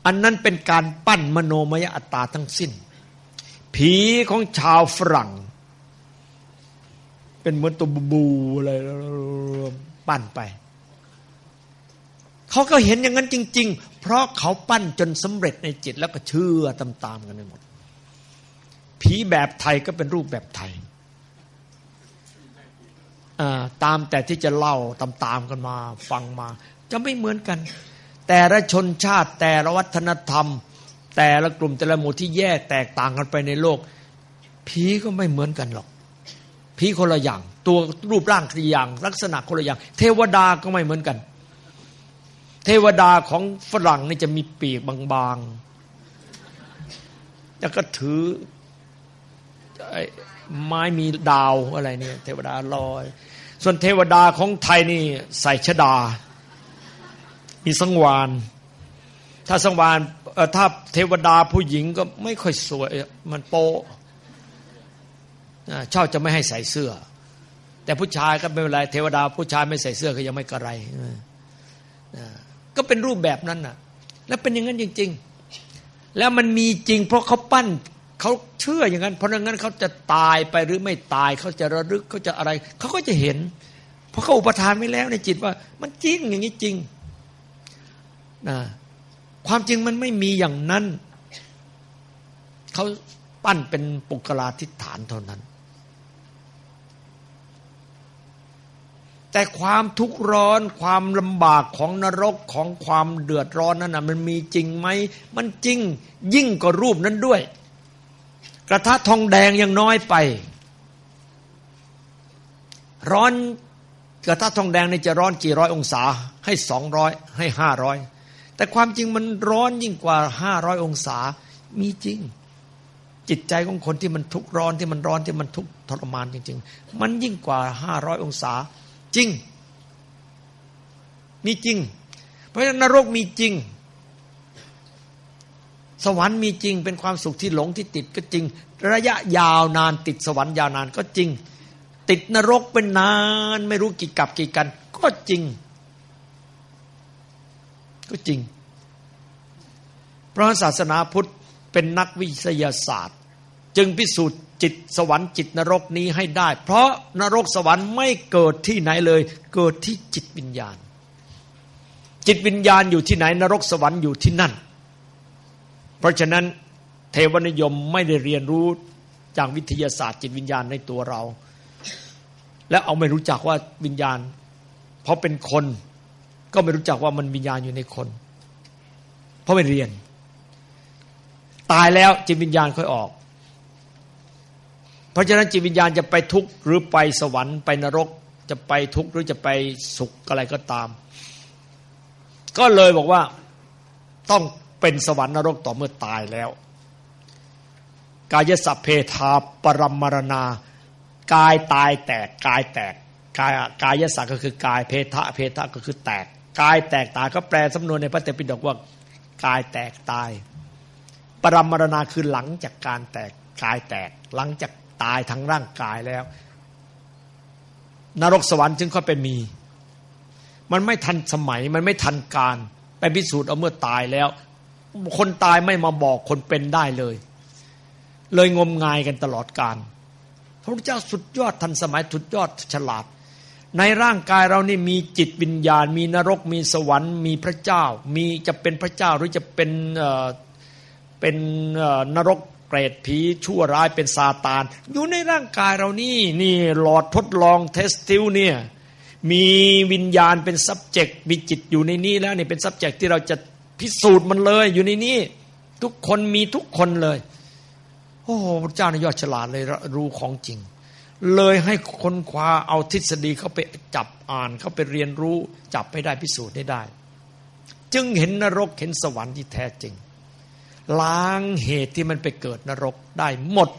อันนั้นเป็นการปั้นมโนมยอัตตาทั้งสิ้น ผีของชาวฝรั่ง เป็นเหมือนตัวบูอะไรปั้นไป เขาก็เห็นอย่างนั้นจริง ๆ เพราะเขาปั้นจนสำเร็จในจิตแล้วก็เชื่อตามๆกันไปหมด ผีแบบไทยก็เป็นรูปแบบไทยตามแต่ที่จะเล่าตามๆกันมาฟังมา จะไม่เหมือนกัน แต่ละชนชาติแต่ละวัฒนธรรม แต่ละกลุ่มแต่ละหมู่ที่แยกแตกต่างกันไปในโลก ผีก็ไม่เหมือนกันหรอกผีคนละอย่าง ตัวรูปร่างคนละอย่าง ลักษณะคนละอย่าง เทวดาก็ไม่เหมือนกัน เทวดาของฝรั่งนี่จะมีปีกบางๆ แล้วก็ถือไม้มีดาวอะไรเนี่ยเทวดาลอย ส่วนเทวดาของไทยนี่ใส่ชดา มีสังวาน ถ้าสังวานถ้าเทวดาผู้หญิงก็ไม่ค่อยสวย มันโปชอบจะไม่ให้ใส่เสื้อ แต่ผู้ชายก็ไม่เป็นไร เทวดาผู้ชายไม่ใส่เสื้อก็ยังไม่กระไร ก็เป็นรูปแบบนั้นน่ะ แล้วเป็นอย่างนั้นจริง ๆ แล้วมันมีจริง เพราะเขาปั้นเขาเชื่ออย่างนั้น เพราะงั้นเขาจะตายไปหรือไม่ตายเขาจะระลึกเขาจะอะไร เขาก็จะเห็น เพราะเขาอุปทานไว้แล้วในจิตว่า มันจริงอย่างนี้จริงนะความจริงมันไม่มีอย่างนั้น เขาปั้นเป็นปุกลาทิฏฐานเท่านั้น แต่ความทุกข์ร้อนความลำบากของนรกของความเดือดร้อนนั้นนะมันมีจริงไหมมันจริงยิ่งกว่ารูปนั้นด้วย กระทะทองแดงยังน้อยไป ร้อนกระทะทองแดงนี่จะร้อนกี่ร้อยองศาให้สองร้อยให้ห้าร้อยแต่ความจริงมันร้อนยิ่งกว่าห้าร้อยองศามีจริง จิตใจของคนที่มันทุกข์ร้อนที่มันร้อนที่มันทุกข์ทรมานจริง ๆ มันยิ่งกว่าห้าร้อยองศา จริง มีจริง เพราะฉะนั้นนรกมีจริง สวรรค์มีจริง เป็นความสุขที่หลงที่ติดก็จริง ระยะยาวนานติดสวรรค์ยาวนานก็จริง ติดนรกเป็นนาน ไม่รู้กี่กับกี่กัน ก็จริง ก็จริง เพราะศาสนาพุทธเป็นนักวิทยาศาสตร์ จึงพิสูจน์จิตสวรรค์จิตนรกนี้ให้ได้ เพราะนรกสวรรค์ไม่เกิดที่ไหนเลย เกิดที่จิตวิญญาณ จิตวิญญาณอยู่ที่ไหน นรกสวรรค์อยู่ที่นั่น เพราะฉะนั้นเทวนิยมไม่ได้เรียนรู้จากวิทยาศาสตร์จิตวิญญาณในตัวเรา และเอาไม่รู้จักว่าวิญญาณ เพราะเป็นคน ก็ไม่รู้จักว่ามันวิญญาณอยู่ในคน เพราะไม่เรียน ตายแล้วจิตวิญญาณค่อยออก เพราะฉะนั้นจิตวิญญาณจะไปทุกข์หรือไปสวรรค์ไปนรก จะไปทุกข์หรือจะไปสุขอะไรก็ตาม ก็เลยบอกว่าต้องเป็นสวรรค์นรกต่อเมื่อตายแล้ว กายสัพเพทาปรมรณากายตายแตกกายแตกกายกายสัพก็คือกายเพทะเพทะก็คือแตกกายแตกตายก็แปลสำนวนในพระเตปิฎกว่ากายแตกตาย ปรมรณาคือหลังจากการแตกกายแตกหลังจาก ตายทั้งร่างกายแล้ว นรกสวรรค์จึงค่อยไปมี มันไม่ทันสมัยมันไม่ทันการ ไปพิสูจน์เอาเมื่อตายแล้ว คนตายไม่มาบอกคนเป็นได้เลย เลยงมงายกันตลอดการ พระพุทธเจ้าสุดยอดทันสมัยสุดยอดฉลาด ในร่างกายเรานี่มีจิตวิญญาณ มีนรกมีสวรรค์ มีพระเจ้า มีจะเป็นพระเจ้าหรือจะเป็นเป็นนรก เปรตผีชั่วร้ายเป็นซาตาน อยู่ในร่างกายเรานี่นี่หลอดทดลองเทสติลเนี่ยมีวิญญาณเป็น subject มีจิตอยู่ในนี้แล้วนี่เป็น subject ที่เราจะพิสูจน์มันเลยอยู่ในนี้ ทุกคนมีทุกคนเลย โอ้พระเจ้าในยอดฉลาดเลยรู้ของจริง เลยให้คนคว้าเอาทฤษฎีเขาไปจับอ่านเขาไปเรียนรู้ จับให้ได้พิสูจน์ได้ได้ จึงเห็นนรกเห็นสวรรค์ที่แท้จริง ล้างเหตุที่มันไปเกิดนรกได้หมด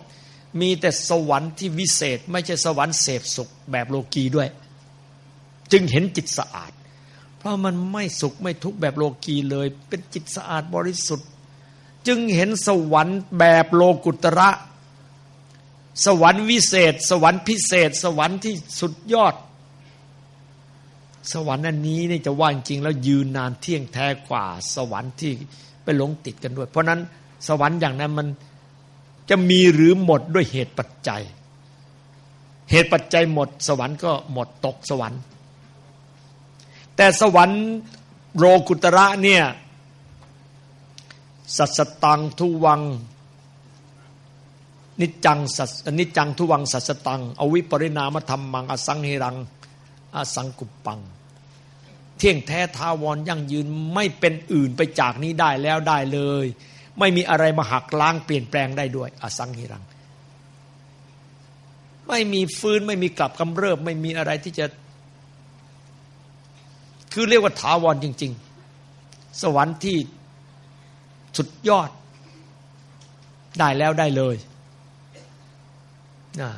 มีแต่สวรรค์ที่วิเศษ ไม่ใช่สวรรค์เสพสุขแบบโลกีด้วย จึงเห็นจิตสะอาด เพราะมันไม่สุขไม่ทุกข์แบบโลกีเลย เป็นจิตสะอาดบริสุทธิ์ จึงเห็นสวรรค์แบบโลกุตระ สวรรค์วิเศษ สวรรค์พิเศษ สวรรค์ที่สุดยอด สวรรค์อันนี้นี่จะว่าจริงแล้วยืนนานเที่ยงแท้กว่า สวรรค์ที่ ไปหลงติดกันด้วย เพราะนั้นสวรรค์อย่างนั้นมันจะมีหรือหมดด้วยเหตุปัจจัย เหตุปัจจัยหมด สวรรค์ก็หมดตกสวรรค์ แต่สวรรค์โรกุตระเนี่ยสัสตังทุวังนิจังสัสนิจังทุวังสัสตัง อวิปริณามธรรมัง อสังหิรัง อสังกุปปัง เที่ยงแท้ทาวรยั่งยืนไม่เป็นอื่นไปจากนี้ได้แล้วได้เลย ไม่มีอะไรมาหักล้างเปลี่ยนแปลงได้ด้วย อสังหิรัง ไม่มีฟื้นไม่มีกลับกำเริบ ไม่มีอะไรที่จะ คือเรียกว่าถาวรจริง ๆ สวรรค์ที่สุดยอดได้แล้วได้เลยนะ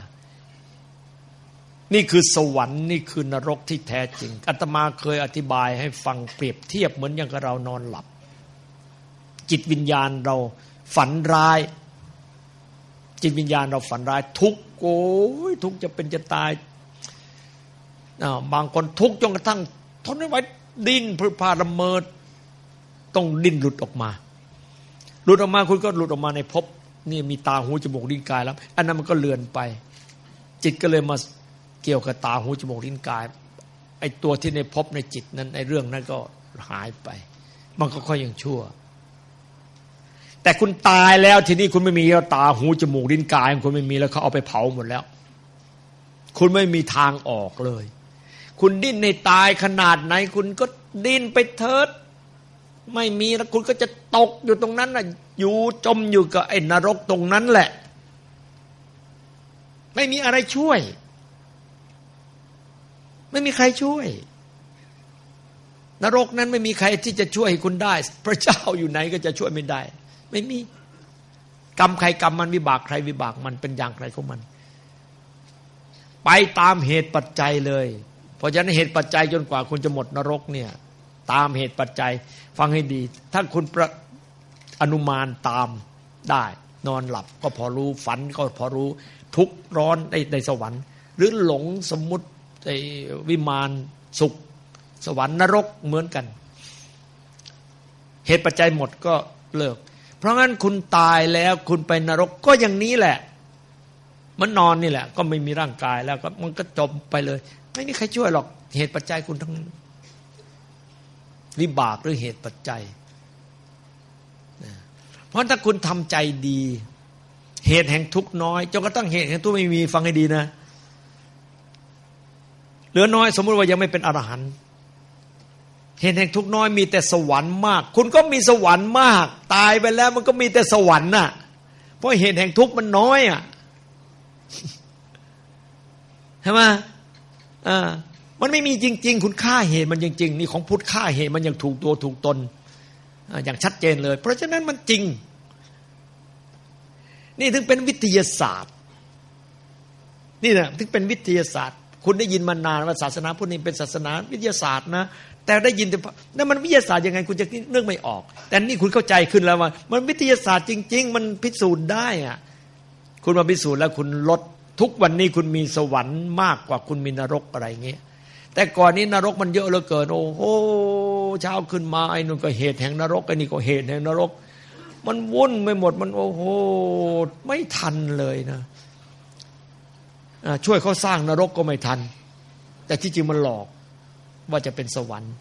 นี่คือสวรรค์นี่คือนรกที่แท้จริงอาตมาเคยอธิบายให้ฟังเปรียบเทียบเหมือนอย่างกับเรานอนหลับ จิตวิญญาณเราฝันร้าย จิตวิญญาณเราฝันร้าย ทุกโอ้ยทุกจะเป็นจะตายบางคนทุกจนกระทั่งทนไม่ไหวดิ้นพืพาละเมิดต้องดิ้นหลุดออกมา หลุดออกมาคุณก็หลุดออกมาในภพนี่มีตาหูจมูกลิ้นกายแล้ว อันนั้นมันก็เลือนไป จิตก็เลยมา เกี่ยวกับตาหูจมูกลิ้นกายไอ้ตัวที่ในภพในจิตนั้นไอ้เรื่องนั้นก็หายไป มันก็ค่อยยังชั่ว แต่คุณตายแล้วทีนี้คุณไม่มีแล้วตาหูจมูกลิ้นกายคุณไม่มีแล้วเขาเอาไปเผาหมดแล้ว คุณไม่มีทางออกเลย คุณดิ้นในตายขนาดไหน คุณก็ดิ้นไปเถิดไม่มีแล้วคุณก็จะตกอยู่ตรงนั้นน่ะ อยู่จมอยู่กับไอ้นรกตรงนั้นแหละ ไม่มีอะไรช่วย ไม่มีใครช่วย นรกนั้นไม่มีใครที่จะช่วยคุณได้ พระเจ้าอยู่ไหนก็จะช่วยไม่ได้ ไม่มีกรรมใครกรรมมันวิบากใครวิบากมันเป็นอย่างไรของมัน ไปตามเหตุปัจจัยเลย เพราะฉะนั้นเหตุปัจจัยจนกว่าคุณจะหมดนรกเนี่ย ตามเหตุปัจจัย ฟังให้ดี ถ้าคุณประอนุมานตามได้ นอนหลับก็พอรู้ฝันก็พอรู้ ทุกร้อนในในสวรรค์ หรือหลงสมมุติ ในวิมานสุข สวรรค์นรกเหมือนกัน เหตุปัจจัยหมดก็เลิก เพราะงั้นคุณตายแล้วคุณไปนรกก็อย่างนี้แหละ มันนอนนี่แหละ ก็ไม่มีร่างกายแล้วก็มันก็จบไปเลย ไม่มีใครช่วยหรอกเหตุปัจจัยคุณทั้งวิบากหรือเหตุปัจจัย เพราะถ้าคุณทำใจดี เหตุแห่งทุกน้อยจนกระทั่งเหตุแห่งทุกไม่มีฟังให้ดีนะ เหลือน้อยสมมติว่ายังไม่เป็นอรหันต์เหตุแห่งทุกน้อยมีแต่สวรรค์มาก คุณก็มีสวรรค์มาก ตายไปแล้วมันก็มีแต่สวรรค์น่ะ เพราะเหตุแห่งทุกมันน้อยอะใช่ไหมอ่ามันไม่มีจริง ๆ คุณค่าเหตุมันจริง ๆ นี่ของพุทธค่าเหตุมันยังถูกตัวถูกตนอย่างชัดเจนเลย เพราะฉะนั้นมันจริง นี่ถึงเป็นวิทยาศาสตร์ นี่นะถึงเป็นวิทยาศาสตร์ คุณได้ยินมานานว่าศาสนาพุทธนี่เป็นศาสนาวิทยาศาสตร์นะแต่ได้ยินแต่นั่นมันวิทยาศาสตร์ยังไงคุณจะนึกไม่ออก แต่นี่คุณเข้าใจขึ้นแล้วว่า มันวิทยาศาสตร์จริง ๆ มันพิสูจน์ได้อะคุณมาพิสูจน์แล้วคุณลดทุกวันนี้คุณมีสวรรค์มากกว่าคุณมีนรกอะไรเงี้ยแต่ก่อนนี้นรกมันเยอะเหลือเกิน โอ้โหเช้าขึ้นมาไอ้นู่นก็เหตุแห่งนรกไอ้นี่ก็เหตุแห่งนรก มันวุ่นไม่หมดมันโอ้โหไม่ทันเลยนะ ช่วยเขาสร้างนรกก็ไม่ทัน แต่ที่จริงมันหลอกว่าจะเป็นสวรรค์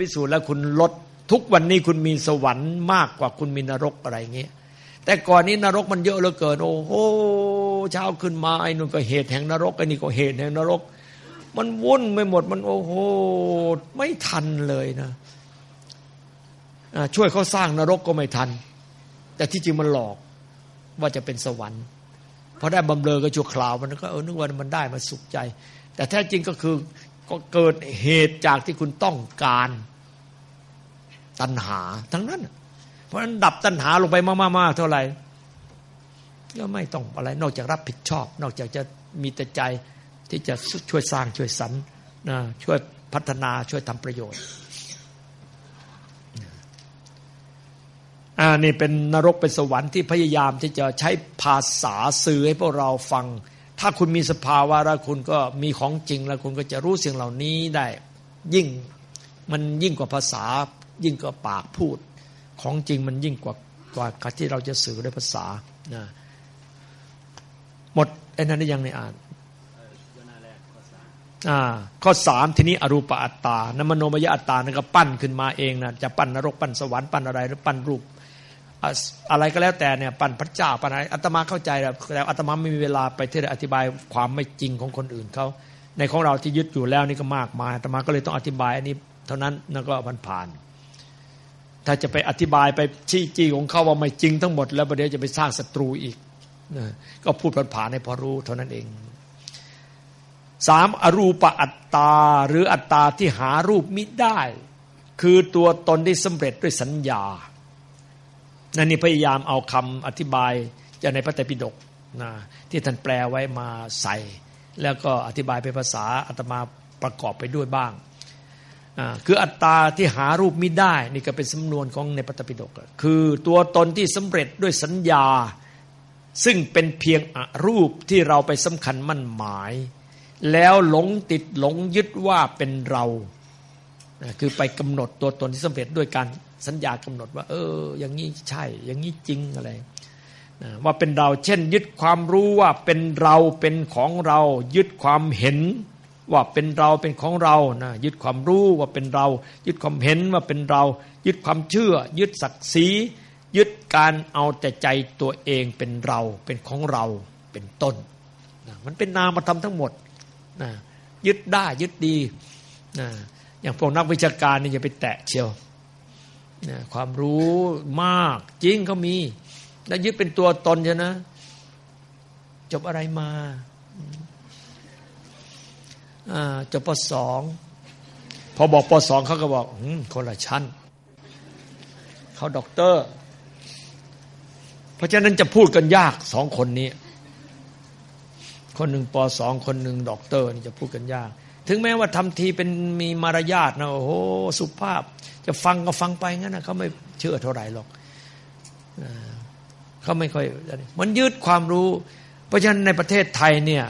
พิสูจน์แล้วคุณลดทุกวันนี้คุณมีสวรรค์มากกว่าคุณมีนรกอะไรเงี้ยแต่ก่อนนี้นรกมันเยอะเหลือเกิน โอ้โหเช้าขึ้นมาไอ้นู่นก็เหตุแห่งนรกไอ้นี่ก็เหตุแห่งนรก มันวุ่นไม่หมดมันโอ้โหไม่ทันเลยนะช่วยเขาสร้างนรกก็ไม่ทัน แต่ที่จริงมันหลอกว่าจะเป็นสวรรค์ พอได้บำเรอก็ชั่วคราวมันก็เออนึกว่ามันได้มาสุขใจ แต่แท้จริงก็คือก็เกิดเหตุจากที่คุณต้องการตัณหาทั้งนั้น เพราะฉะนั้นดับตัณหาลงไปมากๆเท่าไหร่ก็ไม่ต้องอะไร นอกจากรับผิดชอบ นอกจากจะมีแต่ใจที่จะช่วยสร้างช่วยสรรนะช่วยพัฒนาช่วยทำประโยชน์ อ่านี่เป็นนรกเป็นสวรรค์ที่พยายามที่จะใช้ภาษาสื่อให้พวกเราฟัง ถ้าคุณมีสภาวะแล้วคุณก็มีของจริงแล้วคุณก็จะรู้สิ่งเหล่านี้ได้ ยิ่งมันยิ่งกว่าภาษา ยิ่งกว่าปากพูด ของจริงมันยิ่งกว่ากว่าที่เราจะสื่อด้วยภาษานะหมดไอ้นั้นได้ยังในอ่านข้อสามทีนี้อรูปอัตตานมโนมยอัตตานั่นก็ปั้นขึ้นมาเองนะจะปั้นนรกปั้นสวรรค์ปั้นอะไรหรือปั้นรูป อะไรก็แล้วแต่เนี่ยปั้นพระเจ้าปั้นอะไรอาตมาเข้าใจแล้วแต่อาตมาไม่มีเวลาไปที่จะอธิบายความไม่จริงของคนอื่นเขาในของเราที่ยึดอยู่แล้วนี่ก็มากมายอาตมาก็เลยต้องอธิบายอันนี้เท่านั้นแล้วก็ผ่านผ่านถ้าจะไปอธิบายไปชี้จี้ของเขาว่าไม่จริงทั้งหมด แล้วประเดี๋ยวจะไปสร้างศัตรูอีกก็พูดผ่านผ่านให้พอรู้เท่านั้นเองสามอรูปอัตตาหรืออัตตาที่หารูปมิได้ คือตัวตนที่สำเร็จด้วยสัญญา นั่นนี่พยายามเอาคำอธิบายจากในพระไตรปิฎกนะที่ท่านแปลไว้มาใส่ แล้วก็อธิบายเป็นภาษาอาตมาประกอบไปด้วยบ้าง คืออัตตาที่หารูปมิได้ นี่ก็เป็นสำนวนของในพระไตรปิฎกคือตัวตนที่สำเร็จด้วยสัญญา ซึ่งเป็นเพียงอรูปที่เราไปสำคัญมั่นหมาย แล้วหลงติดหลงยึดว่าเป็นเรา คือไปกำหนดตัวตนที่สำเร็จด้วยการ สัญญากำหนดว่า เออ อย่างนี้ใช่ อย่างนี้จริงอะไรว่าเป็นเราเช่น ยึดความรู้ว่าเป็นเราเป็นของเรา ยึดความเห็น ว่าเป็นเราเป็นของเรานะยึดความรู้ว่าเป็นเรา ยึดความเห็นว่าเป็นเรา ยึดความเชื่อ ยึดศักดิ์ศรียึดการเอาแต่ใจตัวเองเป็นเราเป็นของเราเป็นต้นนะมันเป็นนามธรรมทั้งหมดนะยึดได้ยึดดีนะอย่างพวกนักวิชาการนี่อย่าไปแตะเชียว ความรู้มากจริงเขามี แล้วยึดเป็นตัวตนใช่นะ จบอะไรมาจบปสองพอบอกปสองเขาก็บอกคนละชั้นเขาด็อกเตอร์ เพราะฉะนั้นจะพูดกันยากสองคนนี้ คนหนึ่งปสองคนหนึ่งด็อกเตอร์นี่จะพูดกันยาก ถึงแม้ว่าทำทีเป็นมีมารยาทนะโอ้โหสุภาพ จะฟังก็ฟังไปงั้นนะเขาไม่เชื่อเท่าไหร่หรอกเขาไม่ค่อยมันยึดความรู้ เพราะฉะนั้นในประเทศไทยเนี่ย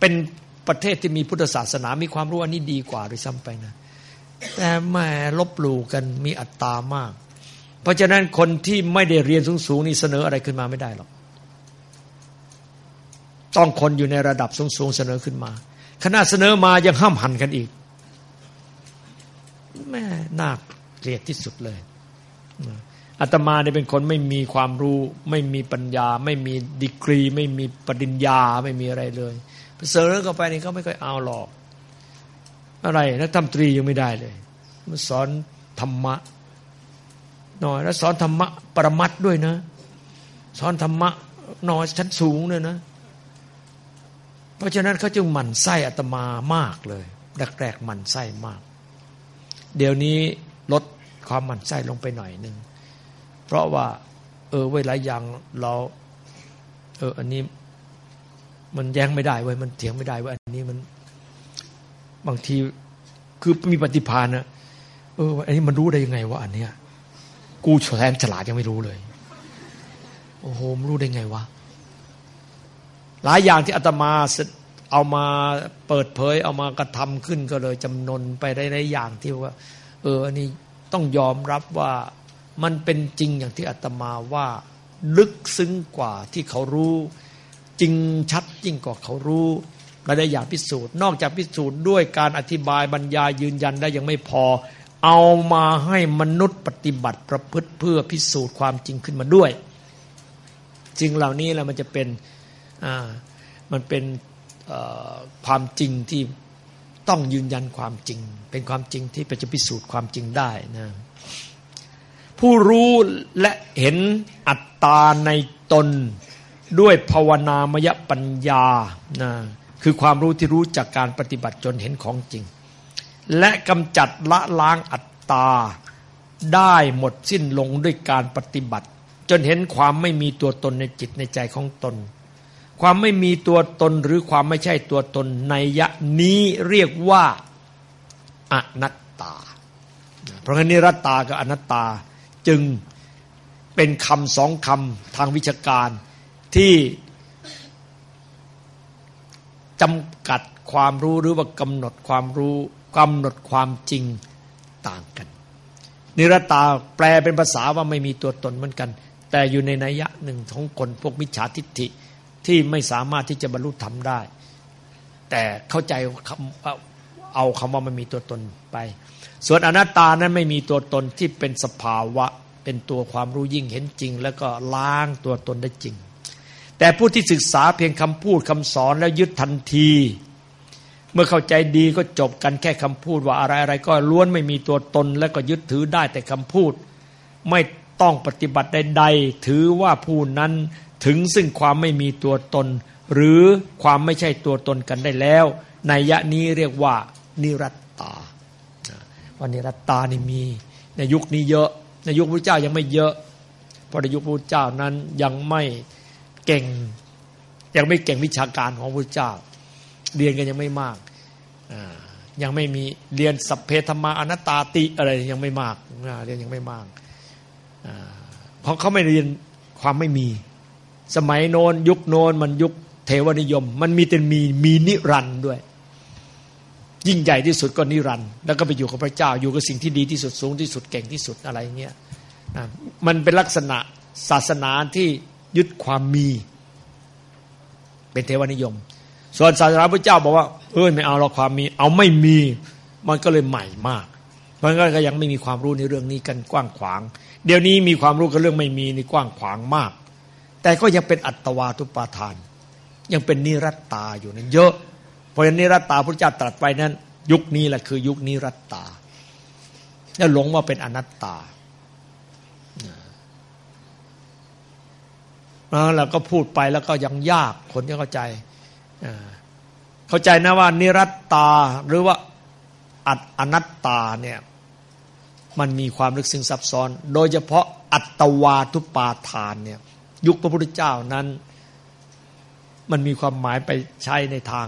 เป็นประเทศที่มีพุทธศาสนา มีความรู้อันนี้ดีกว่าด้วยซ้ำไปนะแต่แม่ลบหลู่กันมีอัตตามาก เพราะฉะนั้นคนที่ไม่ได้เรียนสูงๆนี่เสนออะไรขึ้นมาไม่ได้หรอก ต้องคนอยู่ในระดับสูงๆเสนอขึ้นมา ขณะเสนอมายังห้ามหันกันอีกแม่น่าเกลียดที่สุดเลยอาตมาเนี่ยเป็นคนไม่มีความรู้ ไม่มีปัญญา ไม่มีดีกรี ไม่มีปริญญาไม่มีอะไรเลยเสนอเข้าไปนี่เขาไม่ค่อยเอาหรอก อะไรนักธรรมตรียังไม่ได้เลยมันสอนธรรมะหน่อยแล้วสอนธรรมะประมัตด้วยนะ สอนธรรมะหน่อยชั้นสูงเลยนะ เพราะฉะนั้นเขาจึงหมั่นไส้อัตมามากเลยแรกๆหมั่นไส้มาก เดี๋ยวนี้ลดความหมั่นไส้ลงไปหน่อยหนึ่งเพราะว่า เออเวลาอย่างเรา เออ อันนี้ มันแย้งไม่ได้เว้ยมันเถียงไม่ได้ว่าอันนี้มัน บางทีคือมีปฏิภาณนะเอออันนี้มันรู้ได้ยังไงว่าอันเนี้ยกูแสนฉลาดยังไม่รู้เลย โอ้โหมันรู้ได้ไงวะ หลายอย่างที่อาตมาเอามาเปิดเผย เอามากระทำขึ้นก็เลยจำนนไปได้หลายอย่างที่ว่า เอออันนี้ต้องยอมรับว่ามันเป็นจริงอย่างที่อาตมาว่าลึกซึ้งกว่าที่เขารู้ จริงชัดยิ่งกว่าเขารู้และได้อย่างพิสูจน์ นอกจากพิสูจน์ด้วยการอธิบายบรรยายยืนยันได้ยังไม่พอ เอามาให้มนุษย์ปฏิบัติประพฤติเพื่อพิสูจน์ความจริงขึ้นมาด้วยจริงเหล่านี้แล้วมันจะเป็น มันเป็นความจริงที่ต้องยืนยันความจริง เป็นความจริงที่จะพิสูจน์ความจริงได้นะผู้รู้และเห็นอัตตาในตนด้วยภาวนามยปัญญานะคือความรู้ที่รู้จากการปฏิบัติจนเห็นของจริง และกำจัดละล้างอัตตา ได้หมดสิ้นลงด้วยการปฏิบัติ จนเห็นความไม่มีตัวตนในจิตในใจของตน ความไม่มีตัวตนหรือความไม่ใช่ตัวตนในยะนี้เรียกว่าอนัตตา เพราะงั้นนิรัตตากับอนัตตาจึงเป็นคำสองคำทางวิชาการที่จำกัดความรู้หรือว่ากำหนดความรู้กำหนดความจริงต่างกัน นิรตาแปลเป็นภาษาว่าไม่มีตัวตนเหมือนกัน แต่อยู่ในนัยยะหนึ่งของคนพวกมิจฉาทิฏฐิ ที่ไม่สามารถที่จะบรรลุธรรมได้ แต่เข้าใจเอาคำว่ามันมีตัวตนไป ส่วนอนัตตานั้นไม่มีตัวตนที่เป็นสภาวะ เป็นตัวความรู้ยิ่งเห็นจริง แล้วก็ล้างตัวตนได้จริง แต่ผู้ที่ศึกษาเพียงคำพูดคำสอนแล้วยึดทันที เมื่อเข้าใจดีก็จบกันแค่คำพูดว่าอะไรอะไรก็ล้วนไม่มีตัวตน แล้วก็ยึดถือได้แต่คำพูด ไม่ต้องปฏิบัติใดๆถือว่าผู้นั้น ถึงซึ่งความไม่มีตัวตน หรือความไม่ใช่ตัวตนกันได้แล้วในยะนี้เรียกว่านิรัตตาว่านิรัตตานี่มีในยุคนี้เยอะ ในยุคพระเจ้ายังไม่เยอะ เพราะในยุคพระเจ้านั้นยังไม่เก่ง ยังไม่เก่งวิชาการของพระเจ้า เรียนกันยังไม่มากยังไม่มีเรียนสัพเพธรรมาอนัตตาติอะไรยังไม่มากเรียนยังไม่มากเพราะเขาไม่เรียนความไม่มี สมัยโน้นยุคโน้นมันยุคเทวนิยม มันมีแต่มีมีนิรันด์ด้วย ยิ่งใหญ่ที่สุดก็นิรันด์แล้วก็ไปอยู่กับพระเจ้าอยู่กับสิ่งที่ดีที่สุดสูงที่สุดเก่งที่สุดอะไรเงี้ยมันเป็นลักษณะศาสนาที่ยึดความมี เป็นเทวนิยม ส่วนศาสนาพระเจ้าบอกว่าเอ้ยไม่เอาเราความมี เอาไม่มีมันก็เลยใหม่มากมันก็ยังไม่มีความรู้ในเรื่องนี้กันกว้างขวาง เดี๋ยวนี้มีความรู้กับเรื่องไม่มีในกว้างขวางมาก แต่ก็ยังเป็นอัตวาทุปาทาน ยังเป็นนิรัตตาอยู่นั้นเยอะ เพราะฉะนั้นนิรัตตาพระเจ้าตรัสไว้นั้น ยุคนี้แหละคือยุคนิรัตตา แล้วหลงว่าเป็นอนัตตาเราก็พูดไปแล้วก็ยังยากคนที่เข้าใจเข้าใจนะว่า นิรัตตาหรือว่าอัตอนัตตาเนี่ยมันมีความลึกซึ้งซับซ้อน โดยเฉพาะอัตวาทุปาทานเนี่ย ยุคพระพุทธเจ้านั้น มันมีความหมายไปใช้ในทาง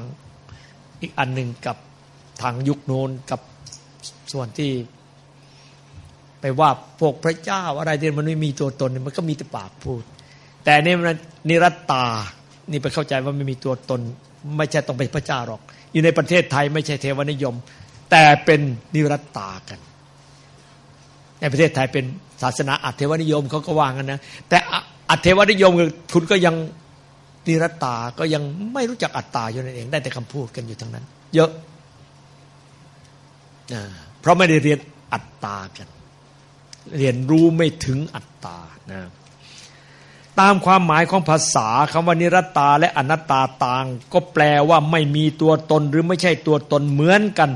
อีกอันหนึ่งกับทางยุคโน้นกับส่วนที่ ไปว่าพวกพระเจ้าอะไรเดียมันไม่มีตัวตนมันก็มีแต่ปากพูด แต่นี่มันนิรัตตา นี่ไปเข้าใจว่าไม่มีตัวตน ไม่ใช่ต้องเป็นพระเจ้าหรอก อยู่ในประเทศไทยไม่ใช่เทวนิยม แต่เป็นนิรัตตากัน ในประเทศไทยเป็นศาสนาอัตเทวนิยมเขาก็ว่ากันนะแต่ อัตเทวนิยมคุณก็ยังนิรตาก็ยังไม่รู้จักอัตตาอยู่นั่นเอง ได้แต่คำพูดกันอยู่ทั้งนั้น เยอะเพราะไม่ได้เรียนอัตตากัน เรียนรู้ไม่ถึงอัตตานะตามความหมายของภาษาคำว่านิรตาและอนัตตาต่าง ก็แปลว่าไม่มีตัวตนหรือไม่ใช่ตัวตนเหมือนกัน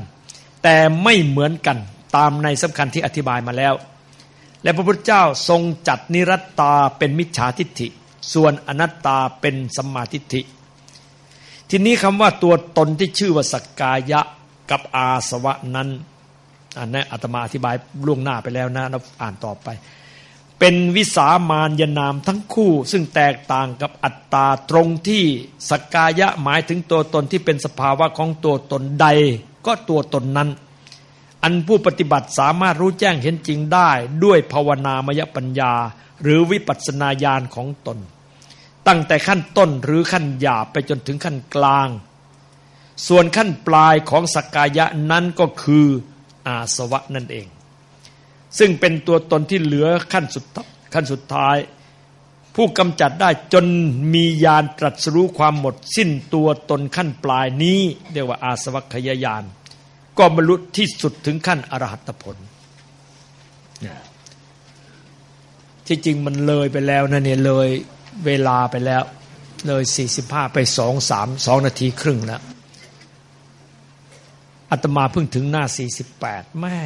แต่ไม่เหมือนกัน ตามในสำคัญที่อธิบายมาแล้ว และพระพุทธเจ้าทรงจัดนิรัตตาเป็นมิจฉาทิฏฐิ ส่วนอนัตตาเป็นสัมมาทิฏฐิ ทีนี้คำว่าตัวตนที่ชื่อว่าสกกายะกับอาสวะนั้นอันนี้อาตมาอธิบายล่วงหน้าไปแล้วนะเราอ่านต่อไป เป็นวิสามานยนามทั้งคู่ ซึ่งแตกต่างกับอัตตาตรงที่สกกายะหมายถึงตัวตนที่เป็นสภาวะของตัวตนใด ก็ตัวตนนั้น อันผู้ปฏิบัติสามารถรู้แจ้งเห็นจริงได้ด้วยภาวนามยปัญญา หรือวิปัสสนาญาณของตน ตั้งแต่ขั้นต้นหรือขั้นหยาบไปจนถึงขั้นกลาง ส่วนขั้นปลายของสกกายะนั้นก็คืออาสวะนั่นเอง ซึ่งเป็นตัวตนที่เหลือขั้นสุดขั้นสุดท้าย ผู้กำจัดได้จนมีญาณตรัสรู้ความหมดสิ้นตัวตนขั้นปลายนี้ เรียกว่าอาสวัคยายาน ก็บรรลุที่สุดถึงขั้นอรหัตผลที่จริงมันเลยไปแล้วนะเนี่ยเลยเวลาไปแล้ว เลยสี่สิบห้าไปสองสามสองนาทีครึ่งแล้วอาตมาเพิ่งถึงหน้าสี่สิบแปดแม่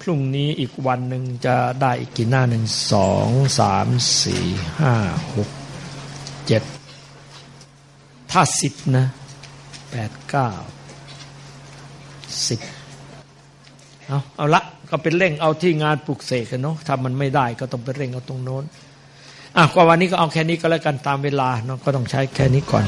พรุ่งนี้อีกวันหนึ่งจะได้อีกกี่หน้าหนึ่งสองสามสี่ห้าหกเจ็ดถ้าสิบนะ ดเก้าสิบเอาเอาละก็เป็นเร่งเอาที่งานปลุกเสกกันเนาะถ้ามันไม่ได้ก็ต้องไปเร่งเอาตรงโน้นอะกว่าวันนี้ก็เอาแค่นี้ก็แล้วกันตามเวลาเนาะก็ต้องใช้แค่นี้ก่อน